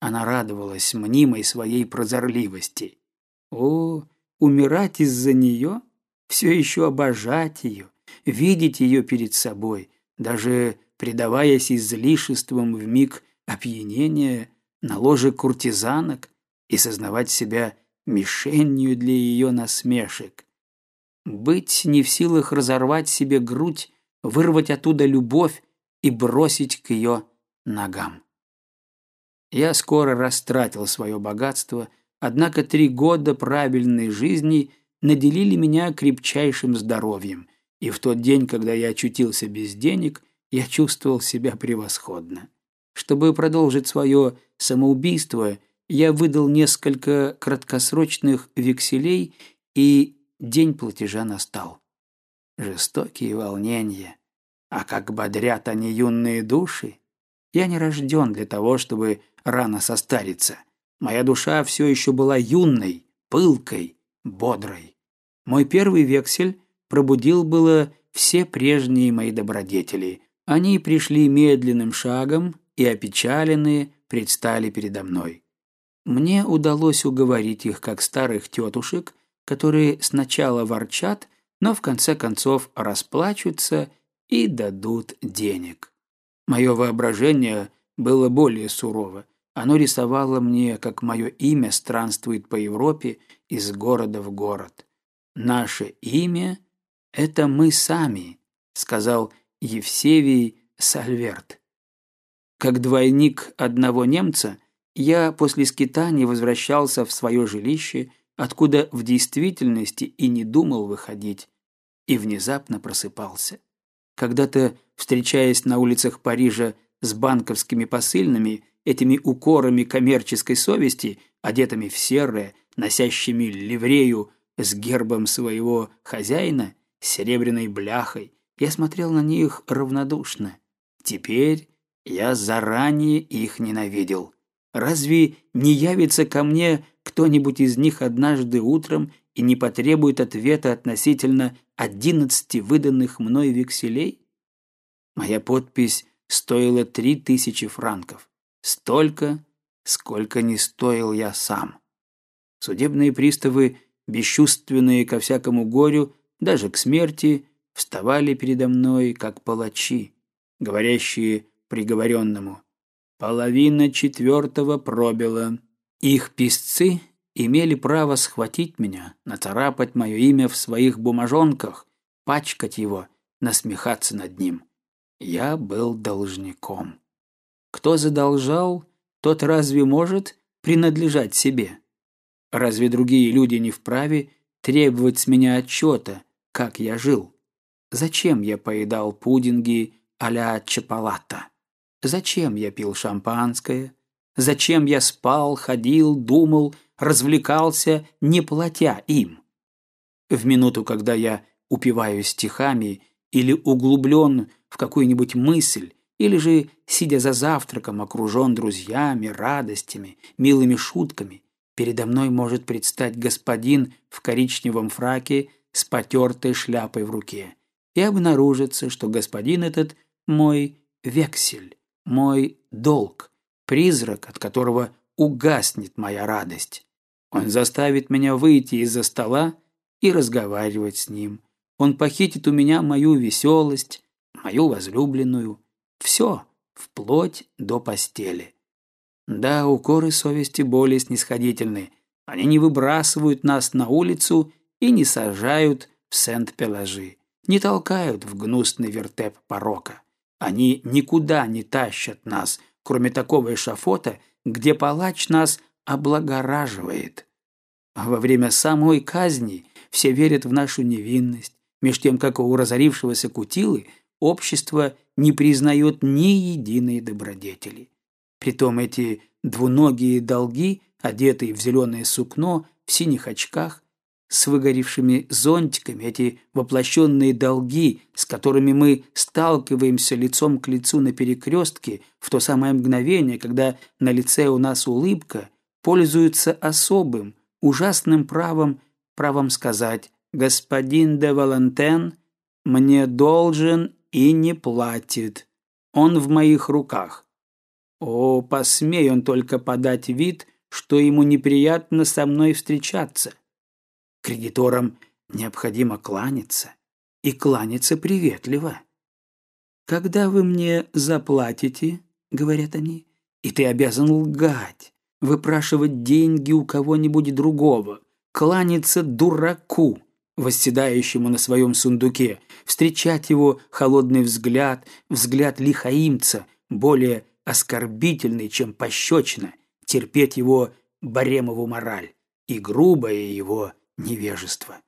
Она радовалась мнимой своей прозорливости. О, умирать из-за нее? Все еще обожать ее, видеть ее перед собой, даже предаваясь излишествам в миг опьянения на ложе куртизанок и сознавать себя мишенью для ее насмешек. Быть не в силах разорвать себе грудь, вырвать оттуда любовь и бросить к ее ногам. Я скоро растратил свое богатство, однако три года правильной жизни наделили меня крепчайшим здоровьем, и в тот день, когда я очутился без денег, я чувствовал себя превосходно. Чтобы продолжить свое самоубийство, я выдал несколько краткосрочных векселей, и день платежа настал. Жестокие волнения. А как бодрят они юные души! Я не рожден для того, чтобы рано состариться. Моя душа все еще была юной, пылкой, бодрой. Мой первый вексель пробудил было все прежние мои добродетели. Они пришли медленным шагом и, опечаленные, предстали передо мной. Мне удалось уговорить их, как старых тетушек, которые сначала ворчат, но в конце концов расплачутся и дадут денег. Мое воображение было более сурово. Оно рисовало мне, как мое имя странствует по Европе из города в город. Наше имя — это мы сами, сказал Евсевий Сальверт. Как двойник одного немца, я после скитания возвращался в свое жилище, откуда в действительности и не думал выходить, и внезапно просыпался. Когда-то, встречаясь на улицах Парижа с банковскими посыльными, этими укорами коммерческой совести, одетыми в серое, носящими ливрею с гербом своего хозяина, с серебряной бляхой, я смотрел на них равнодушно. Теперь я заранее их ненавидел. Разве не явится ко мне кто-нибудь из них однажды утром и не потребует ответа относительно одиннадцати выданных мной векселей? Моя подпись стоила три тысячи франков. Столько, сколько не стоил я сам. Судебные приставы, бесчувственные ко всякому горю, даже к смерти, вставали передо мной, как палачи, говорящие приговоренному «Половина четвертого пробила». Их писцы имели право схватить меня, нацарапать мое имя в своих бумажонках, пачкать его, насмехаться над ним. Я был должником. Кто задолжал, тот разве может принадлежать себе? Разве другие люди не вправе требовать с меня отчета, как я жил? Зачем я поедал пудинги а-ля Чапалата? Зачем я пил шампанское? Зачем я спал, ходил, думал, развлекался, не платя им? В минуту, когда я упиваюсь стихами или углублен в какую-нибудь мысль, или же, сидя за завтраком, окружен друзьями, радостями, милыми шутками, передо мной может предстать господин в коричневом фраке с потертой шляпой в руке, и обнаружится, что господин этот мой вексель, мой долг, призрак, от которого угаснет моя радость. Он заставит меня выйти из-за стола и разговаривать с ним. Он похитит у меня мою веселость, мою возлюбленную. Все, вплоть до постели. Да, укоры совести более снисходительны. Они не выбрасывают нас на улицу и не сажают в Сент-Пеложи, не толкают в гнусный вертеп порока. Они никуда не тащат нас, кроме такого эшафота, где палач нас облагораживает. А во время самой казни все верят в нашу невинность, меж тем, как у разорившегося Кутилы общество не признает ни единой добродетели. Притом эти двуногие долги, одетые в зеленое сукно, в синих очках, с выгоревшими зонтиками, эти воплощенные долги, с которыми мы сталкиваемся лицом к лицу на перекрестке в то самое мгновение, когда на лице у нас улыбка, пользуются особым, ужасным правом, правом сказать «Господин де Валентен мне должен и не платит. Он в моих руках». О, посмей он только подать вид, что ему неприятно со мной встречаться. Кредиторам необходимо кланяться, и кланяться приветливо. «Когда вы мне заплатите, — говорят они, — и ты обязан лгать, выпрашивать деньги у кого-нибудь другого, кланяться дураку, восседающему на своем сундуке, встречать его холодный взгляд, взгляд лихаимца, более оскорбительный, чем пощечина, терпеть его баремову мораль и грубое его невежество.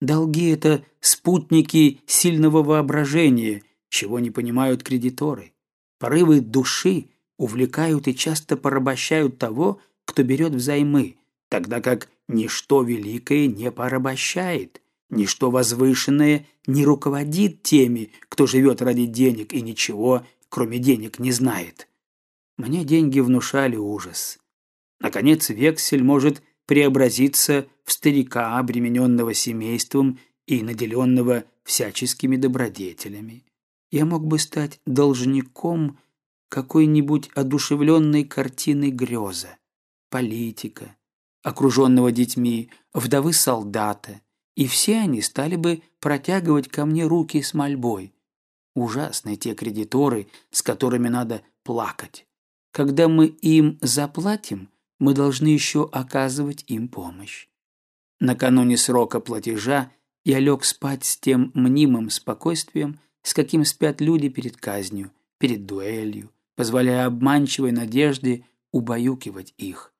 Долги — это спутники сильного воображения, чего не понимают кредиторы. Порывы души увлекают и часто порабощают того, кто берет взаймы, тогда как ничто великое не порабощает, ничто возвышенное не руководит теми, кто живет ради денег и ничего, кроме денег, не знает. Мне деньги внушали ужас. Наконец, вексель может преобразиться в старика, обремененного семейством и наделенного всяческими добродетелями. Я мог бы стать должником какой-нибудь одушевленной картины греза, политика, окруженного детьми, вдовы солдата, и все они стали бы протягивать ко мне руки с мольбой. Ужасные те кредиторы, с которыми надо плакать. Когда мы им заплатим, мы должны еще оказывать им помощь. Накануне срока платежа я лег спать с тем мнимым спокойствием, с каким спят люди перед казнью, перед дуэлью, позволяя обманчивой надежде убаюкивать их.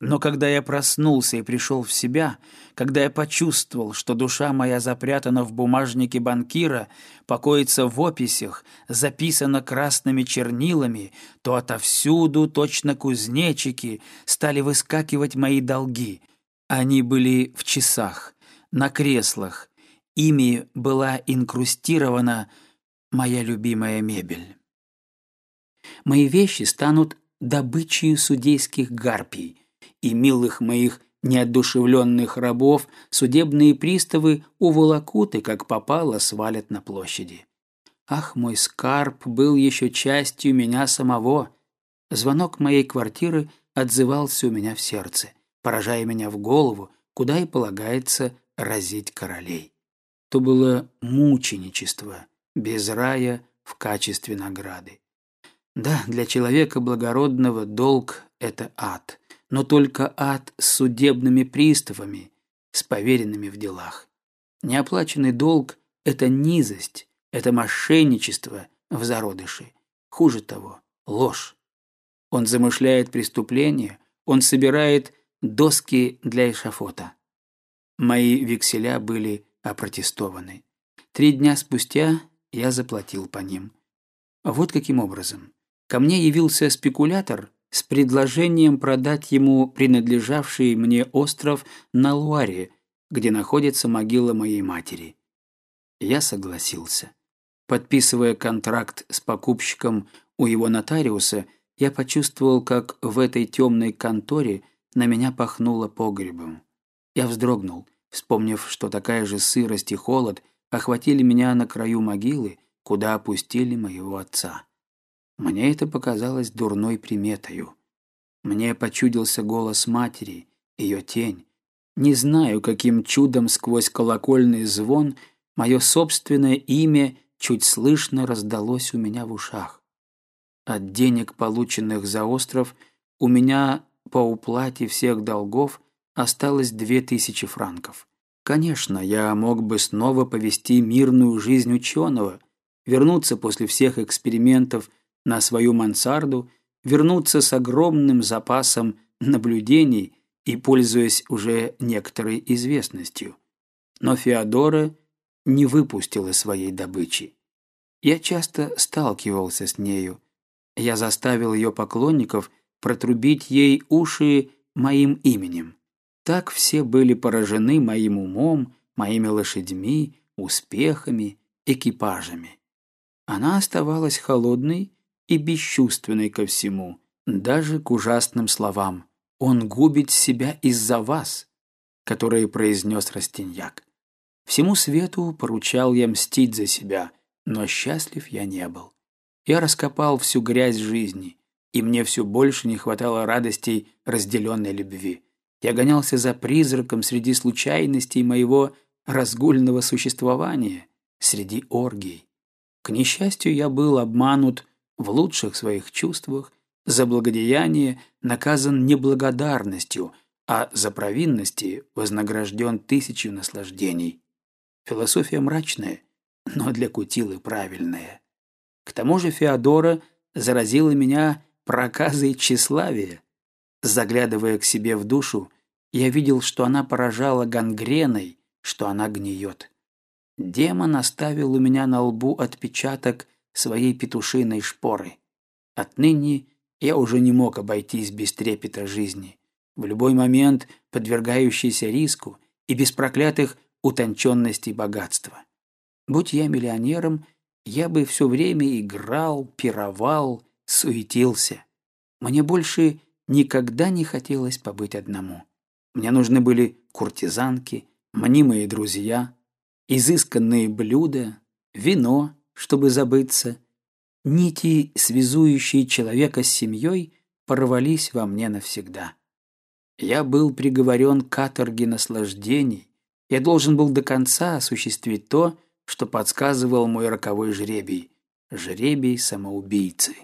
Но когда я проснулся и пришел в себя, когда я почувствовал, что душа моя запрятана в бумажнике банкира, покоится в описях, записана красными чернилами, то отовсюду, точно кузнечики, стали выскакивать мои долги. Они были в часах, на креслах, ими была инкрустирована моя любимая мебель. Мои вещи станут добычей судейских гарпий — и милых моих неодушевленных рабов судебные приставы уволокут и, как попало, свалят на площади. Ах, мой скарб был еще частью меня самого. Звонок моей квартиры отзывался у меня в сердце, поражая меня в голову, куда и полагается разить королей. То было мученичество, без рая в качестве награды. Да, для человека благородного долг — это ад — но только ад с судебными приставами, с поверенными в делах. Неоплаченный долг – это низость, это мошенничество в зародыше. Хуже того, ложь. Он замышляет преступление, он собирает доски для эшафота. Мои векселя были опротестованы. Три дня спустя я заплатил по ним. Вот каким образом. Ко мне явился спекулятор с предложением продать ему принадлежавший мне остров на Луаре, где находится могила моей матери. Я согласился. Подписывая контракт с покупщиком у его нотариуса, я почувствовал, как в этой темной конторе на меня пахнуло погребом. Я вздрогнул, вспомнив, что такая же сырость и холод охватили меня на краю могилы, куда опустили моего отца. Мне это показалось дурной приметою. Мне почудился голос матери, ее тень. Не знаю, каким чудом сквозь колокольный звон мое собственное имя чуть слышно раздалось у меня в ушах. От денег, полученных за остров, у меня по уплате всех долгов осталось две тысячи франков. Конечно, я мог бы снова повести мирную жизнь ученого, вернуться после всех экспериментов на свою мансарду, вернуться с огромным запасом наблюдений и пользуясь уже некоторой известностью. Но Феодора не выпустила своей добычи. Я часто сталкивался с нею. Я заставил ее поклонников протрубить ей уши моим именем. Так все были поражены моим умом, моими лошадьми, успехами, экипажами. Она оставалась холодной и бесчувственной ко всему, даже к ужасным словам. «Он губит себя из-за вас», которые произнес Растиньяк. Всему свету поручал я мстить за себя, но счастлив я не был. Я раскопал всю грязь жизни, и мне все больше не хватало радостей разделенной любви. Я гонялся за призраком среди случайностей моего разгульного существования, среди оргий. К несчастью, я был обманут в лучших своих чувствах, за благодеяние наказан неблагодарностью, а за провинности вознагражден тысячу наслаждений. Философия мрачная, но для Кутилы правильная. К тому же Феодора заразила меня проказой тщеславия. Заглядывая к себе в душу, я видел, что она поражала гангреной, что она гниет. Демон оставил у меня на лбу отпечаток своей петушиной шпоры. Отныне я уже не мог обойтись без трепета жизни, в любой момент подвергающийся риску и без проклятых утонченностей богатства. Будь я миллионером, я бы все время играл, пировал, суетился. Мне больше никогда не хотелось побыть одному. Мне нужны были куртизанки, мнимые друзья, изысканные блюда, вино, чтобы забыться. Нити, связующие человека с семьей, порвались во мне навсегда. Я был приговорен к каторге наслаждений. Я должен был до конца осуществить то, что подсказывал мой роковой жребий – жребий самоубийцы.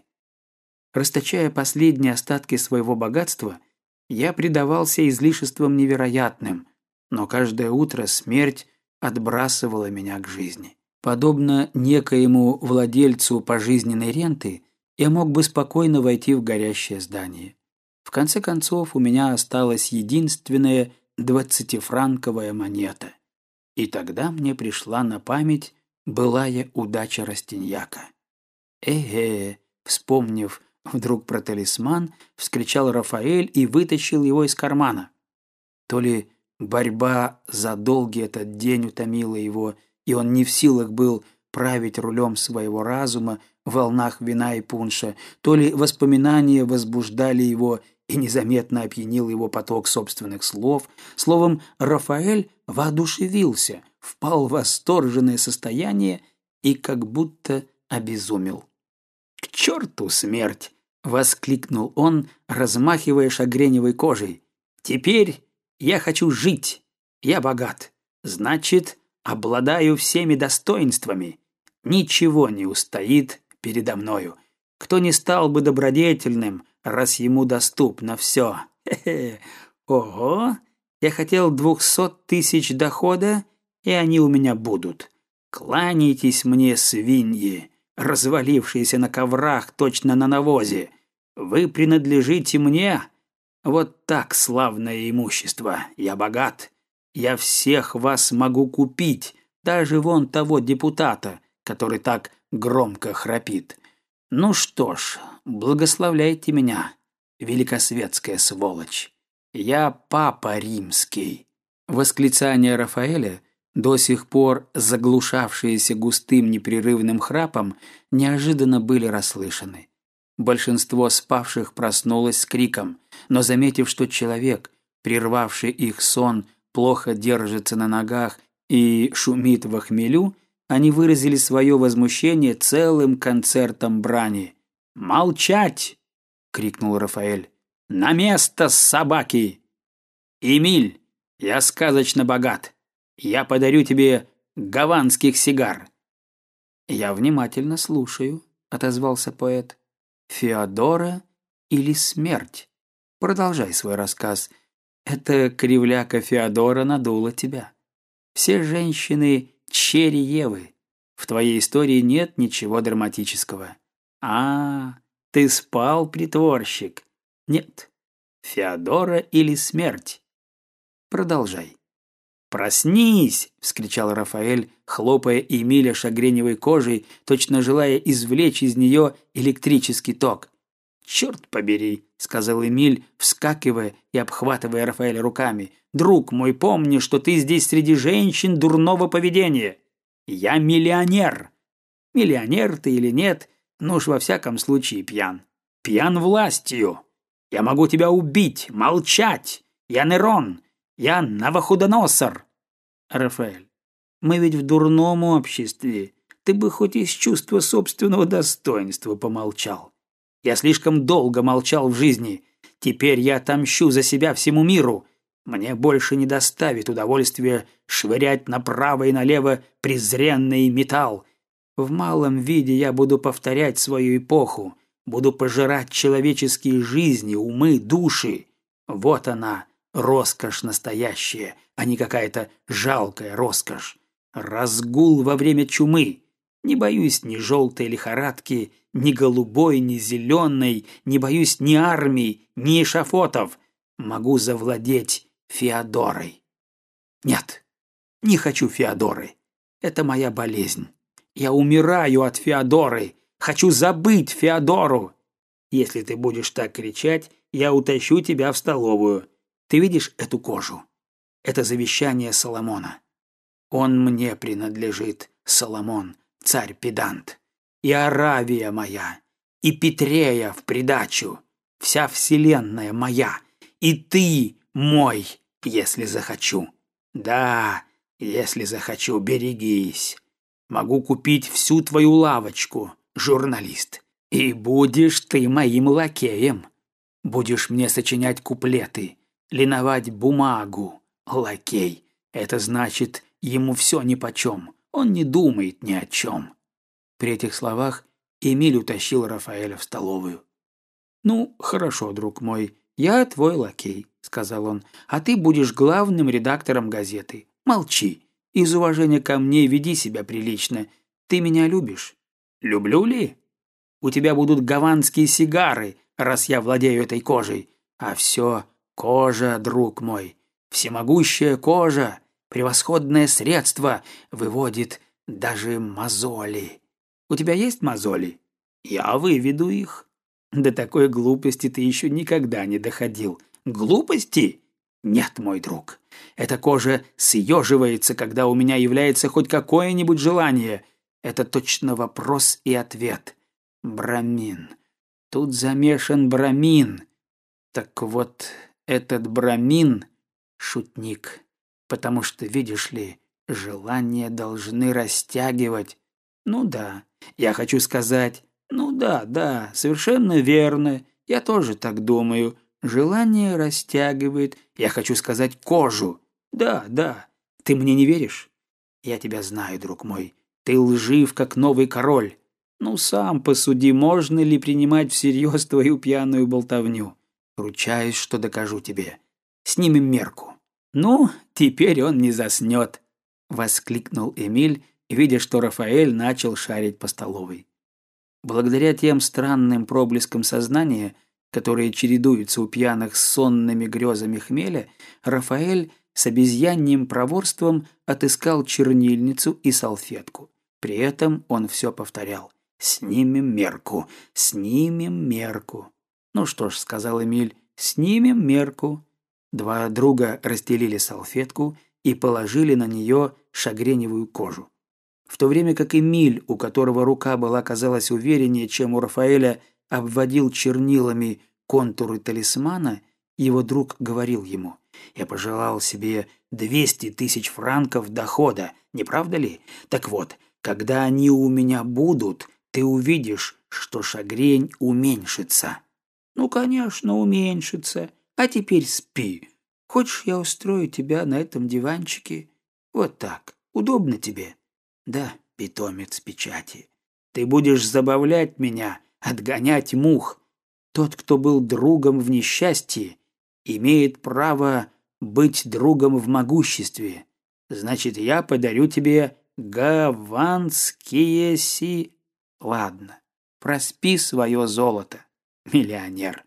Расточая последние остатки своего богатства – я предавался излишествам невероятным, но каждое утро смерть отбрасывала меня к жизни. Подобно некоему владельцу пожизненной ренты, я мог бы спокойно войти в горящее здание. В конце концов, у меня осталась единственная двадцатифранковая монета. И тогда мне пришла на память былая удача Растиньяка. Э-э, вспомнив Вдруг про талисман вскричал Рафаэль и вытащил его из кармана. То ли борьба за долгий этот день утомила его, и он не в силах был править рулем своего разума в волнах вина и пунша, то ли воспоминания возбуждали его и незаметно опьянил его поток собственных слов. Словом, Рафаэль воодушевился, впал в восторженное состояние и как будто обезумел. «К черту смерть!» — воскликнул он, размахивая шагреневой кожей. «Теперь я хочу жить. Я богат. Значит, обладаю всеми достоинствами. Ничего не устоит передо мною. Кто не стал бы добродетельным, раз ему доступно все? Хе-хе. Ого! Я хотел двухсот тысяч дохода, и они у меня будут. Кланяйтесь мне, свиньи развалившиеся на коврах точно на навозе. Вы принадлежите мне. Вот так славное имущество. Я богат. Я всех вас могу купить, даже вон того депутата, который так громко храпит. Ну что ж, благословляйте меня, великосветская сволочь. Я папа римский. Восклицание Рафаэля до сих пор заглушавшиеся густым непрерывным храпом, неожиданно были расслышаны. Большинство спавших проснулось с криком, но заметив, что человек, прервавший их сон, плохо держится на ногах и шумит в хмелю, они выразили свое возмущение целым концертом брани. «Молчать!» — крикнул Рафаэль. «На место, собаки!» «Эмиль, я сказочно богат. Я подарю тебе гаванских сигар. «Я внимательно слушаю», — отозвался поэт. «Феодора или смерть?» Продолжай свой рассказ. Эта кривляка Феодора надула тебя. Все женщины — черри Евы. В твоей истории нет ничего драматического. А, ты спал, притворщик. Нет. Феодора или смерть? Продолжай. «Проснись!» — вскричал Рафаэль, хлопая Эмиля шагреневой кожей, точно желая извлечь из нее электрический ток. «Черт побери!» — сказал Эмиль, вскакивая и обхватывая Рафаэля руками. «Друг мой, помни, что ты здесь среди женщин дурного поведения. Я миллионер. Миллионер ты или нет, ну уж во всяком случае пьян. Пьян властью. Я могу тебя убить, молчать. Я Нерон. Я Навуходоносор. Рафаэль, мы ведь в дурном обществе. Ты бы хоть из чувства собственного достоинства помолчал. Я слишком долго молчал в жизни. Теперь я отомщу за себя всему миру. Мне больше не доставит удовольствия швырять направо и налево презренный металл. В малом виде я буду повторять свою эпоху, буду пожирать человеческие жизни, умы, души. Вот она, роскошь настоящая, а не какая-то жалкая роскошь. Разгул во время чумы. Не боюсь ни желтой лихорадки, ни голубой, ни зеленой, не боюсь ни армий, ни эшафотов. Могу завладеть Феодорой. Нет, не хочу Феодоры. Это моя болезнь. Я умираю от Феодоры. Хочу забыть Феодору. Если ты будешь так кричать, я утащу тебя в столовую. Ты видишь эту кожу? Это завещание Соломона. Он мне принадлежит, Соломон, царь-педант и Аравия моя, и Петрея в придачу, вся вселенная моя, и ты мой, если захочу. Да, если захочу, берегись. Могу купить всю твою лавочку, журналист, и будешь ты моим лакеем. Будешь мне сочинять куплеты, линовать бумагу, лакей. Это значит, ему все нипочем, он не думает ни о чем. При этих словах Эмиль утащил Рафаэля в столовую. «Ну, хорошо, друг мой, я твой лакей», — сказал он, «а ты будешь главным редактором газеты. Молчи. Из уважения ко мне веди себя прилично. Ты меня любишь?» «Люблю ли? У тебя будут гаванские сигары, раз я владею этой кожей. А все кожа, друг мой, всемогущая кожа, превосходное средство, выводит даже мозоли. У тебя есть мозоли? Я выведу их. До такой глупости ты еще никогда не доходил. Глупости? Нет, мой друг. Эта кожа съеживается, когда у меня является хоть какое-нибудь желание. Это точно вопрос и ответ. Брамин. Тут замешан брамин. Так вот, этот брамин — шутник. Потому что, видишь ли, желания должны растягивать. Ну да, я хочу сказать, ну да, да, совершенно верно. Я тоже так думаю. Желание растягивает. Я хочу сказать кожу. Да, да. Ты мне не веришь? Я тебя знаю, друг мой. Ты лжив, как новый король. Ну, сам посуди, можно ли принимать всерьез твою пьяную болтовню. Ручаюсь, что докажу тебе. Снимем мерку. Ну, теперь он не заснет, — воскликнул Эмиль видя, что Рафаэль начал шарить по столовой. Благодаря тем странным проблескам сознания, которые чередуются у пьяных с сонными грезами хмеля, Рафаэль с обезьяньим проворством отыскал чернильницу и салфетку. При этом он все повторял. «Снимем мерку! Снимем мерку!» «Ну что ж», — сказал Эмиль, — «снимем мерку». Два друга расстелили салфетку и положили на нее шагреневую кожу в то время как Эмиль, у которого рука была, казалось, увереннее, чем у Рафаэля, обводил чернилами контуры талисмана, его друг говорил ему, «Я пожелал себе двести тысяч франков дохода, не правда ли? Так вот, когда они у меня будут, ты увидишь, что шагрень уменьшится». «Ну, конечно, уменьшится. А теперь спи. Хочешь, я устрою тебя на этом диванчике? Вот так. Удобно тебе?» Да, питомец печати. Ты будешь забавлять меня, отгонять мух. Тот, кто был другом в несчастье, имеет право быть другом в могуществе. Значит, я подарю тебе гаванские си... Ладно, проспи свое золото, миллионер.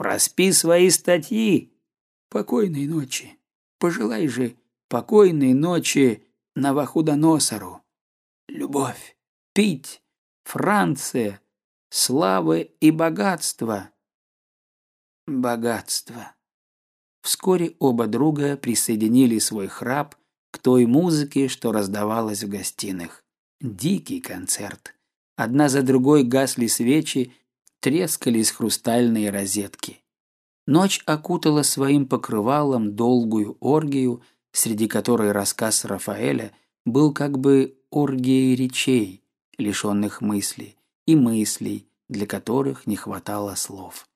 Проспи свои статьи. Покойной ночи. Пожелай же покойной ночи Новохудоносору. Любовь, пить, Франция, славы и богатство. Богатство. Вскоре оба друга присоединили свой храп к той музыке, что раздавалась в гостиных. Дикий концерт. Одна за другой гасли свечи, трескались хрустальные розетки. Ночь окутала своим покрывалом долгую оргию, среди которой рассказ Рафаэля был как бы оргией речей, лишенных мыслей, и мыслей, для которых не хватало слов.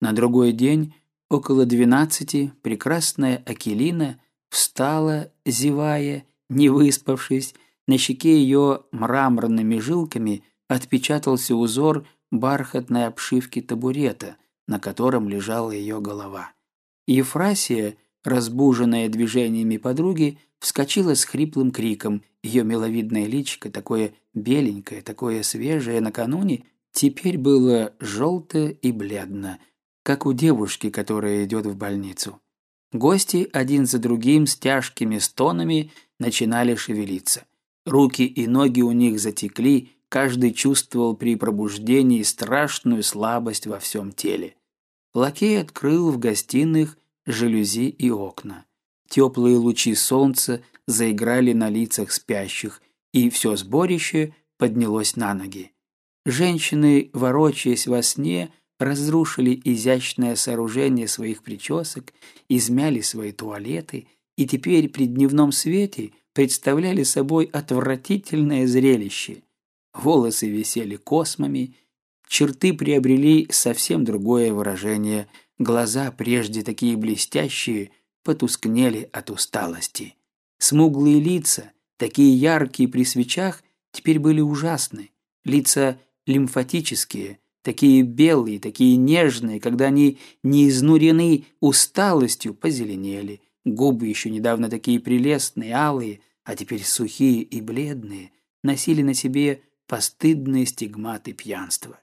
На другой день, около двенадцати, прекрасная Акелина встала, зевая, не выспавшись, на щеке ее мраморными жилками отпечатался узор бархатной обшивки табурета, на котором лежала ее голова. Ефрасия, разбуженная движениями подруги, вскочила с хриплым криком. Ее миловидное личико, такое беленькое, такое свежее накануне, теперь было желтое и бледно, как у девушки, которая идет в больницу. Гости один за другим с тяжкими стонами начинали шевелиться. Руки и ноги у них затекли, каждый чувствовал при пробуждении страшную слабость во всем теле. Лакей открыл в гостиных жалюзи и окна. Теплые лучи солнца заиграли на лицах спящих, и все сборище поднялось на ноги. Женщины, ворочаясь во сне, разрушили изящное сооружение своих причесок, измяли свои туалеты и теперь при дневном свете представляли собой отвратительное зрелище. Волосы висели космами, черты приобрели совсем другое выражение, глаза, прежде такие блестящие, потускнели от усталости. Смуглые лица, такие яркие при свечах, теперь были ужасны. Лица лимфатические, такие белые, такие нежные, когда они не изнурены усталостью, позеленели. Губы еще недавно такие прелестные, алые, а теперь сухие и бледные, носили на себе постыдные стигматы пьянства.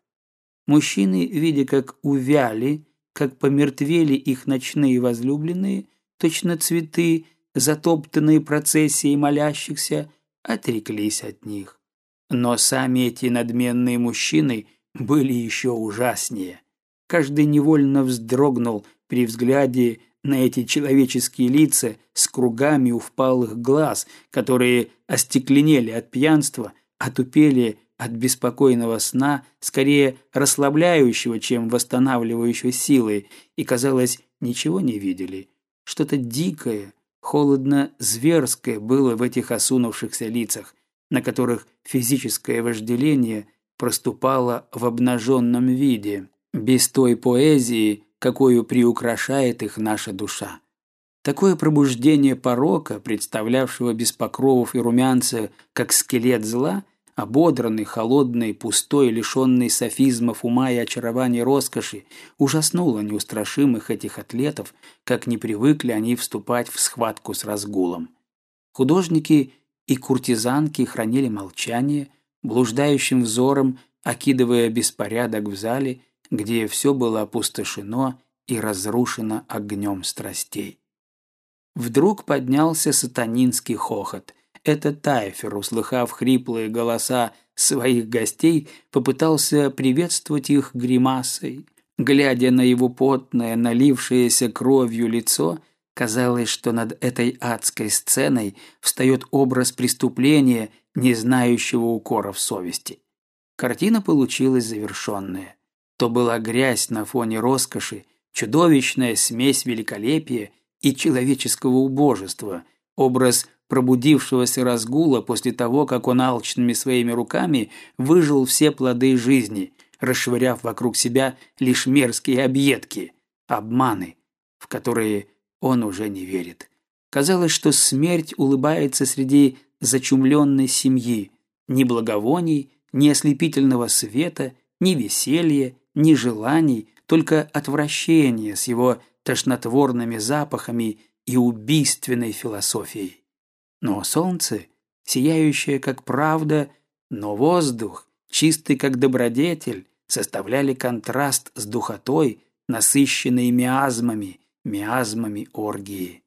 Мужчины, видя, как увяли, как помертвели их ночные возлюбленные, точно цветы, затоптанные процессией молящихся, отреклись от них. Но сами эти надменные мужчины были еще ужаснее. Каждый невольно вздрогнул при взгляде на эти человеческие лица с кругами у впалых глаз, которые остекленели от пьянства, отупели от беспокойного сна, скорее расслабляющего, чем восстанавливающего силы, и, казалось, ничего не видели. Что-то дикое, холодно-зверское было в этих осунувшихся лицах, на которых физическое вожделение проступало в обнаженном виде, без той поэзии, какую приукрашает их наша душа. Такое пробуждение порока, представлявшего без покровов и румянца, как скелет зла, ободранный, холодный, пустой, лишенный софизмов ума и очарования роскоши, ужаснуло неустрашимых этих атлетов, как не привыкли они вступать в схватку с разгулом. Художники и куртизанки хранили молчание, блуждающим взором окидывая беспорядок в зале где все было опустошено и разрушено огнем страстей. Вдруг поднялся сатанинский хохот. Это Тайфер, услыхав хриплые голоса своих гостей, попытался приветствовать их гримасой. Глядя на его потное, налившееся кровью лицо, казалось, что над этой адской сценой встает образ преступления, не знающего укоров совести. Картина получилась завершенная то была грязь на фоне роскоши, чудовищная смесь великолепия и человеческого убожества, образ пробудившегося разгула после того, как он алчными своими руками выжил все плоды жизни, расшвыряв вокруг себя лишь мерзкие объедки, обманы, в которые он уже не верит. Казалось, что смерть улыбается среди зачумленной семьи, ни благовоний, ни ослепительного света, ни веселья, ни желаний, только отвращение с его тошнотворными запахами и убийственной философией. Но солнце, сияющее как правда, но воздух, чистый как добродетель, составляли контраст с духотой, насыщенной миазмами, миазмами оргии.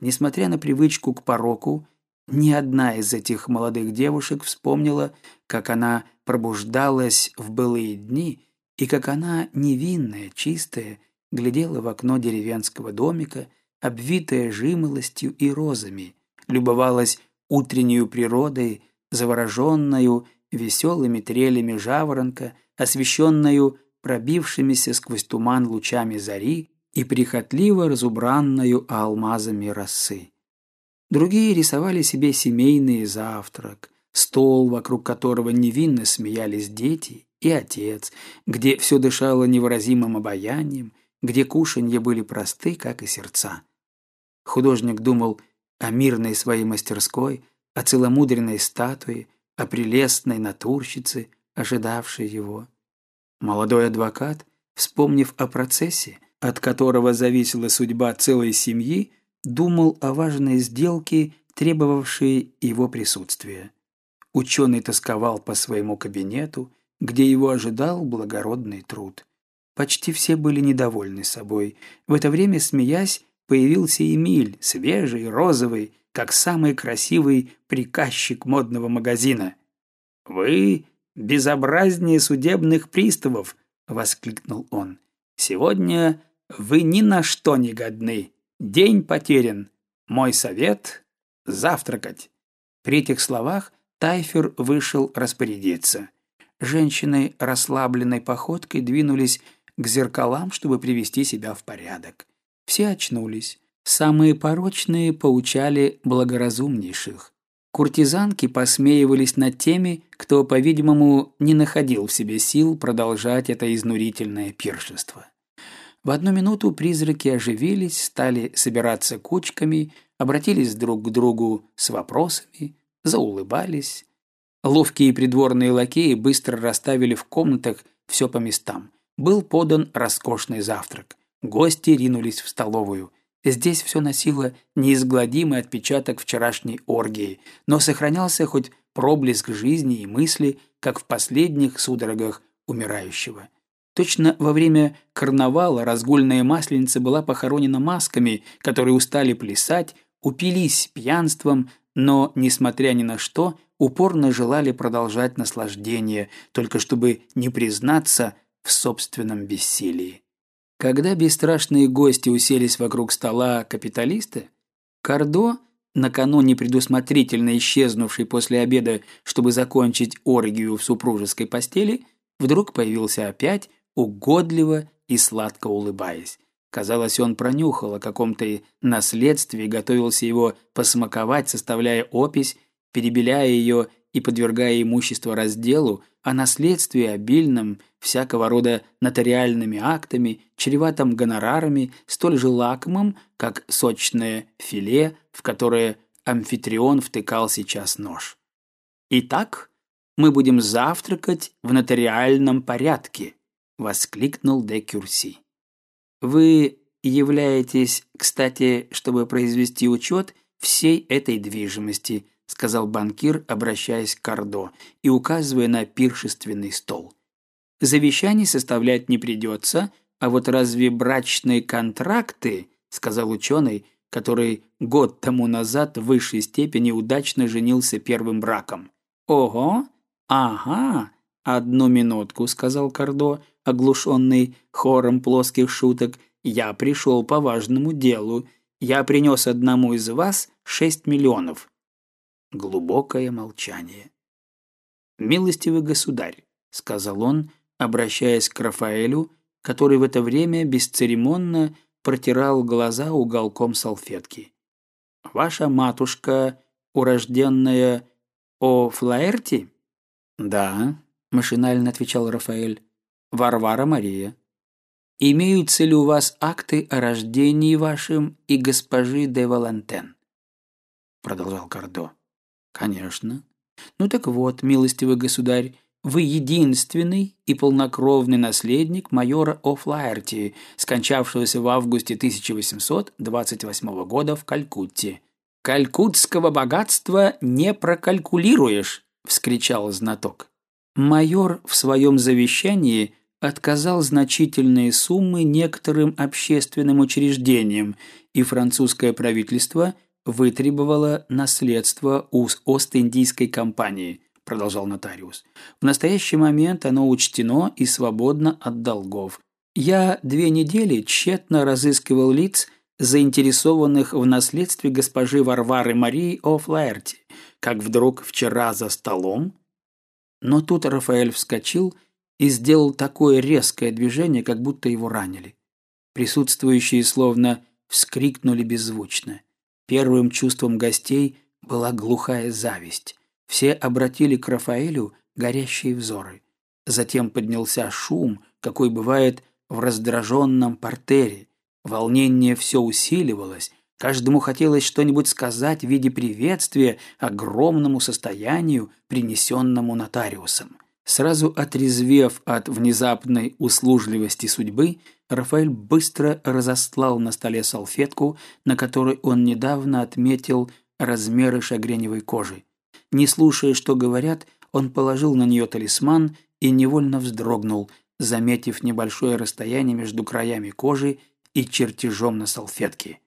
Несмотря на привычку к пороку, ни одна из этих молодых девушек вспомнила, как она пробуждалась в былые дни и как она, невинная, чистая, глядела в окно деревенского домика, обвитая жимолостью и розами, любовалась утреннюю природой, завороженную веселыми трелями жаворонка, освещенную пробившимися сквозь туман лучами зари и прихотливо разубранную алмазами росы. Другие рисовали себе семейный завтрак, стол, вокруг которого невинно смеялись дети, и отец, где все дышало невыразимым обаянием, где кушанья были просты, как и сердца. Художник думал о мирной своей мастерской, о целомудренной статуе, о прелестной натурщице, ожидавшей его. Молодой адвокат, вспомнив о процессе, от которого зависела судьба целой семьи, думал о важной сделке, требовавшей его присутствия. Ученый тосковал по своему кабинету, где его ожидал благородный труд. Почти все были недовольны собой. В это время, смеясь, появился Эмиль, свежий, розовый, как самый красивый приказчик модного магазина. «Вы безобразнее судебных приставов!» — воскликнул он. «Сегодня вы ни на что не годны. День потерян. Мой совет — завтракать». При этих словах Тайфер вышел распорядиться. Женщины расслабленной походкой двинулись к зеркалам, чтобы привести себя в порядок. Все очнулись. Самые порочные поучали благоразумнейших. Куртизанки посмеивались над теми, кто, по-видимому, не находил в себе сил продолжать это изнурительное пиршество. В одну минуту призраки оживились, стали собираться кучками, обратились друг к другу с вопросами, заулыбались. Ловкие придворные лакеи быстро расставили в комнатах все по местам. Был подан роскошный завтрак. Гости ринулись в столовую. Здесь все носило неизгладимый отпечаток вчерашней оргии, но сохранялся хоть проблеск жизни и мысли, как в последних судорогах умирающего. Точно во время карнавала разгульная масленица была похоронена масками, которые устали плясать, упились пьянством, но, несмотря ни на что, упорно желали продолжать наслаждение, только чтобы не признаться в собственном бессилии. Когда бесстрашные гости уселись вокруг стола капиталиста, Кардо, накануне предусмотрительно исчезнувший после обеда, чтобы закончить оргию в супружеской постели, вдруг появился опять, угодливо и сладко улыбаясь. Казалось, он пронюхал о каком-то наследстве и готовился его посмаковать, составляя опись, перебеляя ее и подвергая имущество разделу, о наследстве обильном всякого рода нотариальными актами, чреватым гонорарами, столь же лакомым, как сочное филе, в которое амфитрион втыкал сейчас нож. «Итак, мы будем завтракать в нотариальном порядке», — воскликнул де Кюрси. Вы являетесь, кстати, чтобы произвести учет всей этой движимости, сказал банкир, обращаясь к Кардо и указывая на пиршественный стол. Завещаний составлять не придется, а вот разве брачные контракты, сказал ученый, который год тому назад в высшей степени удачно женился первым браком. Ого, ага, одну минутку, сказал Кардо, оглушенный хором плоских шуток, «Я пришел по важному делу. Я принес одному из вас шесть миллионов». Глубокое молчание. «Милостивый государь», — сказал он, обращаясь к Рафаэлю, который в это время бесцеремонно протирал глаза уголком салфетки. «Ваша матушка, урожденная О Флаэрти?» «Да», — машинально отвечал Рафаэль. Варвара Мария. Имеются ли у вас акты о рождении вашем и госпожи де Валентен? Продолжал Кардо. Конечно. Ну так вот, милостивый государь, вы единственный и полнокровный наследник майора О'Флаерти, скончавшегося в августе 1828 года в Калькутте. «Калькутского богатства не прокалькулируешь!» – вскричал знаток. Майор в своем завещании отказал значительные суммы некоторым общественным учреждениям, и французское правительство вытребовало наследство у Ост-Индийской компании, продолжал нотариус. В настоящий момент оно учтено и свободно от долгов. Я две недели тщетно разыскивал лиц, заинтересованных в наследстве госпожи Варвары Марии О'Флаерти, как вдруг вчера за столом. Но тут Рафаэль вскочил и сделал такое резкое движение, как будто его ранили. Присутствующие словно вскрикнули беззвучно. Первым чувством гостей была глухая зависть. Все обратили к Рафаэлю горящие взоры. Затем поднялся шум, какой бывает в раздраженном портере. Волнение все усиливалось, каждому хотелось что-нибудь сказать в виде приветствия огромному состоянию, принесенному нотариусом. Сразу отрезвев от внезапной услужливости судьбы, Рафаэль быстро разослал на столе салфетку, на которой он недавно отметил размеры шагреневой кожи. Не слушая, что говорят, он положил на нее талисман и невольно вздрогнул, заметив небольшое расстояние между краями кожи и чертежом на салфетке.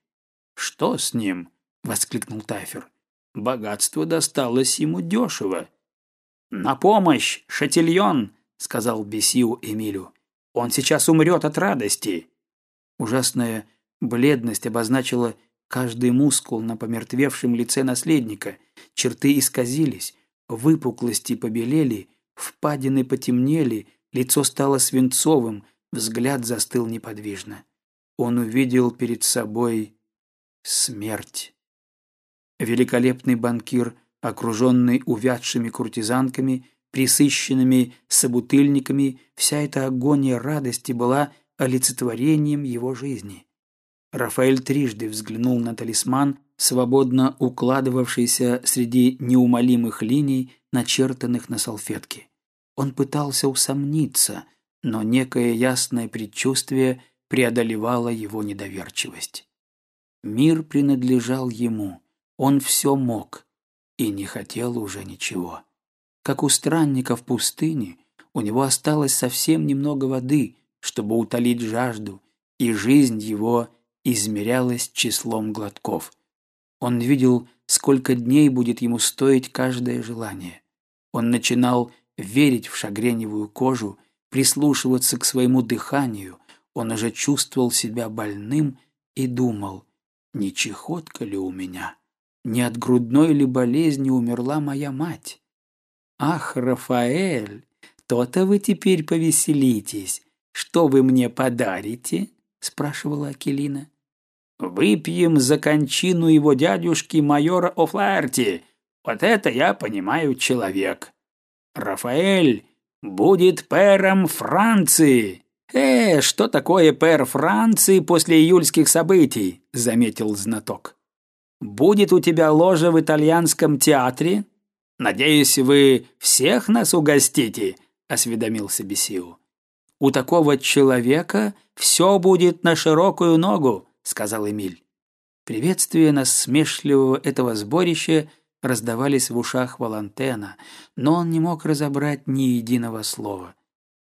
«Что с ним?» — воскликнул Тайфер. «Богатство досталось ему дешево». «На помощь, Шатильон!» — сказал Бесиу Эмилю. «Он сейчас умрет от радости!» Ужасная бледность обозначила каждый мускул на помертвевшем лице наследника. Черты исказились, выпуклости побелели, впадины потемнели, лицо стало свинцовым, взгляд застыл неподвижно. Он увидел перед собой смерть. Великолепный банкир окруженный увядшими куртизанками, присыщенными собутыльниками, вся эта агония радости была олицетворением его жизни. Рафаэль трижды взглянул на талисман, свободно укладывавшийся среди неумолимых линий, начертанных на салфетке. Он пытался усомниться, но некое ясное предчувствие преодолевало его недоверчивость. Мир принадлежал ему, он все мог, и не хотел уже ничего. Как у странника в пустыне, у него осталось совсем немного воды, чтобы утолить жажду, и жизнь его измерялась числом глотков. Он видел, сколько дней будет ему стоить каждое желание. Он начинал верить в шагреневую кожу, прислушиваться к своему дыханию, он уже чувствовал себя больным и думал, не чехотка ли у меня? Не от грудной ли болезни умерла моя мать? Ах, Рафаэль, то-то вы теперь повеселитесь. Что вы мне подарите? спрашивала Акелина. Выпьем за кончину его дядюшки майора О'Флаерти. Вот это я понимаю человек. Рафаэль будет пэром Франции. «Э, что такое пэр Франции после июльских событий?» — заметил знаток. Будет у тебя ложа в итальянском театре? Надеюсь, вы всех нас угостите, осведомился Бесиу. У такого человека все будет на широкую ногу, сказал Эмиль. Приветствия насмешливого этого сборища раздавались в ушах Валантена, но он не мог разобрать ни единого слова.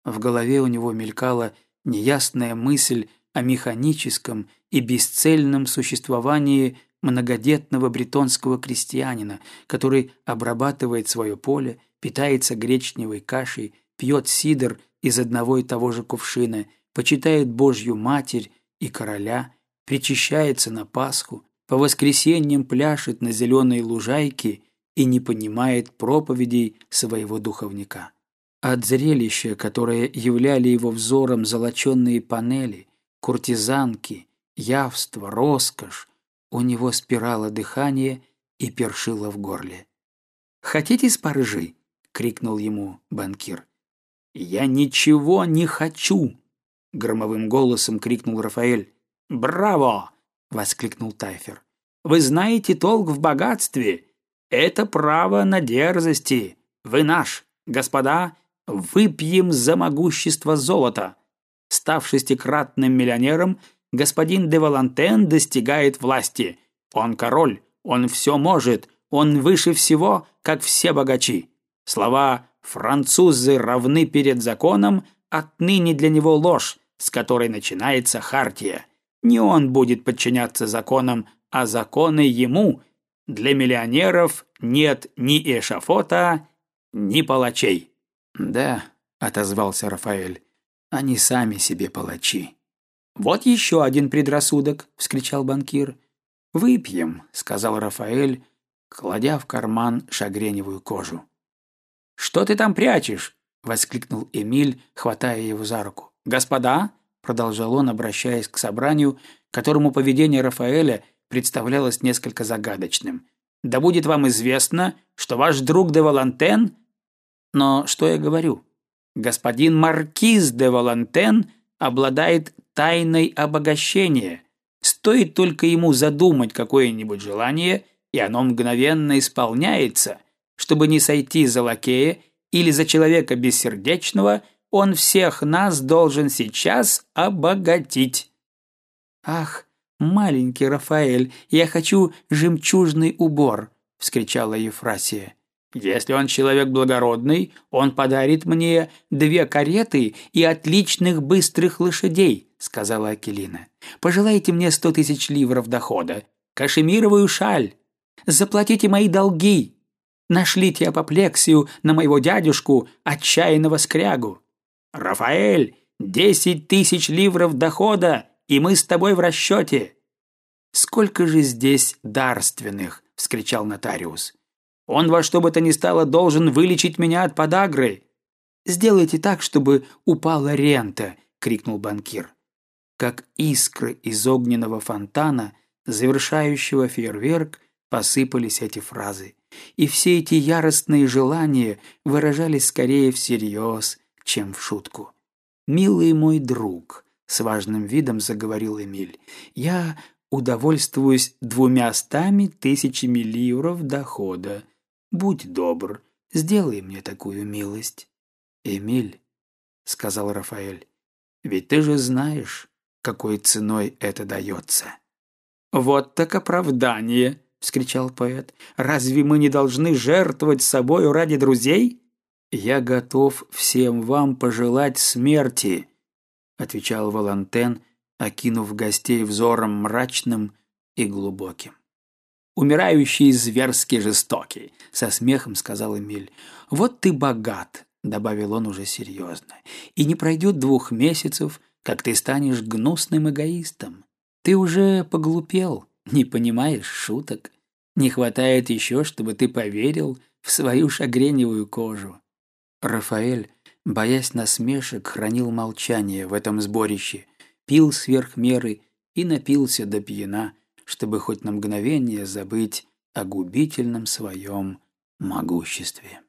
В голове у него мелькала неясная мысль о механическом и бесцельном существовании многодетного бретонского крестьянина, который обрабатывает свое поле, питается гречневой кашей, пьет сидр из одного и того же кувшина, почитает Божью Матерь и Короля, причащается на Пасху, по воскресеньям пляшет на зеленой лужайке и не понимает проповедей своего духовника. От зрелища, которое являли его взором золоченные панели, куртизанки, явство, роскошь, у него спирало дыхание и першило в горле. «Хотите спаржи?» — крикнул ему банкир. «Я ничего не хочу!» — громовым голосом крикнул Рафаэль. «Браво!» — воскликнул Тайфер. «Вы знаете толк в богатстве. Это право на дерзости. Вы наш, господа, выпьем за могущество золота. Став шестикратным миллионером, господин де Валантен достигает власти. Он король, он все может, он выше всего, как все богачи. Слова «французы равны перед законом» отныне для него ложь, с которой начинается хартия. Не он будет подчиняться законам, а законы ему. Для миллионеров нет ни эшафота, ни палачей. «Да», — отозвался Рафаэль, — «они сами себе палачи». «Вот еще один предрассудок», — вскричал банкир. «Выпьем», — сказал Рафаэль, кладя в карман шагреневую кожу. «Что ты там прячешь?» — воскликнул Эмиль, хватая его за руку. «Господа», — продолжал он, обращаясь к собранию, которому поведение Рафаэля представлялось несколько загадочным. «Да будет вам известно, что ваш друг де Валантен...» «Но что я говорю? Господин Маркиз де Валантен обладает тайной обогащения. Стоит только ему задумать какое-нибудь желание, и оно мгновенно исполняется. Чтобы не сойти за лакея или за человека бессердечного, он всех нас должен сейчас обогатить. «Ах, маленький Рафаэль, я хочу жемчужный убор!» — вскричала Ефрасия. Если он человек благородный, он подарит мне две кареты и отличных быстрых лошадей», — сказала Акелина. «Пожелайте мне сто тысяч ливров дохода, кашемировую шаль, заплатите мои долги, нашлите апоплексию на моего дядюшку, отчаянного скрягу. Рафаэль, десять тысяч ливров дохода, и мы с тобой в расчете». «Сколько же здесь дарственных?» — вскричал нотариус. Он во что бы то ни стало должен вылечить меня от подагры. Сделайте так, чтобы упала рента, крикнул банкир. Как искры из огненного фонтана, завершающего фейерверк, посыпались эти фразы. И все эти яростные желания выражались скорее всерьез, чем в шутку. «Милый мой друг», — с важным видом заговорил Эмиль, — «я удовольствуюсь двумястами тысячами ливров дохода. Будь добр, сделай мне такую милость. Эмиль, сказал Рафаэль, ведь ты же знаешь, какой ценой это дается. Вот так оправдание, вскричал поэт. Разве мы не должны жертвовать собою ради друзей? Я готов всем вам пожелать смерти, отвечал Валантен, окинув гостей взором мрачным и глубоким. Умирающий зверски жестокий», — со смехом сказал Эмиль. «Вот ты богат», — добавил он уже серьезно. «И не пройдет двух месяцев, как ты станешь гнусным эгоистом. Ты уже поглупел, не понимаешь шуток. Не хватает еще, чтобы ты поверил в свою шагреневую кожу». Рафаэль, боясь насмешек, хранил молчание в этом сборище, пил сверх меры и напился до пьяна, чтобы хоть на мгновение забыть о губительном своем могуществе.